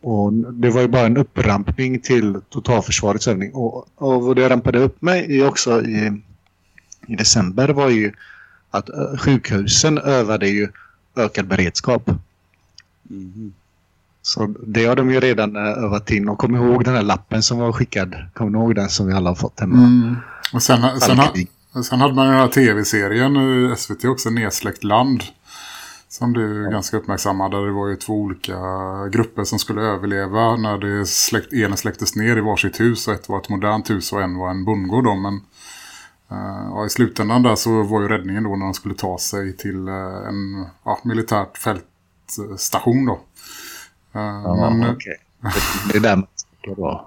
[SPEAKER 5] och det var ju bara en upprampning till totalförsvarets övning. Och, och vad det rampade upp med i också i, i december var ju att sjukhusen övade ju ökad beredskap.
[SPEAKER 3] Mhm.
[SPEAKER 5] Så det har de ju redan eh, övat in. Och kom ihåg den här lappen som var skickad. Kommer ni ihåg den som vi alla har fått hemma?
[SPEAKER 1] Mm. Och sen, sen, ha, sen hade man den här tv-serien i SVT också, Nedsläckt land. Som blev ganska uppmärksammad. Där det var ju två olika grupper som skulle överleva när det släkt, ena släcktes ner i varsitt hus. Och ett var ett modernt hus och en var en bondgård. Då. Men eh, ja, i slutändan där så var ju räddningen då när de skulle ta sig till eh, en ja, militärt fältstation då. Eh, men,
[SPEAKER 5] okej. Det är där man ska vara.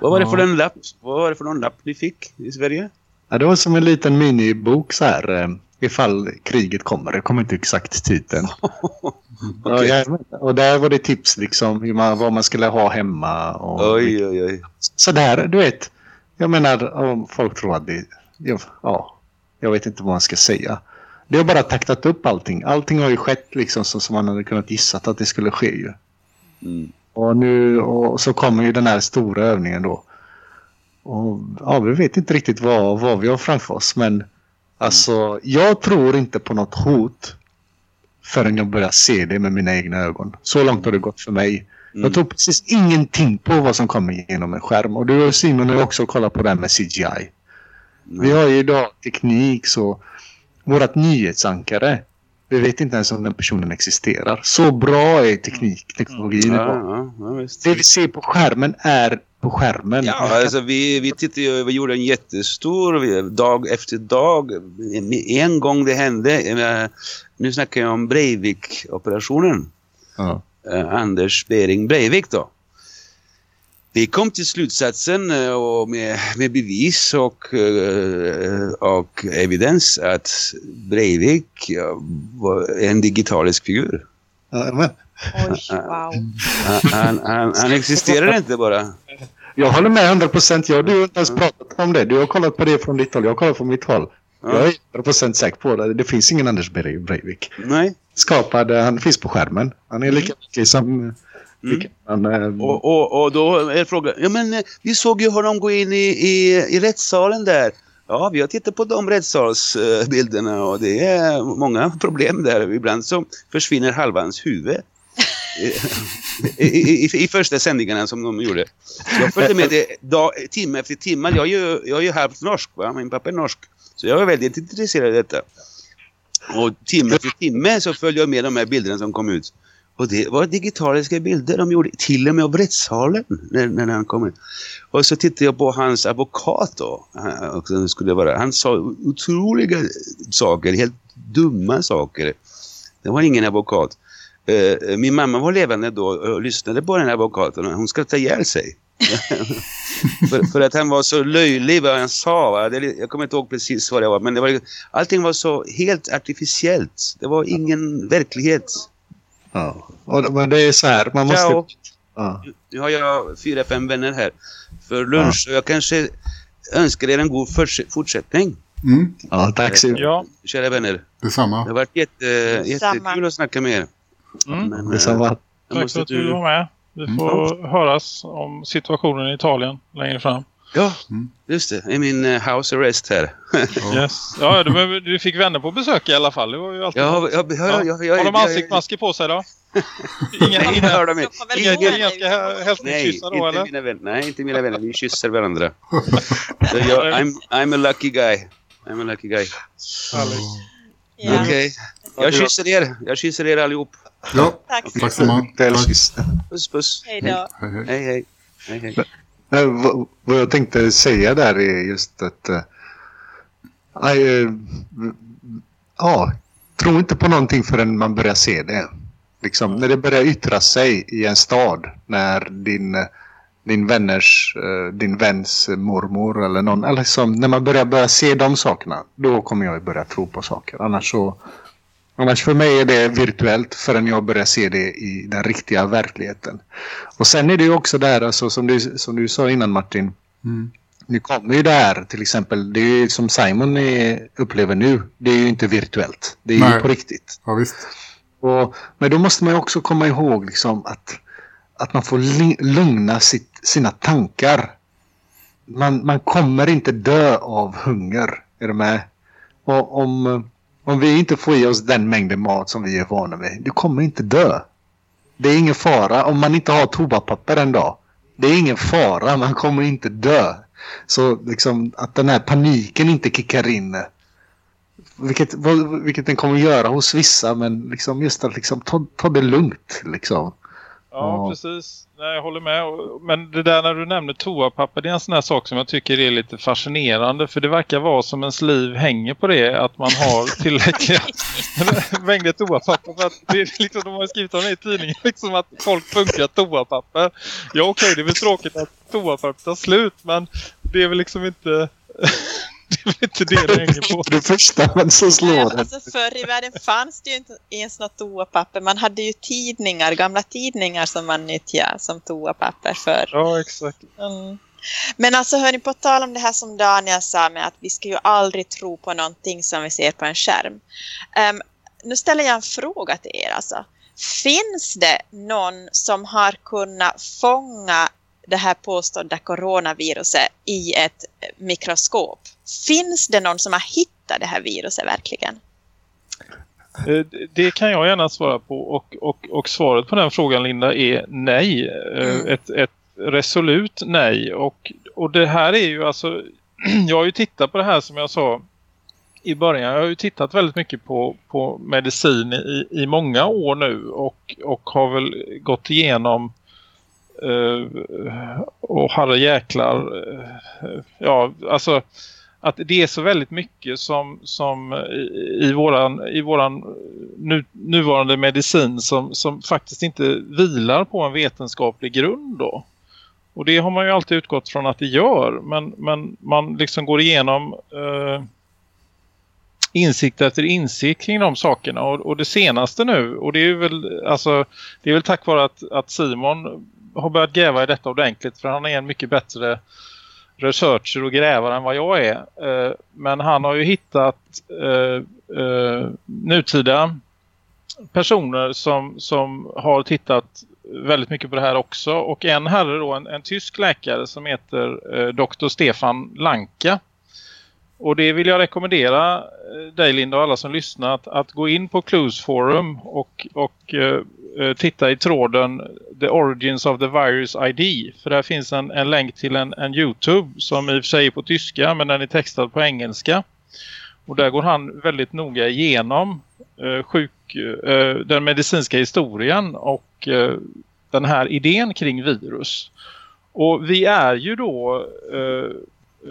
[SPEAKER 3] Vad var det
[SPEAKER 1] Ja.
[SPEAKER 3] för en lapp? Vad var det för någon lapp ni fick i Sverige?
[SPEAKER 5] Ja, det var som en liten minibok så här. eh, Ifall kriget kommer. Jag kommer inte exakt titeln. ja, jag, och där var det tips liksom. Hur man, vad man skulle ha hemma. Och
[SPEAKER 3] Oj, oj, oj.
[SPEAKER 5] Sådär, du vet. Jag menar, om folk tror att det... Ja, ja, jag vet inte vad man ska säga. Det har bara taktat upp allting. Allting har ju skett liksom så som man hade kunnat gissa att det skulle ske ju.
[SPEAKER 3] Mm.
[SPEAKER 5] Och nu och så kommer ju den här stora övningen då. Och ja, vi vet inte riktigt vad, vad vi har framför oss. Men alltså, jag tror inte på något hot förrän jag börjar se det med mina egna ögon. Så långt har det gått för mig.
[SPEAKER 3] Mm.
[SPEAKER 5] Jag tror precis ingenting på vad som kommer genom en skärm. Och du och Simon har också kollat på det här med CGI. Vi har ju idag teknik så vårat nyhetsankare, vi vet inte ens om den personen existerar. Så bra är teknik, teknologin
[SPEAKER 3] Ja, ja, ja.
[SPEAKER 5] Det vi ser på skärmen är på skärmen.
[SPEAKER 3] Ja, alltså vi, vi tittade ju, vi gjorde en jättestor dag efter dag. En gång det hände, nu snackar jag om Breivik-operationen.
[SPEAKER 5] Ja.
[SPEAKER 3] eh, Anders Bering Breivik då. Vi kom till slutsatsen eh, och med, med bevis och, eh, och evidens att Breivik var en digitalisk figur.
[SPEAKER 4] Oj, wow.
[SPEAKER 3] Han, han, han, existerar inte bara.
[SPEAKER 5] Jag håller med 100 procent. Jag har inte ens pratat om det. Du har kollat på det från ditt håll. Jag har kollat från mitt håll.
[SPEAKER 3] Ja.
[SPEAKER 5] Jag är 100 procent säker på det. Det finns ingen Anders Bre- Breivik.
[SPEAKER 3] Nej.
[SPEAKER 5] Skapad, han finns på skärmen. Han är lika verklig som...
[SPEAKER 3] Mm.
[SPEAKER 5] vilken annan, eh,
[SPEAKER 3] Och, och, och då är frågan, ja men eh, vi såg ju honom gå in i, i, i rättssalen där. Ja, vi har tittat på de rättssalsbilderna och det är många problem där. Ibland så försvinner halva hans huvud. I, i, i, första sändningarna som de gjorde. Jag följde med det dag, timme efter timme. Jag är ju, jag är ju halvt norsk, va? min pappa är norsk. Så jag är väldigt intresserad av detta. Och timme efter timme så följde jag med de här bilderna som kom ut. Och det var digitaliska bilder de gjorde, till och med av rättssalen när, när han kom in. Och så tittade jag på hans advokat då. Eh, han, skulle vara, han sa otroliga saker, helt dumma saker. Det var ingen advokat. Eh, min mamma var levande då och lyssnade på den här advokaten och hon skrattade ihjäl sig. för, för att han var så löjlig vad han sa. Va? Det, jag kommer inte ihåg precis vad det var. Men det var, allting var så helt artificiellt. Det var ingen verklighet
[SPEAKER 5] ja. Och, men det är så här. Man måste...
[SPEAKER 3] Ciao.
[SPEAKER 5] Ja.
[SPEAKER 3] Nu har jag fyra, fem vänner här för lunch. Och jag kanske önskar er en god forts- fortsättning,
[SPEAKER 1] Mm,
[SPEAKER 5] ja, tack så mycket.
[SPEAKER 2] Ja,
[SPEAKER 3] kära vänner. Det
[SPEAKER 1] detsamma.
[SPEAKER 3] har varit jätte,
[SPEAKER 4] Detsamma.
[SPEAKER 3] jättekul att snacka med er.
[SPEAKER 2] mm.
[SPEAKER 3] Men,
[SPEAKER 5] Det
[SPEAKER 3] eh, jag
[SPEAKER 2] tack för att du var med. Vi får höras om situationen i Italien längre fram.
[SPEAKER 3] Ja,
[SPEAKER 1] Mm.
[SPEAKER 3] just det. I min eh, house arrest här.
[SPEAKER 2] Yes. Ja, du, du fick vänner på besök i alla fall. Det var ju alltid
[SPEAKER 3] Jag, jag, jag, jag, jag,
[SPEAKER 2] Har de ansiktsmasker på sig då? Ingen,
[SPEAKER 3] Nej,
[SPEAKER 2] ingen,
[SPEAKER 3] hör de
[SPEAKER 2] hälsningskyssar
[SPEAKER 3] Nej,
[SPEAKER 2] då
[SPEAKER 3] inte
[SPEAKER 2] eller?
[SPEAKER 3] mina vänner. Nej, inte mina vänner. Vi kysser varandra. Så jag, I'm, I'm a lucky guy. I'm a lucky guy.
[SPEAKER 4] Ja,
[SPEAKER 3] Okej. Jag kysser er. Jag kysser er allihop.
[SPEAKER 1] Ja,
[SPEAKER 4] tack.
[SPEAKER 1] tack så mycket.
[SPEAKER 5] Det.
[SPEAKER 3] Puss, puss.
[SPEAKER 4] Hej då.
[SPEAKER 1] Hej, hej.
[SPEAKER 3] hej, hej.
[SPEAKER 5] Nej, vad, vad jag tänkte säga där är just att... aj, eh, ja, tro inte på någonting förrän man börjar se det. Liksom, när det börjar yttra sig i en stad. När din, din vänners, eh, din väns mormor eller någon. Eller liksom, när man börjar, börja se de sakerna. Då kommer jag börja tro på saker. Annars så... Annars för mig är det virtuellt förrän jag börjar se det i den riktiga verkligheten. Och sen är det ju också där, alltså, som, du, som du sa innan Martin.
[SPEAKER 1] Mm.
[SPEAKER 5] Nu kommer ju det här till exempel, det är ju som Simon är, upplever nu. Det är ju inte virtuellt. Det är ju
[SPEAKER 1] Nej.
[SPEAKER 5] på riktigt.
[SPEAKER 1] Ja, visst.
[SPEAKER 5] Och, men då måste man ju också komma ihåg liksom att, att man får lugna sitt, sina tankar. Man, man kommer inte dö av hunger. Är du med? Och om, om vi inte får i oss den mängden mat som vi är vana vid. Du kommer inte dö. Det är ingen fara. Om man inte har toapapper en dag. Det är ingen fara. Man kommer inte dö. Så liksom att den här paniken inte kickar in. Vilket, vilket den kommer göra hos vissa. Men liksom just att liksom ta, ta det lugnt. Liksom.
[SPEAKER 2] Ja,
[SPEAKER 5] Ja.
[SPEAKER 2] precis. Nej, jag håller med. Men det där när du nämner toapapper, det är en sån här sak som jag tycker är lite fascinerande. För det verkar vara som ens liv hänger på det. Att man har tillräckliga mängder toapapper. För att det är liksom, de har skrivit om det i tidningen liksom att folk funkar toapapper. Ja, okej, det är väl tråkigt att toapapper tar slut. Men det är väl liksom inte... det är väl inte det det hänger på.
[SPEAKER 5] Det första men så
[SPEAKER 4] Nej,
[SPEAKER 5] slår det.
[SPEAKER 4] alltså förr i världen fanns det ju inte ens något toapapper. Man hade ju tidningar, gamla tidningar som man nyttjade som toapapper för.
[SPEAKER 2] Ja, exakt.
[SPEAKER 4] Mm. Men alltså hörni, på tal om det här som Daniel sa med att vi ska ju aldrig tro på någonting som vi ser på en skärm. Ehm, nu ställer jag en fråga till er alltså. Finns det någon som har kunnat fånga det här påstådda coronaviruset i ett mikroskop? Finns det någon som har hittat det här viruset verkligen?
[SPEAKER 2] Eh, Det kan jag gärna svara på och, och, och svaret på den frågan Linda är nej. Eh,
[SPEAKER 4] Mm.
[SPEAKER 2] Ett, ett resolut nej. Och, och det här är ju alltså, jag har ju tittat på det här som jag sa i början. Jag har ju tittat väldigt mycket på, på medicin i, i många år nu och, och har väl gått igenom eh, och herre jäklar eh, ja alltså att det är så väldigt mycket som, som i, i våran, i våran nu, nuvarande medicin som, som faktiskt inte vilar på en vetenskaplig grund då. Och det har man ju alltid utgått från att det gör. Men, men man liksom går igenom eh, insikt efter insikt kring de sakerna. Och, och det senaste nu, och det är väl, alltså, det är väl tack vare att, att Simon har börjat gräva i detta ordentligt. För han är en mycket bättre researcher och grävare än vad jag är. Eh, men han har ju hittat eh, eh, nutida personer som, som har tittat väldigt mycket på det här också. Och en herre då, en, en tysk läkare som heter eh, Dr. Stefan Lanka. Och det vill jag rekommendera eh, dig Linda och alla som lyssnar att, att gå in på Clues Forum och, och eh, eh titta i tråden The Origins of the Virus ID. För där finns en, en länk till en, en Youtube som i och för sig är på tyska men den är textad på engelska. Och där går han väldigt noga igenom eh, sjuk, eh, den medicinska historien och eh, den här idén kring virus. Och vi är ju då,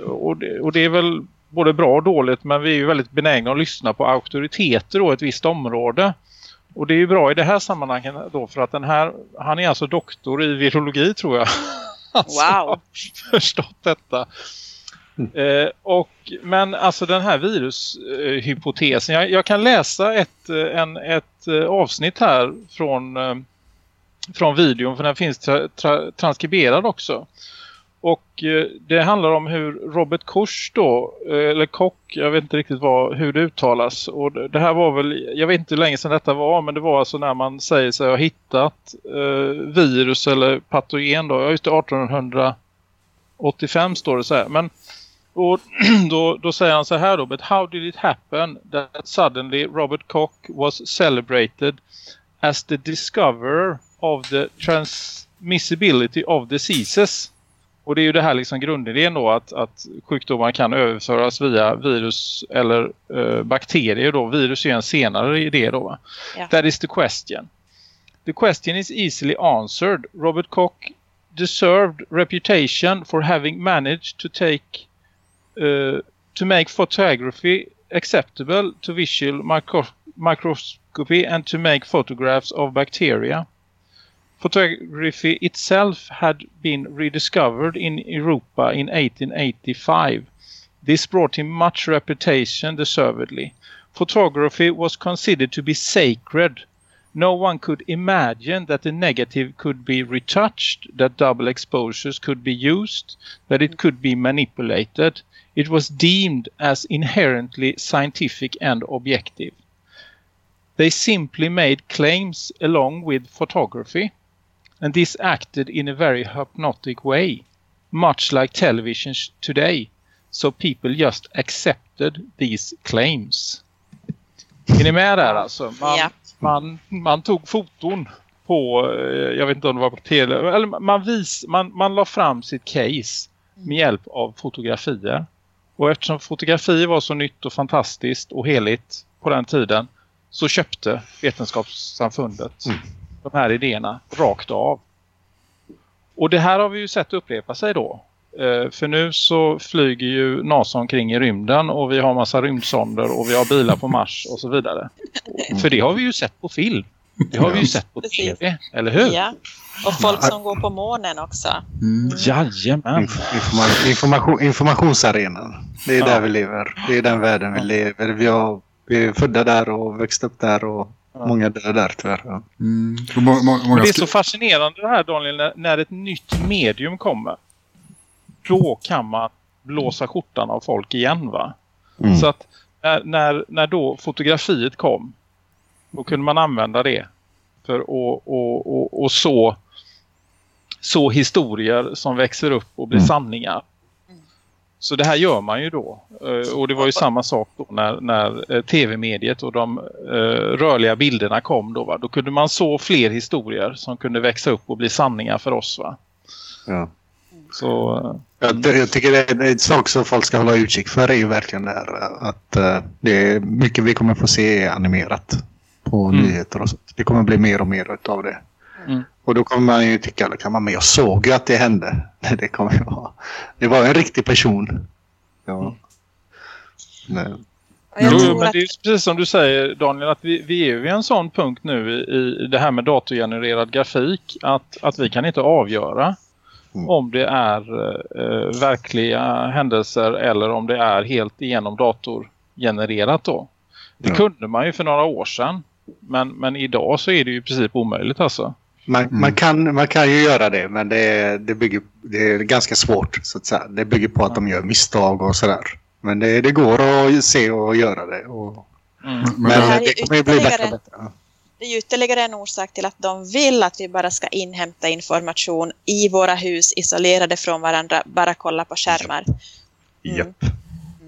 [SPEAKER 2] och, det, och det är väl både bra och dåligt, men vi är ju väldigt benägna att lyssna på auktoriteter i ett visst område. Och det är ju bra i det här sammanhanget då för att den här, han är alltså doktor i virologi tror jag. Alltså,
[SPEAKER 4] Wow.
[SPEAKER 2] förstått detta. Eh, och, men alltså den här virushypotesen, jag, jag kan läsa ett, eh, en, ett eh, avsnitt här från, eh, från videon för den finns tra, tra, transkriberad också. Och eh, det handlar om hur Robert Koch då, eh, eller Kock, jag vet inte riktigt vad, hur det uttalas. Och det, det här var väl, jag vet inte hur länge sedan detta var, men det var alltså när man säger sig ha hittat eh, virus eller patogen då, ja just det, 1885 står det så här. Men och då, då säger han så här då, but how did it happen that suddenly Robert Koch was celebrated as the discoverer of the transmissibility of diseases? Och det är ju det här liksom grundidén då att, att sjukdomar kan överföras via virus eller eh, bakterier då. Virus är en senare idé då va?
[SPEAKER 4] Ja.
[SPEAKER 2] That is the question. The question is easily answered. Robert Koch deserved reputation for having managed to take uh, to make photography acceptable to visual micro microscopy and to make photographs of bacteria. Photography itself had been rediscovered in Europa in 1885. This brought him much reputation deservedly. Photography was considered to be sacred. No one could imagine that the negative could be retouched, that double exposures could be used, that it could be manipulated. It was deemed as inherently scientific and objective. They simply made claims along with photography, and this acted in a very hypnotic way, much like television today. So people just accepted these claims. Är ni med där alltså? Man,
[SPEAKER 4] Ja.
[SPEAKER 2] man, man tog foton på, eh, jag vet inte om det var på tele, eller man, vis, man, man la fram sitt case med hjälp av fotografier. Och eftersom fotografier var så nytt och fantastiskt och heligt på den tiden så köpte vetenskapssamfundet de här idéerna rakt av. Och det här har vi ju sett upprepa sig då. Eh, för nu så flyger ju NASA omkring i rymden och vi har massa rymdsonder och vi har bilar på Mars och så vidare. För det har vi ju sett på film. Det har vi ju sett på
[SPEAKER 4] Precis.
[SPEAKER 2] tv, eller hur?
[SPEAKER 4] Ja. Och folk som går på månen också.
[SPEAKER 1] Mm.
[SPEAKER 2] Jajamän.
[SPEAKER 5] Inf- informa- information, informationsarenan. Det är
[SPEAKER 2] Ja.
[SPEAKER 5] där vi lever. Det är den världen vi lever. Vi, har, vi är födda där och växt upp där och. Många dör där tyvärr. Ja.
[SPEAKER 1] Mm. Och må, må,
[SPEAKER 2] Men
[SPEAKER 1] många
[SPEAKER 2] det är så fascinerande det här Daniel, när, när ett nytt medium kommer. Då kan man blåsa skjortan av folk igen va?
[SPEAKER 5] Mm.
[SPEAKER 2] Så att när, när, när då fotografiet kom, då kunde man använda det för att och, och, och så, så historier som växer upp och blir
[SPEAKER 5] Mm.
[SPEAKER 2] sanningar. Så det här gör man ju då. Eh, Och det var ju samma sak då när, när eh, tv-mediet och de eh, rörliga bilderna kom då va. Då kunde man så fler historier som kunde växa upp och bli sanningar för oss va.
[SPEAKER 5] Ja.
[SPEAKER 2] Så
[SPEAKER 5] Jag, jag tycker det är en sak som folk ska hålla utkik för är ju verkligen det här att det är mycket vi kommer få se är animerat på
[SPEAKER 2] Mm.
[SPEAKER 5] nyheter och sånt. Det kommer bli mer och mer utav det.
[SPEAKER 2] Mm.
[SPEAKER 5] Och då kommer man ju tycka, kan man med, jag såg ju att det hände. Det kommer ju vara. Det var en riktig person. Ja.
[SPEAKER 4] Jag
[SPEAKER 2] Jo, men det är precis som du säger Daniel att vi, vi är ju vid en sån punkt nu i, i det här med datorgenererad grafik att, att vi kan inte avgöra
[SPEAKER 5] Mm.
[SPEAKER 2] om det är eh, verkliga händelser eller om det är helt igenom datorgenererat då. Det
[SPEAKER 5] Ja.
[SPEAKER 2] kunde man ju för några år sedan men, men idag så är det ju i princip omöjligt alltså.
[SPEAKER 5] Man, man, kan, man kan ju göra det men det, är- det, bygger, det är ganska svårt. Så att säga. Det bygger på att de gör misstag och sådär. Men det, det går att se och göra det. Och,
[SPEAKER 2] Mm.
[SPEAKER 1] Men,
[SPEAKER 5] men
[SPEAKER 4] Det
[SPEAKER 5] det kommer ju bli bättre och bättre.
[SPEAKER 4] det är ju ytterligare en orsak till att de vill att vi bara ska inhämta information i våra hus, isolerade från varandra, bara kolla på skärmar. Mm.
[SPEAKER 5] Japp.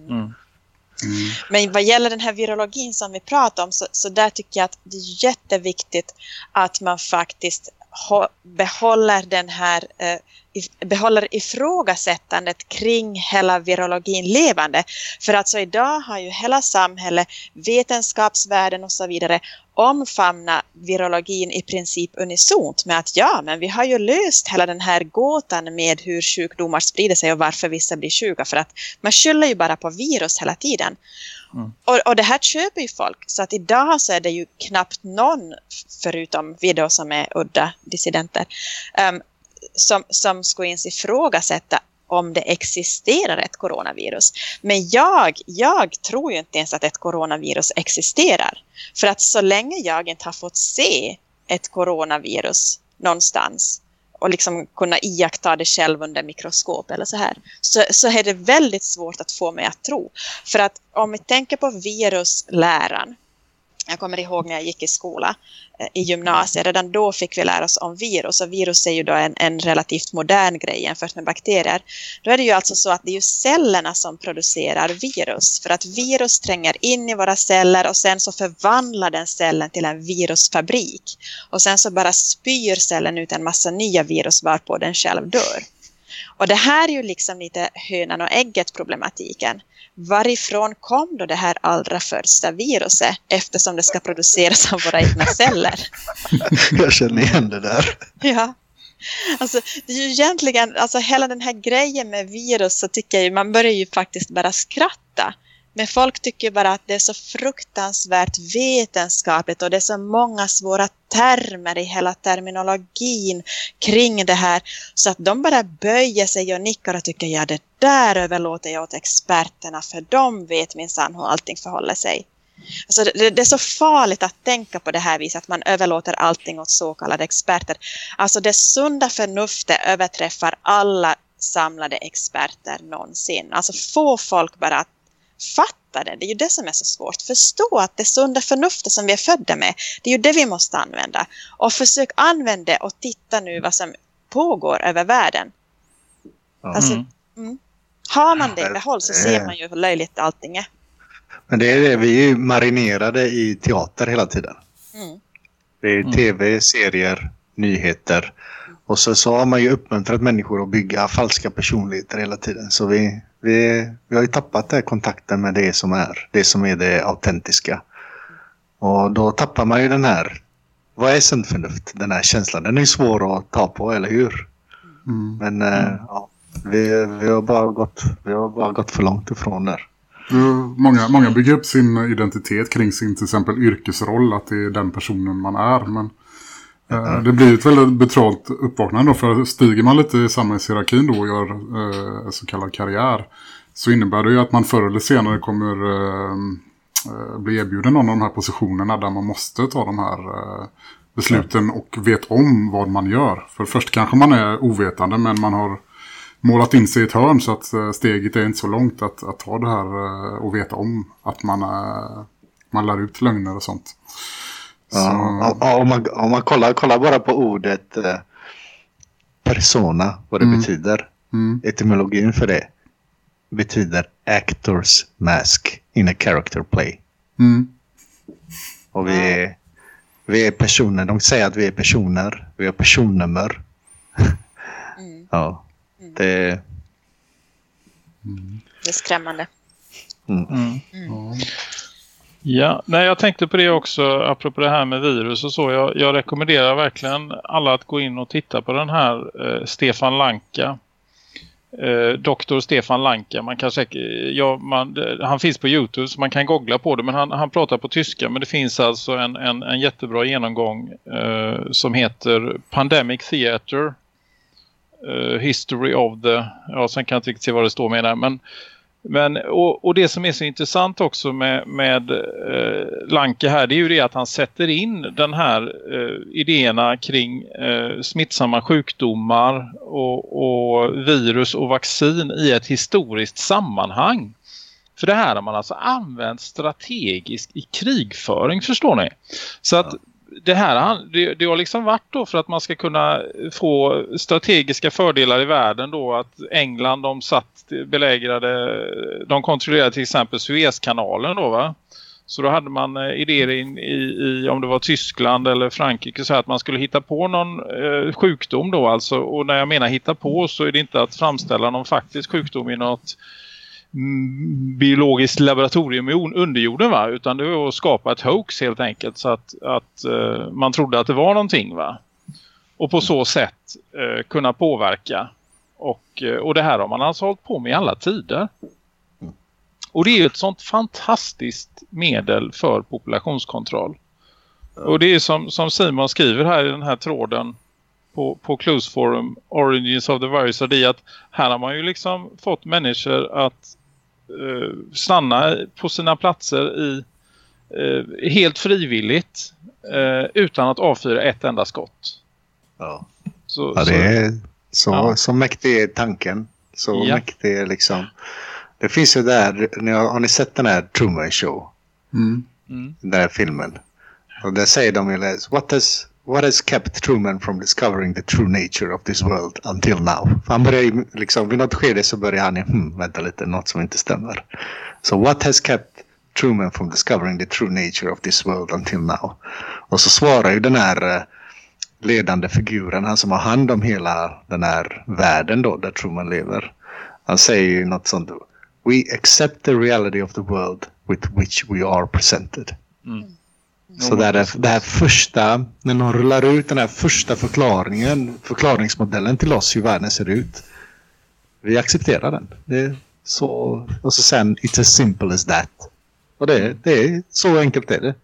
[SPEAKER 2] Mm
[SPEAKER 1] mm.
[SPEAKER 4] Men vad gäller den här virologin som vi pratar om så, så där tycker jag att det är jätteviktigt att man faktiskt behåller den här eh, behåller ifrågasättandet kring hela virologin levande. För alltså idag har ju hela samhället, vetenskapsvärlden och så vidare omfamna virologin i princip unisont med att ja, men vi har ju löst hela den här gåtan med hur sjukdomar sprider sig och varför vissa blir sjuka för att man skyller ju bara på virus hela tiden.
[SPEAKER 2] Mm.
[SPEAKER 4] Och, och det här köper ju folk så att idag så är det ju knappt någon förutom vi då som är udda dissidenter ehm, som, som skulle ens ifrågasätta om det existerar ett coronavirus. Men jag, jag tror ju inte ens att ett coronavirus existerar. För att så länge jag inte har fått se ett coronavirus någonstans och liksom kunna iaktta det själv under mikroskop eller så här, så, så är det väldigt svårt att få mig att tro. För att om vi tänker på virusläran, jag kommer ihåg när jag gick i skola eh, i gymnasiet, redan då fick vi lära oss om virus och virus är ju då en, en relativt modern grej jämfört med bakterier. Då är det ju alltså så att det är ju cellerna som producerar virus för att virus tränger in i våra celler och sen så förvandlar den cellen till en virusfabrik och sen så bara spyr cellen ut en massa nya virus varpå den själv dör. Och det här är ju liksom lite hönan och ägget problematiken. Varifrån kom då det här allra första viruset eftersom det ska produceras av våra egna celler?
[SPEAKER 5] Jag känner igen det där.
[SPEAKER 4] Ja. Alltså, det är ju egentligen, alltså hela den här grejen med virus så tycker jag ju, man börjar ju faktiskt bara skratta. Men folk tycker bara att det är så fruktansvärt vetenskapligt och det är så många svåra termer i hela terminologin kring det här så att de bara böjer sig och nickar och tycker ja det där överlåter jag åt experterna för de vet minsann hur allting förhåller sig. Alltså det, det är så farligt att tänka på det här viset att man överlåter allting åt så kallade experter. Alltså det sunda förnuftet överträffar alla samlade experter någonsin. Alltså få folk bara att fatta det. Det är ju det som är så svårt. Förstå att det sunda förnuftet som vi är födda med, det är ju det vi måste använda. Och försök använda det och titta nu vad som pågår över världen. Alltså,
[SPEAKER 2] Mm.
[SPEAKER 4] mm. Har man det i behåll så ser man ju hur löjligt allting är.
[SPEAKER 5] Men det är det, vi är ju marinerade i teater hela tiden.
[SPEAKER 4] Mm.
[SPEAKER 5] Det är
[SPEAKER 2] Mm.
[SPEAKER 5] tv, serier, nyheter. Och så, så har man ju uppmuntrat människor att bygga falska personligheter hela tiden. Så vi, vi, vi har ju tappat den kontakten med det som är. Det som är det autentiska. Och då tappar man ju den här vad är sunt förnuft? Den här känslan, den är ju svår att ta på, eller hur?
[SPEAKER 1] Mm.
[SPEAKER 5] Men eh, ja, vi, vi, har bara gått, vi har bara gått för långt ifrån där.
[SPEAKER 1] Många, många bygger upp sin identitet kring sin till exempel yrkesroll, att det är den personen man är. Men det blir ett väldigt betralt uppvaknande då, för stiger man lite i samhällshierarkin då och gör eh, så kallad karriär så innebär det ju att man förr eller senare kommer eh, eh, bli erbjuden någon av de här positionerna där man måste ta de här eh, besluten och vet om vad man gör. För först kanske man är ovetande men man har målat in sig i ett hörn så att eh, steget är inte så långt att, att ta det här eh, och veta om att man, eh, man lär ut lögner och sånt.
[SPEAKER 5] Ja, om, man, om man kollar, kollar bara på ordet eh, persona, vad det
[SPEAKER 1] Mm.
[SPEAKER 5] betyder.
[SPEAKER 1] Mm,
[SPEAKER 5] Etymologin för det betyder actors mask in a character play.
[SPEAKER 1] mm,
[SPEAKER 5] Och vi är, vi är personer, de säger att vi är personer, vi har personnummer.
[SPEAKER 4] Mm.
[SPEAKER 5] Ja, det,
[SPEAKER 4] Det är skrämmande.
[SPEAKER 5] mm.
[SPEAKER 2] Mm.
[SPEAKER 1] ja.
[SPEAKER 2] Ja, nej, jag tänkte på det också apropå det här med virus och så. Jag, jag rekommenderar verkligen alla att gå in och titta på den här eh, Stefan Lanka. Eh, Doktor Stefan Lanka. Man kan säkert, ja, man, eh, han finns på Youtube så man kan googla på det. Men han, han pratar på tyska. Men det finns alltså en, en, en jättebra genomgång eh, som heter Pandemic Theater. eh, History of the... Ja, sen kan jag inte riktigt se vad det står med där. Men men, och, och det som är så intressant också med, med eh, Lanke här det är ju det att han sätter in den här eh, idéerna kring eh, smittsamma sjukdomar och, och virus och vaccin i ett historiskt sammanhang. För det här har man alltså använt strategiskt i krigföring, förstår ni? Så att det här det, det har liksom varit då för att man ska kunna få strategiska fördelar i världen då att England de satt belägrade de kontrollerade till exempel Suezkanalen då va? Så då hade man eh, idéer in i, i om det var Tyskland eller Frankrike så här att man skulle hitta på någon eh, sjukdom då alltså. Och när jag menar hitta på så är det inte att framställa någon faktisk sjukdom i något Mm, biologiskt laboratorium i underjorden va? Utan det var att skapa ett hoax helt enkelt så att, att eh, man trodde att det var någonting va? Och på så sätt eh, kunna påverka. Och, eh, och det här har man alltså hållit på med i alla tider. Och det är ju ett sånt fantastiskt medel för populationskontroll. Och det är som, som Simon skriver här i den här tråden på, på Clues Forum Origins of the Virus det är att här har man ju liksom fått människor att stanna på sina platser i eh, helt frivilligt eh, utan att avfyra ett enda skott.
[SPEAKER 5] Ja.
[SPEAKER 2] Så,
[SPEAKER 5] Ja, det är så,
[SPEAKER 2] Ja.
[SPEAKER 5] så mäktig är tanken. Så
[SPEAKER 2] Ja.
[SPEAKER 5] mäktig är liksom... Det finns ju där, ni har, har ni sett den här Truman Show?
[SPEAKER 1] Mm.
[SPEAKER 2] mm,
[SPEAKER 5] Den där filmen. Och där säger de ju what has, what has kept Truman from discovering the true nature of this world until now? För han börjar ju liksom, vid något skede så börjar han ju, hmm, vänta lite, något som inte stämmer. Så what has kept Truman from discovering the true nature of this world until now? Och så svarar ju den här eh, ledande figuren, han som har hand om hela den här världen då, där Truman lever. Han säger ju något sånt. We accept the reality of the world with which we are presented.
[SPEAKER 2] mm.
[SPEAKER 5] Så där är, det här första, när någon rullar ut den här första förklaringen, förklaringsmodellen till oss hur världen ser ut. Vi accepterar den. Det är så, och så sen, it's as simple as that. Och det, det är så enkelt är det.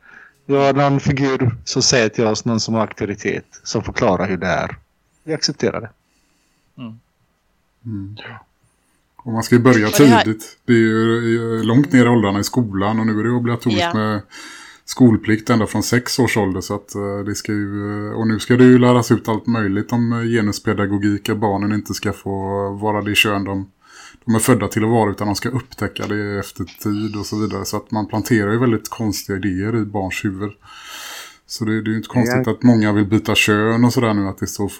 [SPEAKER 5] Vi har någon figur som säger till oss, någon som har auktoritet, som förklarar hur det är. Vi accepterar det.
[SPEAKER 1] Mm. Och man ska ju börja
[SPEAKER 4] det
[SPEAKER 1] tidigt. Det är ju långt ner i åldrarna i skolan och nu är det obligatoriskt
[SPEAKER 4] Ja.
[SPEAKER 1] med skolplikt ända från sex års ålder. Så att eh, det ska ju, eh, och nu ska det ju läras ut allt möjligt om eh, genuspedagogik att barnen inte ska få vara det kön de, de är födda till att vara utan de ska upptäcka det efter tid och så vidare. Så att man planterar ju väldigt konstiga idéer i barns huvud. Så det, det är ju inte konstigt att många vill byta kön och sådär nu. Att det står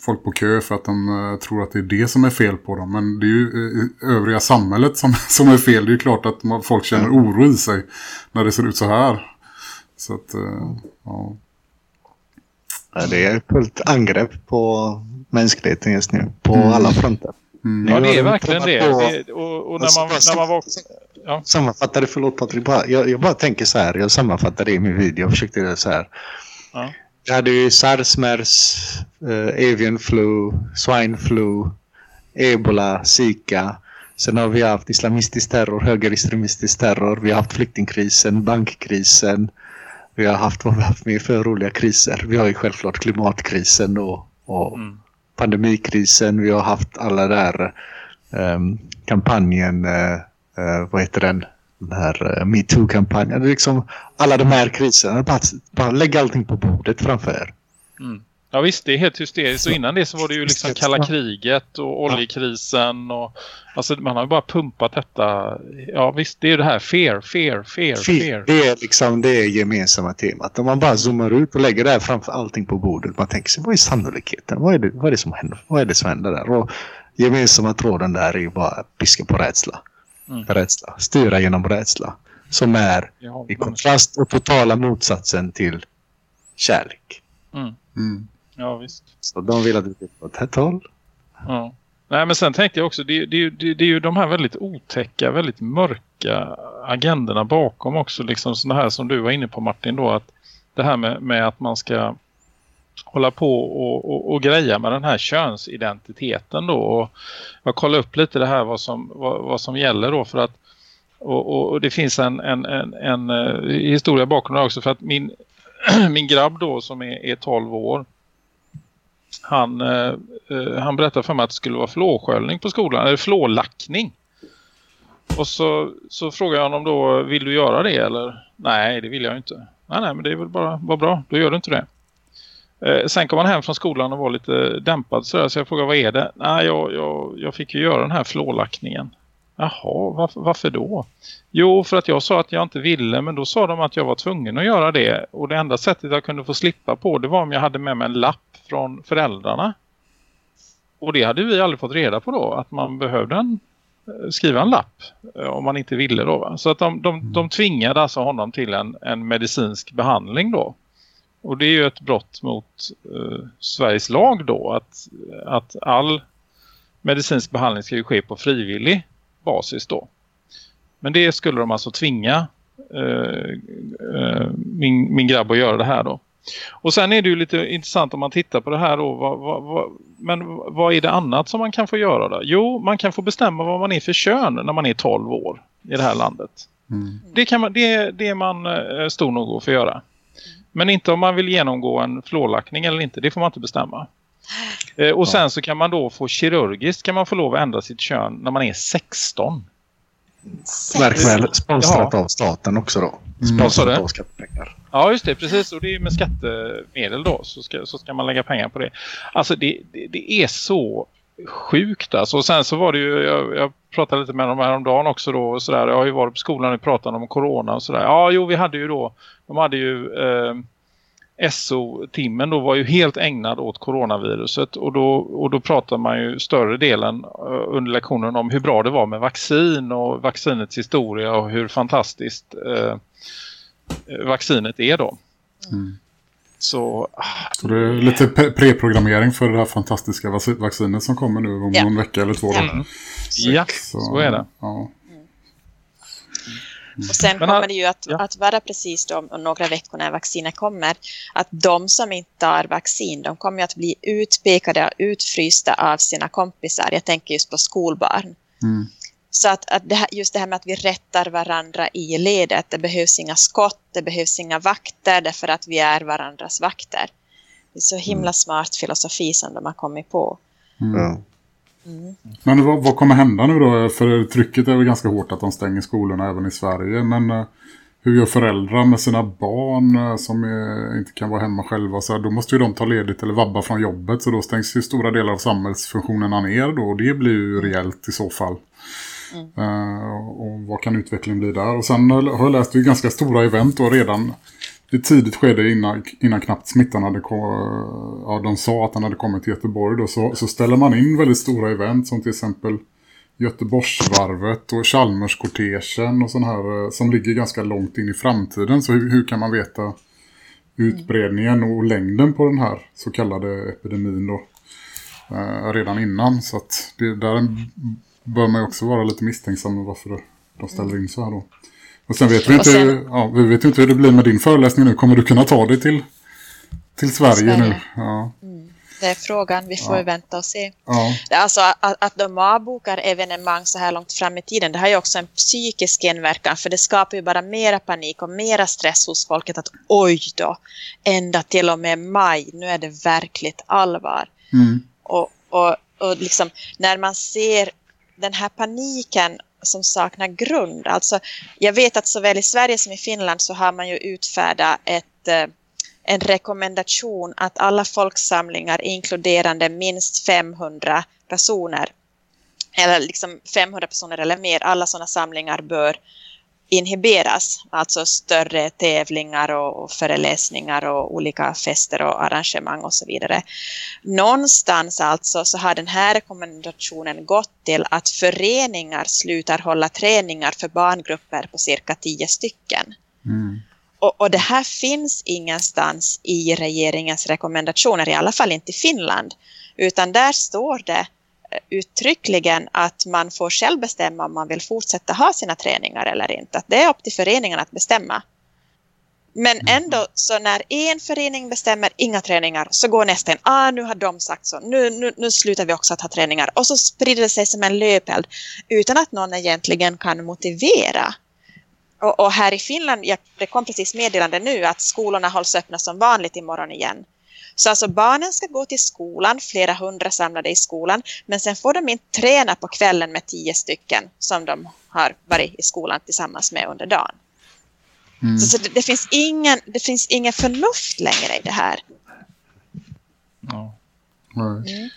[SPEAKER 1] folk på kö för att de eh, tror att det är det som är fel på dem. Men det är ju eh, övriga samhället som, som är fel. Det är ju klart att man, folk känner oro i sig när det ser ut så här. Så att, eh, ja.
[SPEAKER 5] Ja, Det är fullt angrepp på mänskligheten just nu. På
[SPEAKER 1] Mm.
[SPEAKER 5] alla fronter.
[SPEAKER 1] Mm.
[SPEAKER 2] Ja, det är verkligen det. det och, och när man, när man var... Ja.
[SPEAKER 5] Sammanfattar det, förlåt Patrik. Bara, jag, jag bara tänker så här. Jag sammanfattar det i min video. Jag försökte göra så här.
[SPEAKER 2] Ja.
[SPEAKER 5] Vi hade ju sars, mers, eh, avian flu, swine flu, ebola, zika. Sen har vi haft islamistisk terror, högerextremistisk terror. Vi har haft flyktingkrisen, bankkrisen. Vi har haft vad vi har haft mer för roliga kriser. Vi har ju självklart klimatkrisen då, och
[SPEAKER 2] Mm.
[SPEAKER 5] pandemikrisen. Vi har haft alla där ehm, kampanjen, eh, eh, vad heter den? Den här uh, MeToo-kampanjen. Liksom, alla de här kriserna. Bara, bara lägga allting på bordet framför er.
[SPEAKER 2] Mm. Ja visst, det är helt hysteriskt. Och innan det så var det ju liksom kalla kriget och oljekrisen. Och, alltså man har ju bara pumpat detta. Ja visst, det är det här fear, fear, fear, fear.
[SPEAKER 5] Det är liksom det gemensamma temat. Om man bara zoomar ut och lägger det här framför allting på bordet. Man tänker sig, vad är sannolikheten? Vad är det, vad är det som händer? Vad är det som händer där? Och gemensamma tråden där är ju bara piska på rädsla.
[SPEAKER 2] Mm.
[SPEAKER 5] Rädsla. Styra genom rädsla. Som är
[SPEAKER 2] Ja,
[SPEAKER 5] i kontrast och totala motsatsen till kärlek.
[SPEAKER 2] Mm.
[SPEAKER 1] Mm.
[SPEAKER 2] Ja visst.
[SPEAKER 5] Så de vill att vi ska åt ett håll.
[SPEAKER 2] Ja. Nej men sen tänkte jag också, det, det, det, det är ju de här väldigt otäcka, väldigt mörka agenderna bakom också. Liksom sådana här som du var inne på Martin då. Att det här med, med att man ska hålla på och, och, och greja med den här könsidentiteten då. Och jag kollar upp lite det här vad som, vad, vad som gäller då för att och, och, och det finns en, en, en, en eh, historia bakom det också för att min, min grabb då som är, är 12 år han, eh, eh, han berättade för mig att det skulle vara flåsköljning på skolan, eller flålackning. Och så, så frågade jag honom då, vill du göra det eller? Nej, det vill jag inte. Nej, nej, men det är väl bara, bara bra, då gör du inte det. Eh, sen kom han hem från skolan och var lite dämpad sådär, så jag frågade, vad är det? Nej, jag, jag, jag fick ju göra den här flålackningen. Jaha, varför, varför då? Jo, för att jag sa att jag inte ville, men då sa de att jag var tvungen att göra det. Och det enda sättet jag kunde få slippa på, det var om jag hade med mig en lapp från föräldrarna. Och det hade vi aldrig fått reda på då, att man behövde en, eh, skriva en lapp eh, om man inte ville då. Va? Så att de, de, de tvingade alltså honom till en, en medicinsk behandling då. Och det är ju ett brott mot eh, Sveriges lag då, att, att all medicinsk behandling ska ju ske på frivillig basis då. Men det skulle de alltså tvinga eh, eh, min, min grabb att göra det här då. Och sen är det ju lite intressant om man tittar på det här då. Vad, vad, vad, men vad är det annat som man kan få göra då? Jo, man kan få bestämma vad man är för kön när man är 12 år i det här landet.
[SPEAKER 1] Mm.
[SPEAKER 2] Det, kan man, det, det är man eh, stor nog att få göra. Men inte om man vill genomgå en flålackning eller inte. Det får man inte bestämma. Eh, och sen så kan man då få kirurgiskt kan man få lov att ändra sitt kön när man är 16.
[SPEAKER 5] Verk väl sponsrat av staten också då.
[SPEAKER 1] Mm.
[SPEAKER 5] Sponsrat
[SPEAKER 2] du?
[SPEAKER 5] av skattepengar.
[SPEAKER 2] Ja just det, precis. Och det är med skattemedel då så ska, så ska man lägga pengar på det. Alltså det, det, det är så sjukt alltså. Och sen så var det ju, jag, jag pratade lite med dem häromdagen också då och sådär. Jag har ju varit på skolan och pratat om corona och sådär. Ja jo vi hade ju då, de hade ju eh, SO-timmen då var ju helt ägnad åt coronaviruset och då, och då pratar man ju större delen eh, under lektionen om hur bra det var med vaccin och vaccinets historia och hur fantastiskt eh, eh vaccinet är då.
[SPEAKER 1] Mm.
[SPEAKER 2] Så
[SPEAKER 1] Så det är lite preprogrammering för det här fantastiska vac- vaccinet som kommer nu om
[SPEAKER 4] Ja.
[SPEAKER 1] någon vecka eller två.
[SPEAKER 2] Mm. ja, så är det.
[SPEAKER 1] Ja.
[SPEAKER 4] Och sen kommer det ju att,
[SPEAKER 2] ja.
[SPEAKER 4] att vara precis då, om några veckor när vaccinet kommer, att de som inte tar vaccin, de kommer ju att bli utpekade och utfrysta av sina kompisar. Jag tänker just på skolbarn.
[SPEAKER 1] Mm.
[SPEAKER 4] Så att, att det här, just det här med att vi rättar varandra i ledet, det behövs inga skott, det behövs inga vakter därför att vi är varandras vakter. Det är så himla smart filosofi som de har kommit på.
[SPEAKER 1] Mm.
[SPEAKER 4] Mm.
[SPEAKER 1] Men vad, vad kommer hända nu då? För trycket är väl ganska hårt att de stänger skolorna även i Sverige. Men eh, hur gör föräldrar med sina barn eh, som eh, inte kan vara hemma själva? Så här, då måste ju de ta ledigt eller vabba från jobbet. Så då stängs ju stora delar av samhällsfunktionerna ner då. Och det blir ju rejält i så fall.
[SPEAKER 4] Mm.
[SPEAKER 1] Eh, och vad kan utvecklingen bli där? Och sen har jag läst ju ganska stora event och redan i tidigt skede innan, innan knappt smittan hade kommit, ja de sa att den hade kommit till Göteborg då, så, så ställer man in väldigt stora event som till exempel Göteborgsvarvet och Chalmerskortegen och sån här eh, som ligger ganska långt in i framtiden. Så hur, hur kan man veta utbredningen och längden på den här så kallade epidemin då eh, redan innan. Så att det, där bör man ju också vara lite misstänksam med varför de ställer in så här då. Och sen vet vi inte,
[SPEAKER 4] sen-
[SPEAKER 1] ja, vi vet inte hur det blir med din föreläsning nu. Kommer du kunna ta dig till till Sverige,
[SPEAKER 4] Sverige.
[SPEAKER 1] nu. Ja.
[SPEAKER 4] Det är frågan, vi får
[SPEAKER 1] Ja.
[SPEAKER 4] vänta och se.
[SPEAKER 1] Ja.
[SPEAKER 4] Alltså att, att de avbokar evenemang så här långt fram i tiden, det har ju också en psykisk inverkan för det skapar ju bara mera panik och mera stress hos folket att oj då, ända till och med maj, nu är det verkligt allvar.
[SPEAKER 1] Mm.
[SPEAKER 4] Och, och, och liksom när man ser den här paniken som saknar grund. Alltså, jag vet att såväl i Sverige som i Finland så har man ju utfärdat ett, eh, en rekommendation att alla folksamlingar inkluderande minst 500 personer eller liksom 500 personer eller mer, alla sådana samlingar bör inhiberas. Alltså större tävlingar och, och föreläsningar och olika fester och arrangemang och så vidare. Någonstans alltså så har den här rekommendationen gått till att föreningar slutar hålla träningar för barngrupper på cirka 10 stycken.
[SPEAKER 1] Mm.
[SPEAKER 4] Och, och det här finns ingenstans i regeringens rekommendationer, i alla fall inte i Finland. Utan där står det uttryckligen att man får själv bestämma om man vill fortsätta ha sina träningar eller inte. Att det är upp till föreningen att bestämma. Men ändå, så när en förening bestämmer inga träningar så går nästa en, ah nu har de sagt så, nu, nu, nu slutar vi också att ha träningar. Och så sprider det sig som en löpeld utan att någon egentligen kan motivera. Och, och här i Finland, ja, det kom precis meddelande nu att skolorna hålls öppna som vanligt imorgon igen. Så alltså barnen ska gå till skolan, flera hundra samlade i skolan, men sen får de inte träna på kvällen med tio stycken som de har varit i skolan tillsammans med under dagen.
[SPEAKER 1] Mm.
[SPEAKER 4] Så, så det, det, finns ingen, det finns ingen förnuft längre i det här.
[SPEAKER 2] Ja.
[SPEAKER 1] Nej.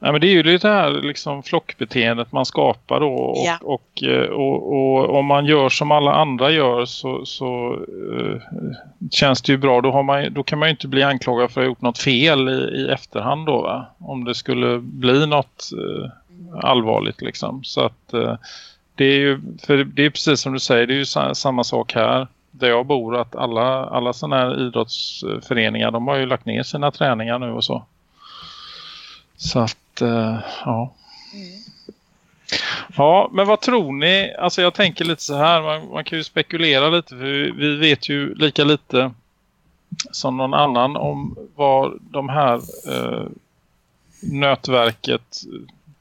[SPEAKER 2] Nej, men det är ju det här liksom flockbeteendet man skapar då och,
[SPEAKER 4] Ja.
[SPEAKER 2] och, eh, och, och om man gör som alla andra gör så, så eh, känns det ju bra. Då, man, då kan man ju inte bli anklagad för att ha gjort något fel i, i efterhand då va? Om det skulle bli något eh, allvarligt liksom. Så att eh, det är ju, för det är precis som du säger, det är ju sa, samma sak här där jag bor att alla, alla sådana här idrottsföreningar de har ju lagt ner sina träningar nu och så. Så att, Eh, ja. Mm. Ja, men vad tror ni? Alltså jag tänker lite så här, man, man kan ju spekulera lite för vi, vi vet ju lika lite som någon annan om vad de här eh, nötverket,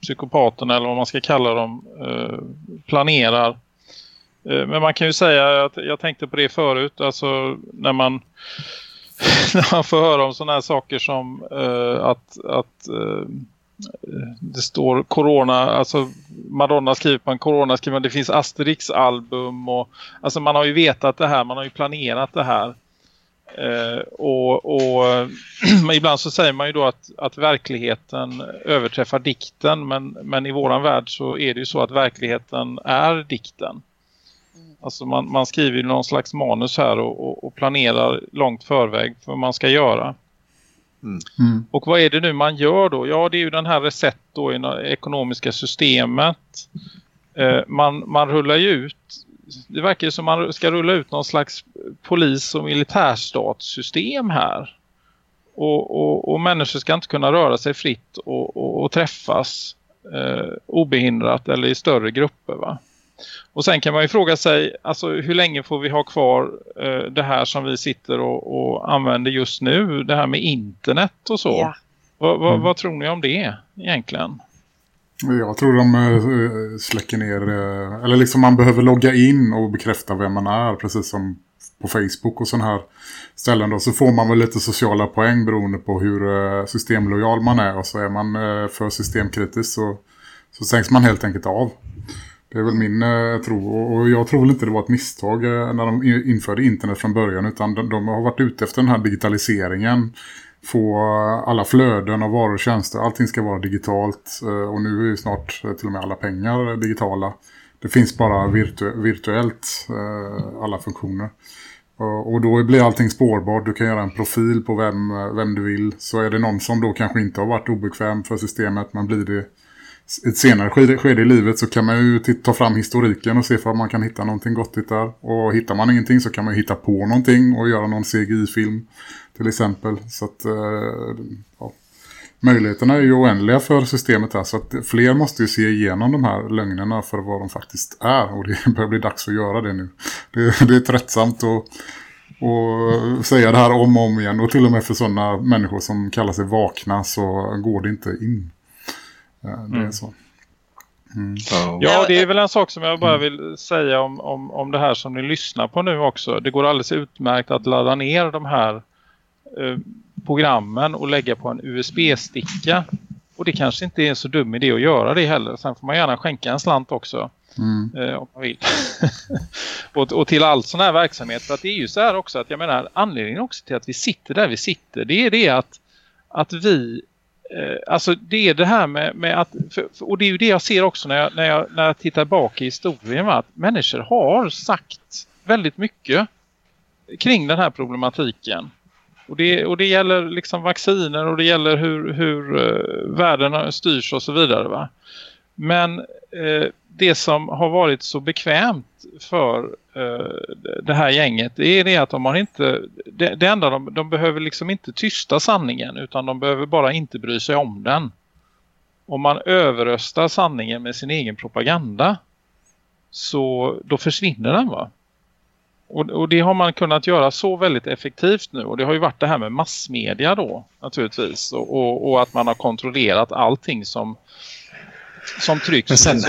[SPEAKER 2] psykopaterna eller vad man ska kalla dem, eh, planerar. Eh, men man kan ju säga att jag tänkte på det förut, alltså när man när man får höra om sådana här saker som eh, att, att eh, det står corona, alltså Madonna skriver på en corona skriver man, det finns Asterix-album och alltså man har ju vetat det här, man har ju planerat det här. Eh, och och men ibland så säger man ju då att, att verkligheten överträffar dikten men, men i våran värld så är det ju så att verkligheten är dikten. Alltså man, man skriver ju någon slags manus här och, och, och planerar långt förväg för vad man ska göra.
[SPEAKER 1] Mm.
[SPEAKER 2] Och vad är det nu man gör då? Ja, det är ju den här reset då i det ekonomiska systemet. Eh, man, man rullar ju ut, det verkar ju som man ska rulla ut någon slags polis- och militärstatssystem här. Och, och, och människor ska inte kunna röra sig fritt och, och, och träffas eh, obehindrat eller i större grupper va? Och sen kan man ju fråga sig, alltså hur länge får vi ha kvar eh, det här som vi sitter och, och använder just nu, det här med internet och så.
[SPEAKER 4] Ja.
[SPEAKER 2] Vad, vad,
[SPEAKER 1] Mm.
[SPEAKER 2] vad tror ni om det egentligen?
[SPEAKER 1] Jag tror de eh, släcker ner, eh, eller liksom man behöver logga in och bekräfta vem man är, precis som på Facebook och sådana här ställen då. Så får man väl lite sociala poäng beroende på hur eh, systemlojal man är och så är man för systemkritisk så, så sänks man helt enkelt av. Det är väl min eh, tro och jag tror väl inte det var ett misstag eh, när de införde internet från början utan de, de har varit ute efter den här digitaliseringen få alla flöden av varor och tjänster. Allting ska vara digitalt eh, och nu är ju snart eh, till och med alla pengar digitala. Det finns bara virtu virtuellt eh, alla funktioner. Och då blir allting spårbart. Du kan göra en profil på vem, eh, vem du vill. Så är det någon som då kanske inte har varit obekväm för systemet men blir det ett senare skede, skede i livet så kan man ju ta fram historiken och se om man kan hitta någonting gottigt där. Och hittar man ingenting så kan man ju hitta på någonting och göra någon CGI-film till exempel. Så att eh, ja. möjligheterna är ju oändliga för systemet här så att fler måste ju se igenom de här lögnerna för vad de faktiskt är och det börjar bli dags att göra det nu. Det, det är tröttsamt och och säga det här om och om igen. Och till och med för sådana människor som kallar sig vakna så går det inte in. Eh, Det är
[SPEAKER 2] Mm.
[SPEAKER 1] så.
[SPEAKER 5] Ja.
[SPEAKER 2] Ja, det är väl en sak som jag bara vill säga om, om, om det här som ni lyssnar på nu också. Det går alldeles utmärkt att ladda ner de här eh, programmen och lägga på en USB-sticka. Och det kanske inte är en så dum idé att göra det heller. Sen får man gärna skänka en slant också
[SPEAKER 1] Mm.
[SPEAKER 2] eh, om man vill. och, och till all sån här verksamhet. För att det är ju så här också att jag menar anledningen också till att vi sitter där vi sitter. Det är det att, att vi Eh, alltså det är det här med, med att för, för, och det är ju det jag ser också när jag, när jag, när jag tittar bak i historien va? att människor har sagt väldigt mycket kring den här problematiken. Och det, och det gäller liksom vacciner och det gäller hur, hur uh, världen styrs och så vidare va. Men eh, det som har varit så bekvämt för eh, det här gänget det är det att de har inte det, det enda de, de behöver liksom inte tysta sanningen utan de behöver bara inte bry sig om den. Om man överröstar sanningen med sin egen propaganda så då försvinner den va. Och, och det har man kunnat göra så väldigt effektivt nu och det har ju varit det här med massmedia då naturligtvis och, och, och att man har kontrollerat allting som som trycks
[SPEAKER 5] Men sen-
[SPEAKER 2] ut?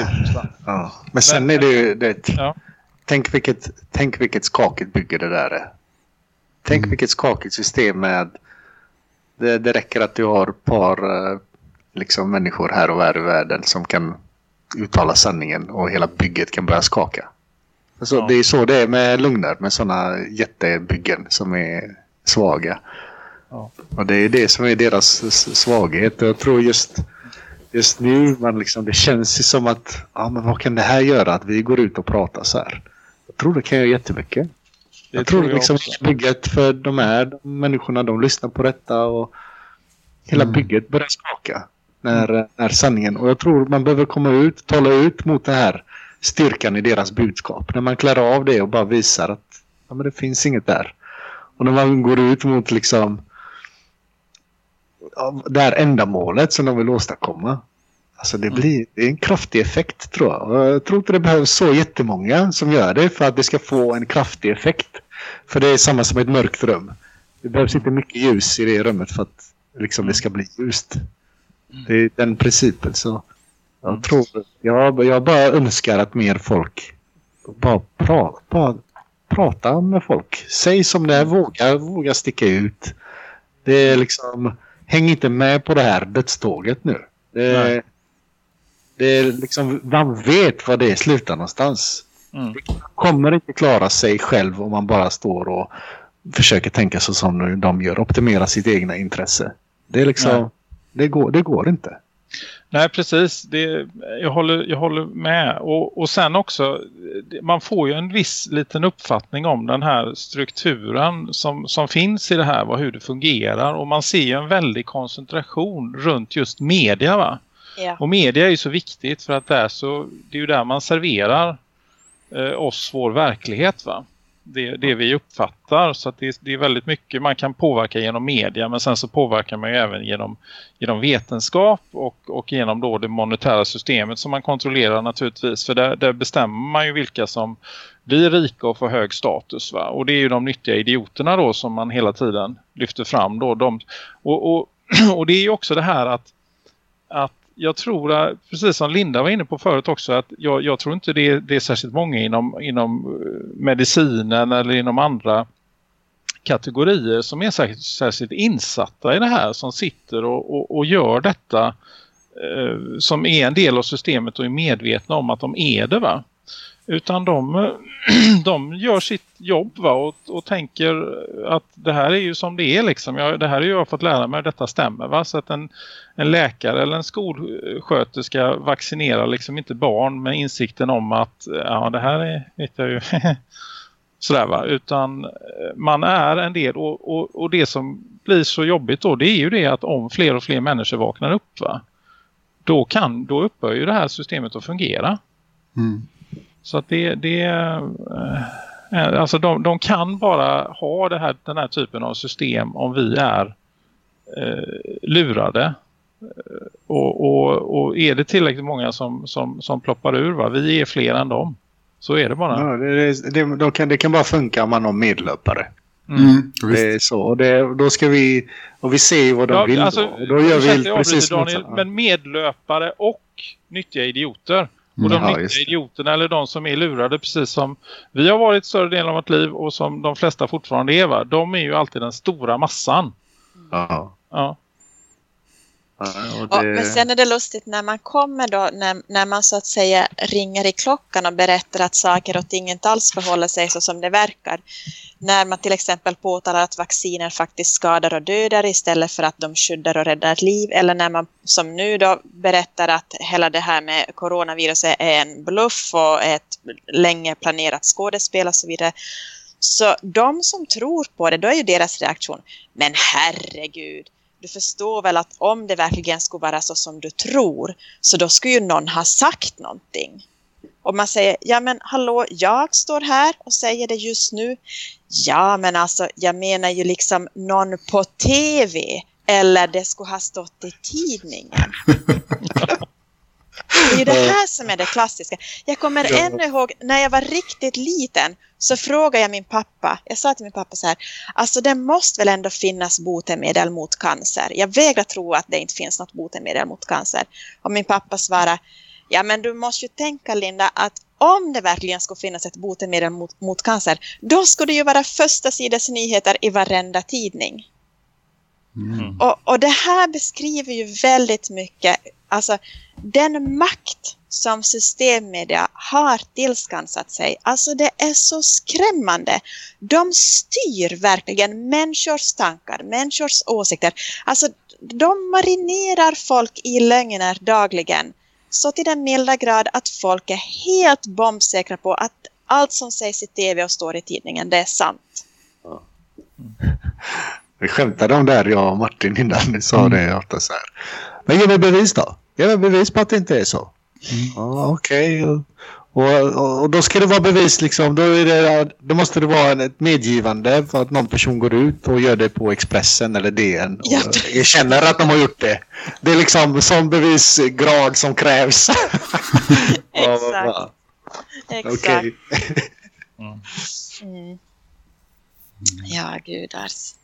[SPEAKER 5] Ja. Men sen är det ju... Det,
[SPEAKER 2] Ja.
[SPEAKER 5] tänk, vilket, tänk vilket skakigt bygge det där är. Tänk
[SPEAKER 1] Mm.
[SPEAKER 5] vilket skakigt system med... Det, det räcker att du har ett par eh, liksom, människor här och här i världen som kan uttala sanningen och hela bygget kan börja skaka. Alltså,
[SPEAKER 2] Ja.
[SPEAKER 5] Det är så det är med lugnar, med sådana jättebyggen som är svaga.
[SPEAKER 2] Ja.
[SPEAKER 5] Och det är det som är deras svaghet. Och Jag tror just, just nu, man liksom, det känns ju som att ja, men vad kan det här göra att vi går ut och pratar så här? Jag tror det kan göra jättemycket.
[SPEAKER 2] Det
[SPEAKER 5] jag tror,
[SPEAKER 2] tror jag
[SPEAKER 5] liksom
[SPEAKER 2] också.
[SPEAKER 5] bygget för de här de människorna, de lyssnar på detta och hela
[SPEAKER 1] Mm.
[SPEAKER 5] bygget börjar skaka när, när sanningen. Och jag tror man behöver komma ut, tala ut mot det här styrkan i deras budskap. När man klär av det och bara visar att ja, men det finns inget där. Och när man går ut mot liksom det här ändamålet som de vill åstadkomma. Alltså det blir det är en kraftig effekt tror jag. Jag tror inte det behövs så jättemånga som gör det för att det ska få en kraftig effekt. För det är samma som ett mörkt rum. Det behövs inte mycket ljus i det rummet för att liksom, det ska bli ljust. Det är den principen. Så jag tror, jag, jag bara önskar att mer folk bara, pra, bara prata med folk. Säg som det är, våga, våga sticka ut. Det är liksom, häng inte med på det här dödståget nu. Det, det är liksom, man vet var det slutar någonstans.
[SPEAKER 2] Mm.
[SPEAKER 5] Kommer inte klara sig själv om man bara står och försöker tänka så som de gör. Optimera sitt egna intresse. Det är liksom,
[SPEAKER 2] Nej.
[SPEAKER 5] det går, det går inte.
[SPEAKER 2] Nej, precis. Det, jag, håller, jag håller med. Och, och sen också, man får ju en viss liten uppfattning om den här strukturen som, som finns i det här, vad, hur det fungerar. Och man ser ju en väldig koncentration runt just media va?
[SPEAKER 4] Ja.
[SPEAKER 2] Och media är ju så viktigt för att där så, det är ju där man serverar eh, oss vår verklighet va. Det, det vi uppfattar så att det, det är väldigt mycket man kan påverka genom media men sen så påverkar man ju även genom, genom vetenskap och, och genom då det monetära systemet som man kontrollerar naturligtvis för där, där bestämmer man ju vilka som blir rika och får hög status va. Och det är ju de nyttiga idioterna då som man hela tiden lyfter fram då. De, och, och, och det är ju också det här att, att jag tror, precis som Linda var inne på förut också, att jag, jag tror inte det är, det är särskilt många inom, inom eh, medicinen eller inom andra kategorier som är särskilt, särskilt insatta i det här som sitter och, och, och gör detta eh, som är en del av systemet och är medvetna om att de är det va. Utan de, de gör sitt jobb va? Och, och tänker att det här är ju som det är liksom. Jag, det här är ju jag har fått lära mig detta stämmer va. Så att en, en läkare eller en skolsköterska vaccinerar liksom inte barn med insikten om att ja det här är, vet jag ju sådär va. Utan eh, man är en del och, och, och det som blir så jobbigt då det är ju det att om fler och fler människor vaknar upp va. Då kan, då upphör ju det här systemet att fungera.
[SPEAKER 1] Mm.
[SPEAKER 2] Så att det, det eh, alltså de, de kan bara ha det här, den här typen av system om vi är eh, lurade. Eh, Och, och, och är det tillräckligt många som, som, som ploppar ur, va? vi är fler än dem. Så är det bara.
[SPEAKER 5] Ja, det, det, det, de kan, det kan bara funka om man har medlöpare.
[SPEAKER 1] Mm,
[SPEAKER 5] Det
[SPEAKER 1] visst.
[SPEAKER 5] är så. Och det, då ska vi... Och vi ser vad de vill
[SPEAKER 2] alltså,
[SPEAKER 5] då. Och då gör vi precis
[SPEAKER 2] Daniel. Men medlöpare och nyttiga idioter. Och de
[SPEAKER 5] Ja,
[SPEAKER 2] idioterna eller de som är lurade precis som vi har varit större delen av vårt liv och som de flesta fortfarande är va? De är ju alltid den stora massan.
[SPEAKER 5] Ja.
[SPEAKER 2] Ja.
[SPEAKER 5] Ja, det,
[SPEAKER 4] men sen är det lustigt när man kommer då, när, när man så att säga ringer i klockan och berättar att saker och ting inte alls förhåller sig så som det verkar. När man till exempel påtalar att vacciner faktiskt skadar och dödar istället för att de skyddar och räddar liv. Eller när man som nu då berättar att hela det här med coronaviruset är en bluff och ett länge planerat skådespel och så vidare. Så de som tror på det, då är ju deras reaktion. Men herregud, du förstår väl att om det verkligen skulle vara så som du tror så då skulle ju någon ha sagt någonting. Och man säger, ja men hallå, jag står här och säger det just nu. Ja men alltså, jag menar ju liksom någon på tv eller det skulle ha stått i tidningen. Det är det här som är det klassiska. Jag kommer
[SPEAKER 5] Ja.
[SPEAKER 4] ännu ihåg när jag var riktigt liten så frågade jag min pappa, jag sa till min pappa så här, alltså det måste väl ändå finnas botemedel mot cancer. Jag vägrar tro att det inte finns något botemedel mot cancer. Och min pappa svarade, ja men du måste ju tänka Linda att om det verkligen skulle finnas ett botemedel mot, mot cancer, då skulle det ju vara första sidans nyheter i varenda tidning.
[SPEAKER 1] Mm.
[SPEAKER 4] Och, och det här beskriver ju väldigt mycket, alltså den makt som systemmedia har tillskansat sig, alltså det är så skrämmande. De styr verkligen människors tankar, människors åsikter. Alltså de marinerar folk i lögner dagligen. Så till den milda grad att folk är helt bombsäkra på att allt som sägs i tv och står i tidningen, det är sant.
[SPEAKER 5] vi skämtade om det här, jag och Martin, innan ni sa
[SPEAKER 1] Mm.
[SPEAKER 5] det. Ofta så här. Men ge mig bevis då. Ge mig bevis på att det inte är så. Ja, okej. Och, och, och då ska det vara bevis liksom. Då, det, då måste det vara ett medgivande för att någon person går ut och gör det på Expressen eller DN och
[SPEAKER 4] Ja.
[SPEAKER 5] erkänner att de har gjort det. Det är liksom sån bevisgrad som krävs.
[SPEAKER 4] Exakt. Exakt.
[SPEAKER 5] Okej.
[SPEAKER 4] Mm. Ja, gudars.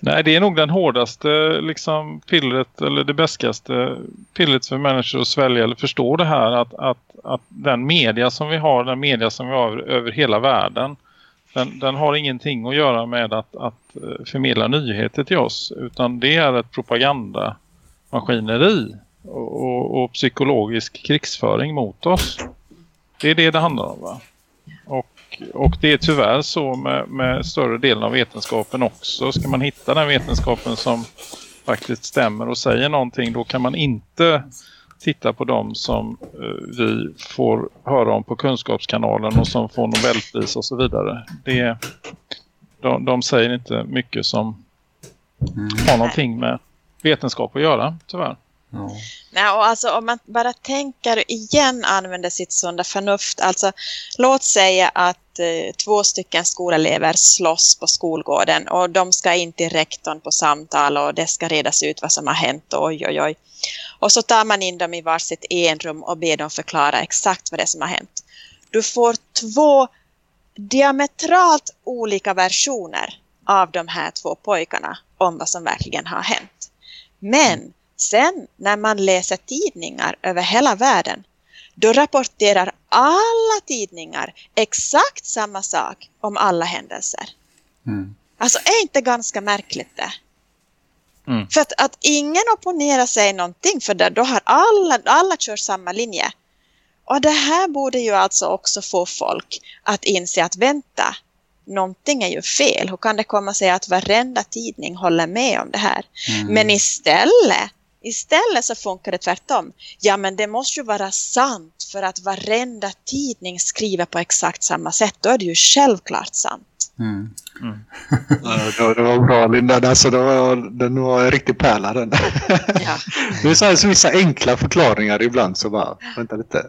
[SPEAKER 2] Nej, det är nog den hårdaste liksom, pillret eller det bäskaste pillret för människor att svälja eller förstå det här att, att, att den media som vi har, den media som vi har över, över hela världen den, den har ingenting att göra med att, att eh, förmedla nyheter till oss utan det är ett propagandamaskineri och, och, och psykologisk krigsföring mot oss. Det är det det handlar om va? Och, det är tyvärr så med, med större delen av vetenskapen också. Ska man hitta den vetenskapen som faktiskt stämmer och säger någonting då kan man inte titta på dem som eh, vi får höra om på kunskapskanalen och som får Nobelpris och så vidare. Det, de, de säger inte mycket som har någonting med vetenskap att göra, tyvärr.
[SPEAKER 1] Ja.
[SPEAKER 4] Nej, och alltså om man bara tänker igen använder sitt sunda förnuft. Alltså låt säga att eh, två stycken skolelever slåss på skolgården och de ska in till rektorn på samtal och det ska redas ut vad som har hänt. Oj, oj, oj. Och så tar man in dem i varsitt enrum och ber dem förklara exakt vad det är som har hänt. Du får två diametralt olika versioner av de här två pojkarna om vad som verkligen har hänt. Men sen när man läser tidningar över hela världen då rapporterar alla tidningar exakt samma sak om alla händelser.
[SPEAKER 1] Mm.
[SPEAKER 4] Alltså är inte ganska märkligt det?
[SPEAKER 2] Mm.
[SPEAKER 4] För att, att ingen opponerar sig någonting för det, då har alla, alla kör samma linje. Och det här borde ju alltså också få folk att inse att vänta, någonting är ju fel. Hur kan det komma sig att varenda tidning håller med om det här?
[SPEAKER 1] Mm.
[SPEAKER 4] Men istället, istället så funkar det tvärtom. Ja men det måste ju vara sant för att varenda tidning skriver på exakt samma sätt. Då är det ju självklart sant.
[SPEAKER 1] Mm.
[SPEAKER 5] Ja, det, var bra Linda. Alltså, det var, den var en riktig pärla den.
[SPEAKER 4] Ja.
[SPEAKER 5] Det är så här, så vissa enkla förklaringar ibland så bara, vänta lite.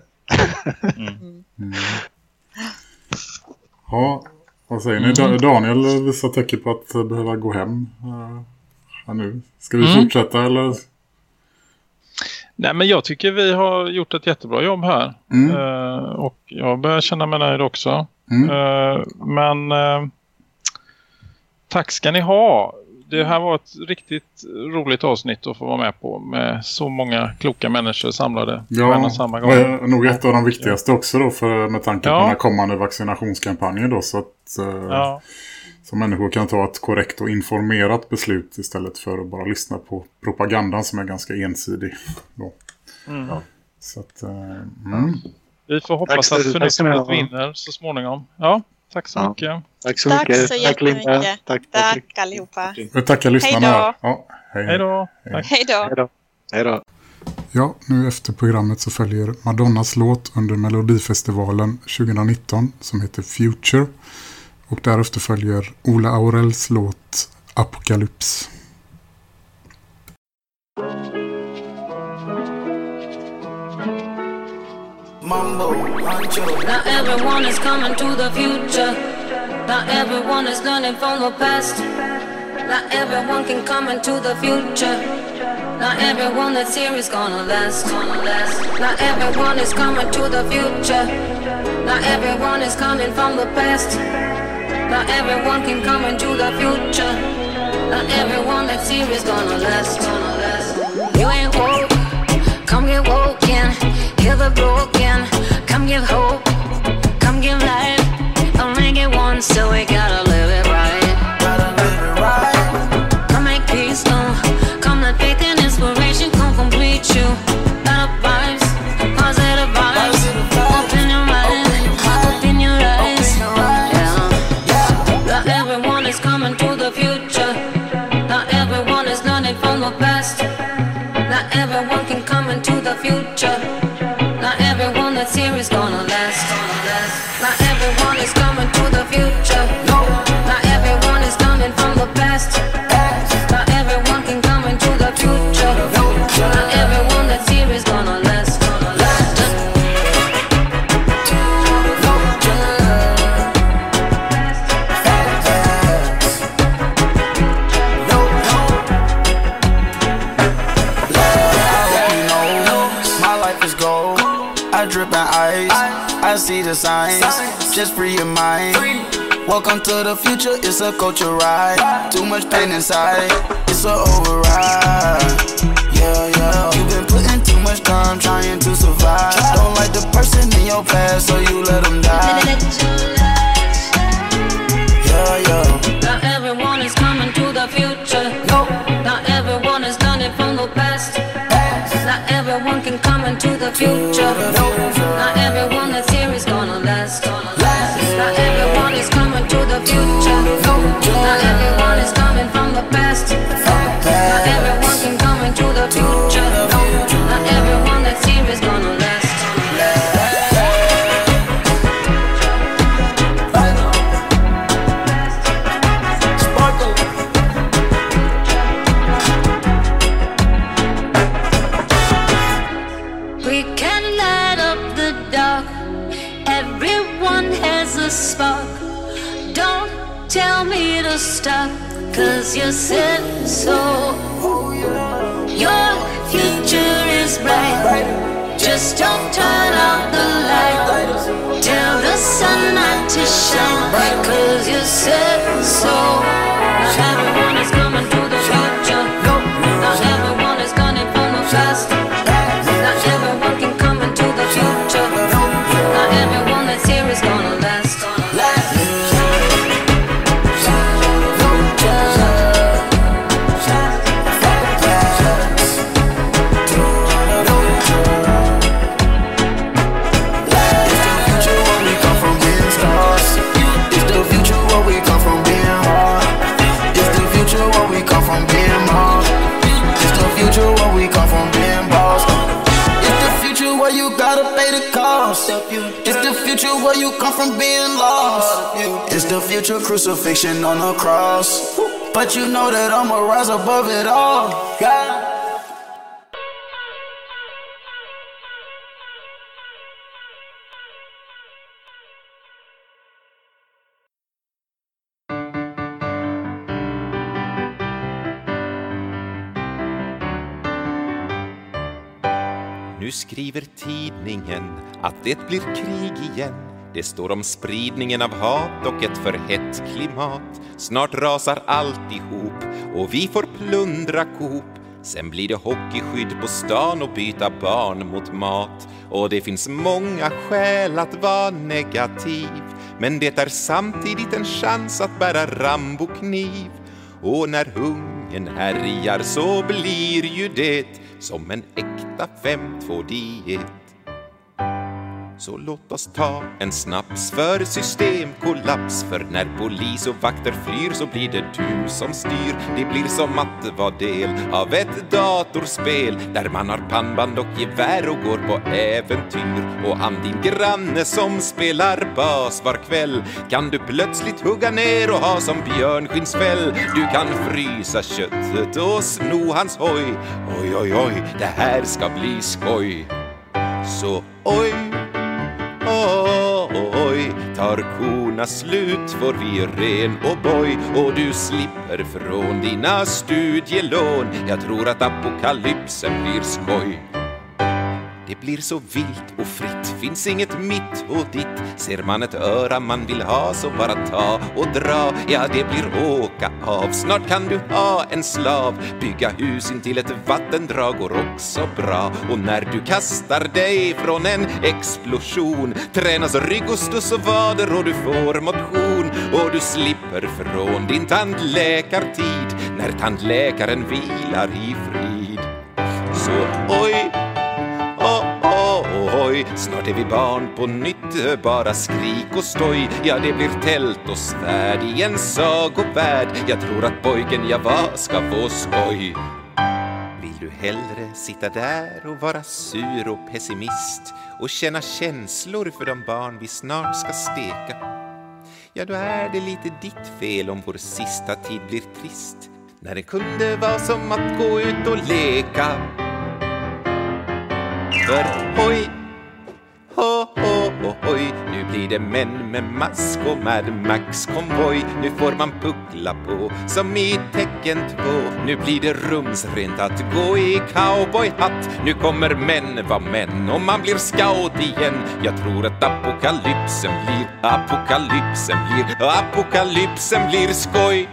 [SPEAKER 1] Mm. Ja, vad säger ni? Da- Daniel visar tecken på att behöva gå hem eh, här nu. Ska vi
[SPEAKER 2] Mm.
[SPEAKER 1] fortsätta eller?
[SPEAKER 2] Nej men jag tycker vi har gjort ett jättebra jobb här.
[SPEAKER 1] Mm.
[SPEAKER 2] Eh, och jag börjar känna mig nöjd också.
[SPEAKER 1] Mm.
[SPEAKER 2] Eh, men eh, tack ska ni ha. Det här var ett riktigt roligt avsnitt att få vara med på med så många kloka människor samlade på en
[SPEAKER 1] Ja,
[SPEAKER 2] och samma gång.
[SPEAKER 1] nog ett av de viktigaste också då för, med tanke på
[SPEAKER 2] Ja.
[SPEAKER 1] den här kommande vaccinationskampanjen då så att
[SPEAKER 2] Ja,
[SPEAKER 1] så människor kan ta ett korrekt och informerat beslut istället för att bara lyssna på propagandan som är ganska ensidig. Då.
[SPEAKER 2] mm.
[SPEAKER 1] Så att, eh, mm.
[SPEAKER 2] Vi får
[SPEAKER 5] Tack
[SPEAKER 2] hoppas
[SPEAKER 5] så-
[SPEAKER 2] att
[SPEAKER 5] tack ha.
[SPEAKER 2] förnuftet vinner så småningom. Ja, tack så
[SPEAKER 5] Ja.
[SPEAKER 2] mycket.
[SPEAKER 5] Tack så
[SPEAKER 4] Tack
[SPEAKER 5] mycket.
[SPEAKER 4] så
[SPEAKER 5] Tack Linda.
[SPEAKER 4] jättemycket.
[SPEAKER 5] Tack Patrik.
[SPEAKER 4] Tack allihopa.
[SPEAKER 1] Jag tackar lyssnarna.
[SPEAKER 4] Hej då.
[SPEAKER 1] här. Ja, hej,
[SPEAKER 2] Hej då. Tack.
[SPEAKER 4] Hej då.
[SPEAKER 5] Hej då. Hej då.
[SPEAKER 1] Ja, nu efter programmet så följer Madonnas låt under Melodifestivalen 2019 som heter Future. Och därefter följer Ola Aurells låt Apocalypse.
[SPEAKER 6] Mambo, Ancho.
[SPEAKER 7] Not everyone is coming to the future. Not everyone is learning from the past. Not everyone can come into the future. Not everyone that's here is gonna last. Gonna last. Not everyone is coming to the future. Not everyone is coming from the past. Not everyone can come into the future. Not everyone that's here is gonna last. You ain't woke. Come get woken, heal the broken. Come give hope, come give life. Only get one, so we gotta live it
[SPEAKER 6] I signs. Just free your mind. Welcome to the future. It's a culture ride. Too much pain inside. It's a override. Yeah, yeah. You've been putting too much time trying to survive. Don't like the person in your past, so you let them die. Yeah, yeah.
[SPEAKER 7] Not everyone is coming to the future. Not everyone is learning from the past. Not everyone can come into the future. Not you said so. Your future is bright. Just don't turn out the light. Tell the sun not to shine, cause you said so. Everyone is coming to the future. Not everyone is coming from future
[SPEAKER 6] where you come from being lost. It's the future crucifixion on the cross. But you know that I'ma rise above it all. Yeah.
[SPEAKER 8] Nu skriver tidningen att det blir krig igen Det står om spridningen av hat och ett för hett klimat. Snart rasar alltihop och vi får plundra Coop. Sen blir det hockeyskydd på stan och byta barn mot mat. Och det finns många skäl att vara negativ. Men det är samtidigt en chans att bära Rambo-kniv. Och när hungern härjar så blir ju det som en äkta 5-2-diet. Så låt oss ta en snaps för systemkollaps För när polis och vakter flyr så blir det du som styr. Det blir som att vara del av ett datorspel Där man har pannband och gevär och går på äventyr. Och han din granne som spelar bas var kväll Kan du plötsligt hugga ner och ha som björnskinnsfäll Du kan frysa köttet och sno hans hoj. Oj, oj, oj, det här ska bli skoj. Så oj. Oj, tar korna slut får vi ren och boj och du slipper från dina studielån. Jag tror att apokalypsen blir skoj. Det blir så vilt och fritt, finns inget mitt och ditt. Ser man ett öra man vill ha så bara ta och dra. Ja, det blir åka av. Snart kan du ha en slav. Bygga hus intill ett vattendrag går också bra. Och när du kastar dig från en explosion tränas rygg och stuss och vader och du får motion. Och du slipper från din tandläkartid när tandläkaren vilar i frid. Så Oj, hoj snart är vi barn på nytt, bara skrik och stoj. Ja, det blir tält och svärd i en sagovärld. Jag tror att pojken jag var ska få skoj. Vill du hellre sitta där och vara sur och pessimist och känna känslor för de barn vi snart ska steka? Ja, då är det lite ditt fel om vår sista tid blir trist när det kunde vara som att gå ut och leka. För hoj, ho, Nu blir det män med mask och Mad Max konvoj. Nu får man puckla på som i tecken två. Nu blir det rumsrent att gå i cowboyhatt. Nu kommer män vara män och man blir scout igen. Jag tror att apokalypsen blir, apokalypsen blir, apokalypsen blir skoj.